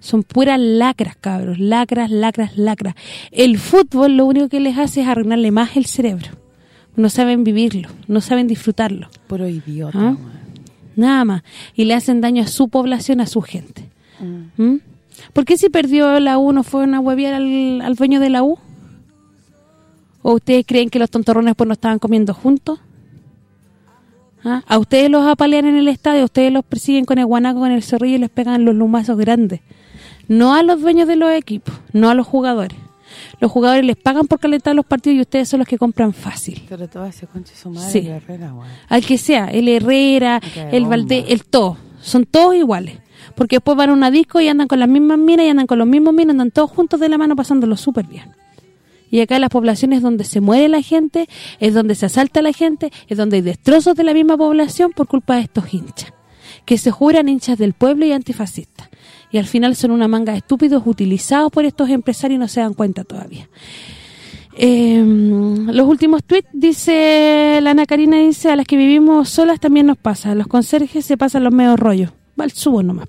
Son puras lacras, cabros, lacras, lacras, lacras. El fútbol lo único que les hace es arruinarle más el cerebro. no saben vivirlo, no saben disfrutarlo. Por idiota. ¿Ah? Nada más. Y le hacen daño a su población, a su gente. Mm. ¿Mm? ¿Por qué si perdió la U no fue una hueviar al, al dueño de la U? ¿O ustedes creen que los tontorrones pues no estaban comiendo juntos? ¿Ah? A ustedes los apalean en el estadio, ustedes los persiguen con el guanaco, con el zorrillo y les pegan los lumazos grandes. No a los dueños de los equipos, no a los jugadores. Los jugadores les pagan por calentar los partidos y ustedes son los que compran fácil. Sobre todo ese conche su madre, Sí. el Herrera, weón. Al que sea, el Herrera, el. Valdés, el todo. Son todos iguales. Porque después van a una disco y andan con las mismas minas y andan con los mismos minas, andan todos juntos de la mano pasándolo súper bien. Y acá las poblaciones donde se muere la gente, es donde se asalta la gente, es donde hay destrozos de la misma población por culpa de estos hinchas. Que se juran hinchas del pueblo y antifascistas. Y al final son una manga de estúpidos utilizados por estos empresarios y no se dan cuenta todavía. Eh, los últimos tweets, dice la Ana Karina, dice, a las que vivimos solas también nos pasa. Los conserjes se pasan los medios rollos. Va al subo nomás.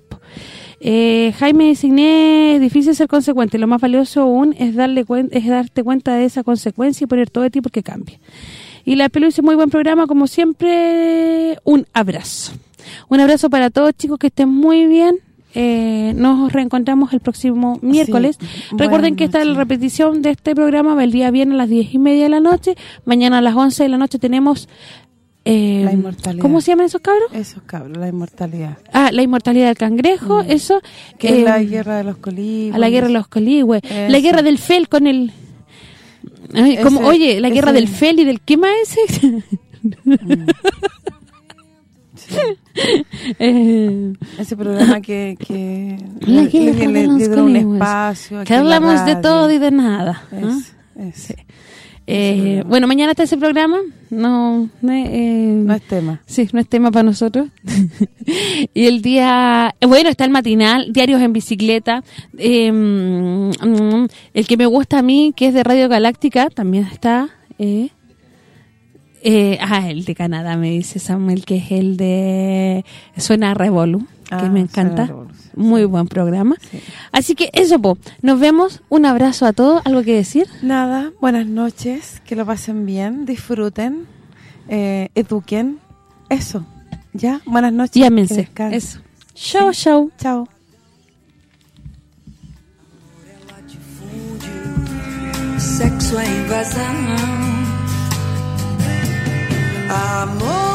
Eh, Jaime Designé, es difícil ser consecuente. Lo más valioso aún es darle cuen- es darte cuenta de esa consecuencia y poner todo de ti porque cambie. Y la Pelu dice, muy buen programa, como siempre, un abrazo. Un abrazo para todos, chicos, que estén muy bien. Eh, nos reencontramos el próximo miércoles. Recuerden que está la repetición de este programa va el día viernes a las 10 y media de la noche. Mañana a las 11 de la noche tenemos... eh, La inmortalidad. ¿Cómo se llaman esos cabros? Esos cabros, la inmortalidad. Ah, la inmortalidad del cangrejo, eso. Que es eh, la guerra de los colibres. a la guerra de los coligües. La Eso. guerra del fel con el... Ay, como, Ese- oye, la guerra ese- del fel y del... ¿Qué más ese? Eh, Ese programa que, que La le, guerra le- le- los le dieron un coligües. espacio. Que la hablamos de todo y de nada. Es- es- Eh, bueno, mañana está ese programa. No, no, eh, No es tema. Sí, no es tema para nosotros. y el día... eh, Bueno, está el matinal, Diarios en Bicicleta. eh, mm, el que me gusta a mí, que es de Radio Galáctica, también está... eh, eh, ah, el de Canadá, me dice Samuel, que es el de Suena a Revolu, que Ah, me Suena encanta. Muy buen programa. Así que eso, po. Nos vemos. Un abrazo a todos. ¿Algo que decir? Nada, buenas noches, que lo pasen bien, disfruten, eh, eduquen. Eso, ¿ya? Buenas noches. Y ámense. que descansen. Eso. Chao, chao. Chao. Sexo é invasão. Amor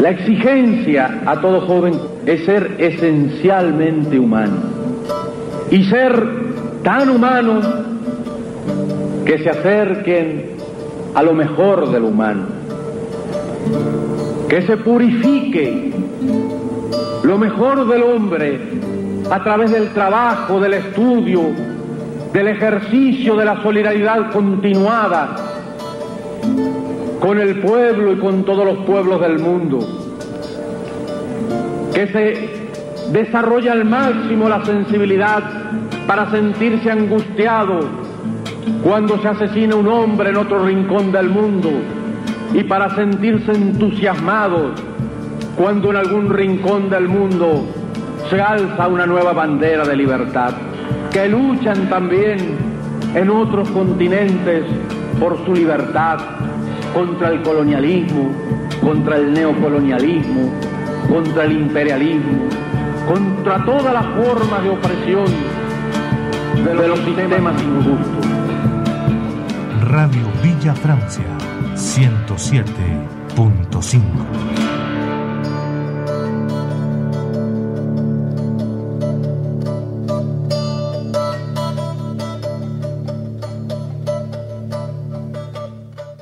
La exigencia a todo joven es ser esencialmente humano. Y ser tan humano que se acerquen a lo mejor del humano, que se purifique lo mejor del hombre a través del trabajo, del estudio, del ejercicio de la solidaridad continuada con el pueblo y con todos los pueblos del mundo. Que se desarrolle al máximo la sensibilidad para sentirse angustiado cuando se asesina un hombre en otro rincón del mundo y para sentirse entusiasmado cuando en algún rincón del mundo se alza una nueva bandera de libertad. Que luchan también en otros continentes por su libertad contra el colonialismo, contra el neocolonialismo, contra el imperialismo, contra todas las formas de opresión de los sistemas injustos. Radio Villa Francia 107.5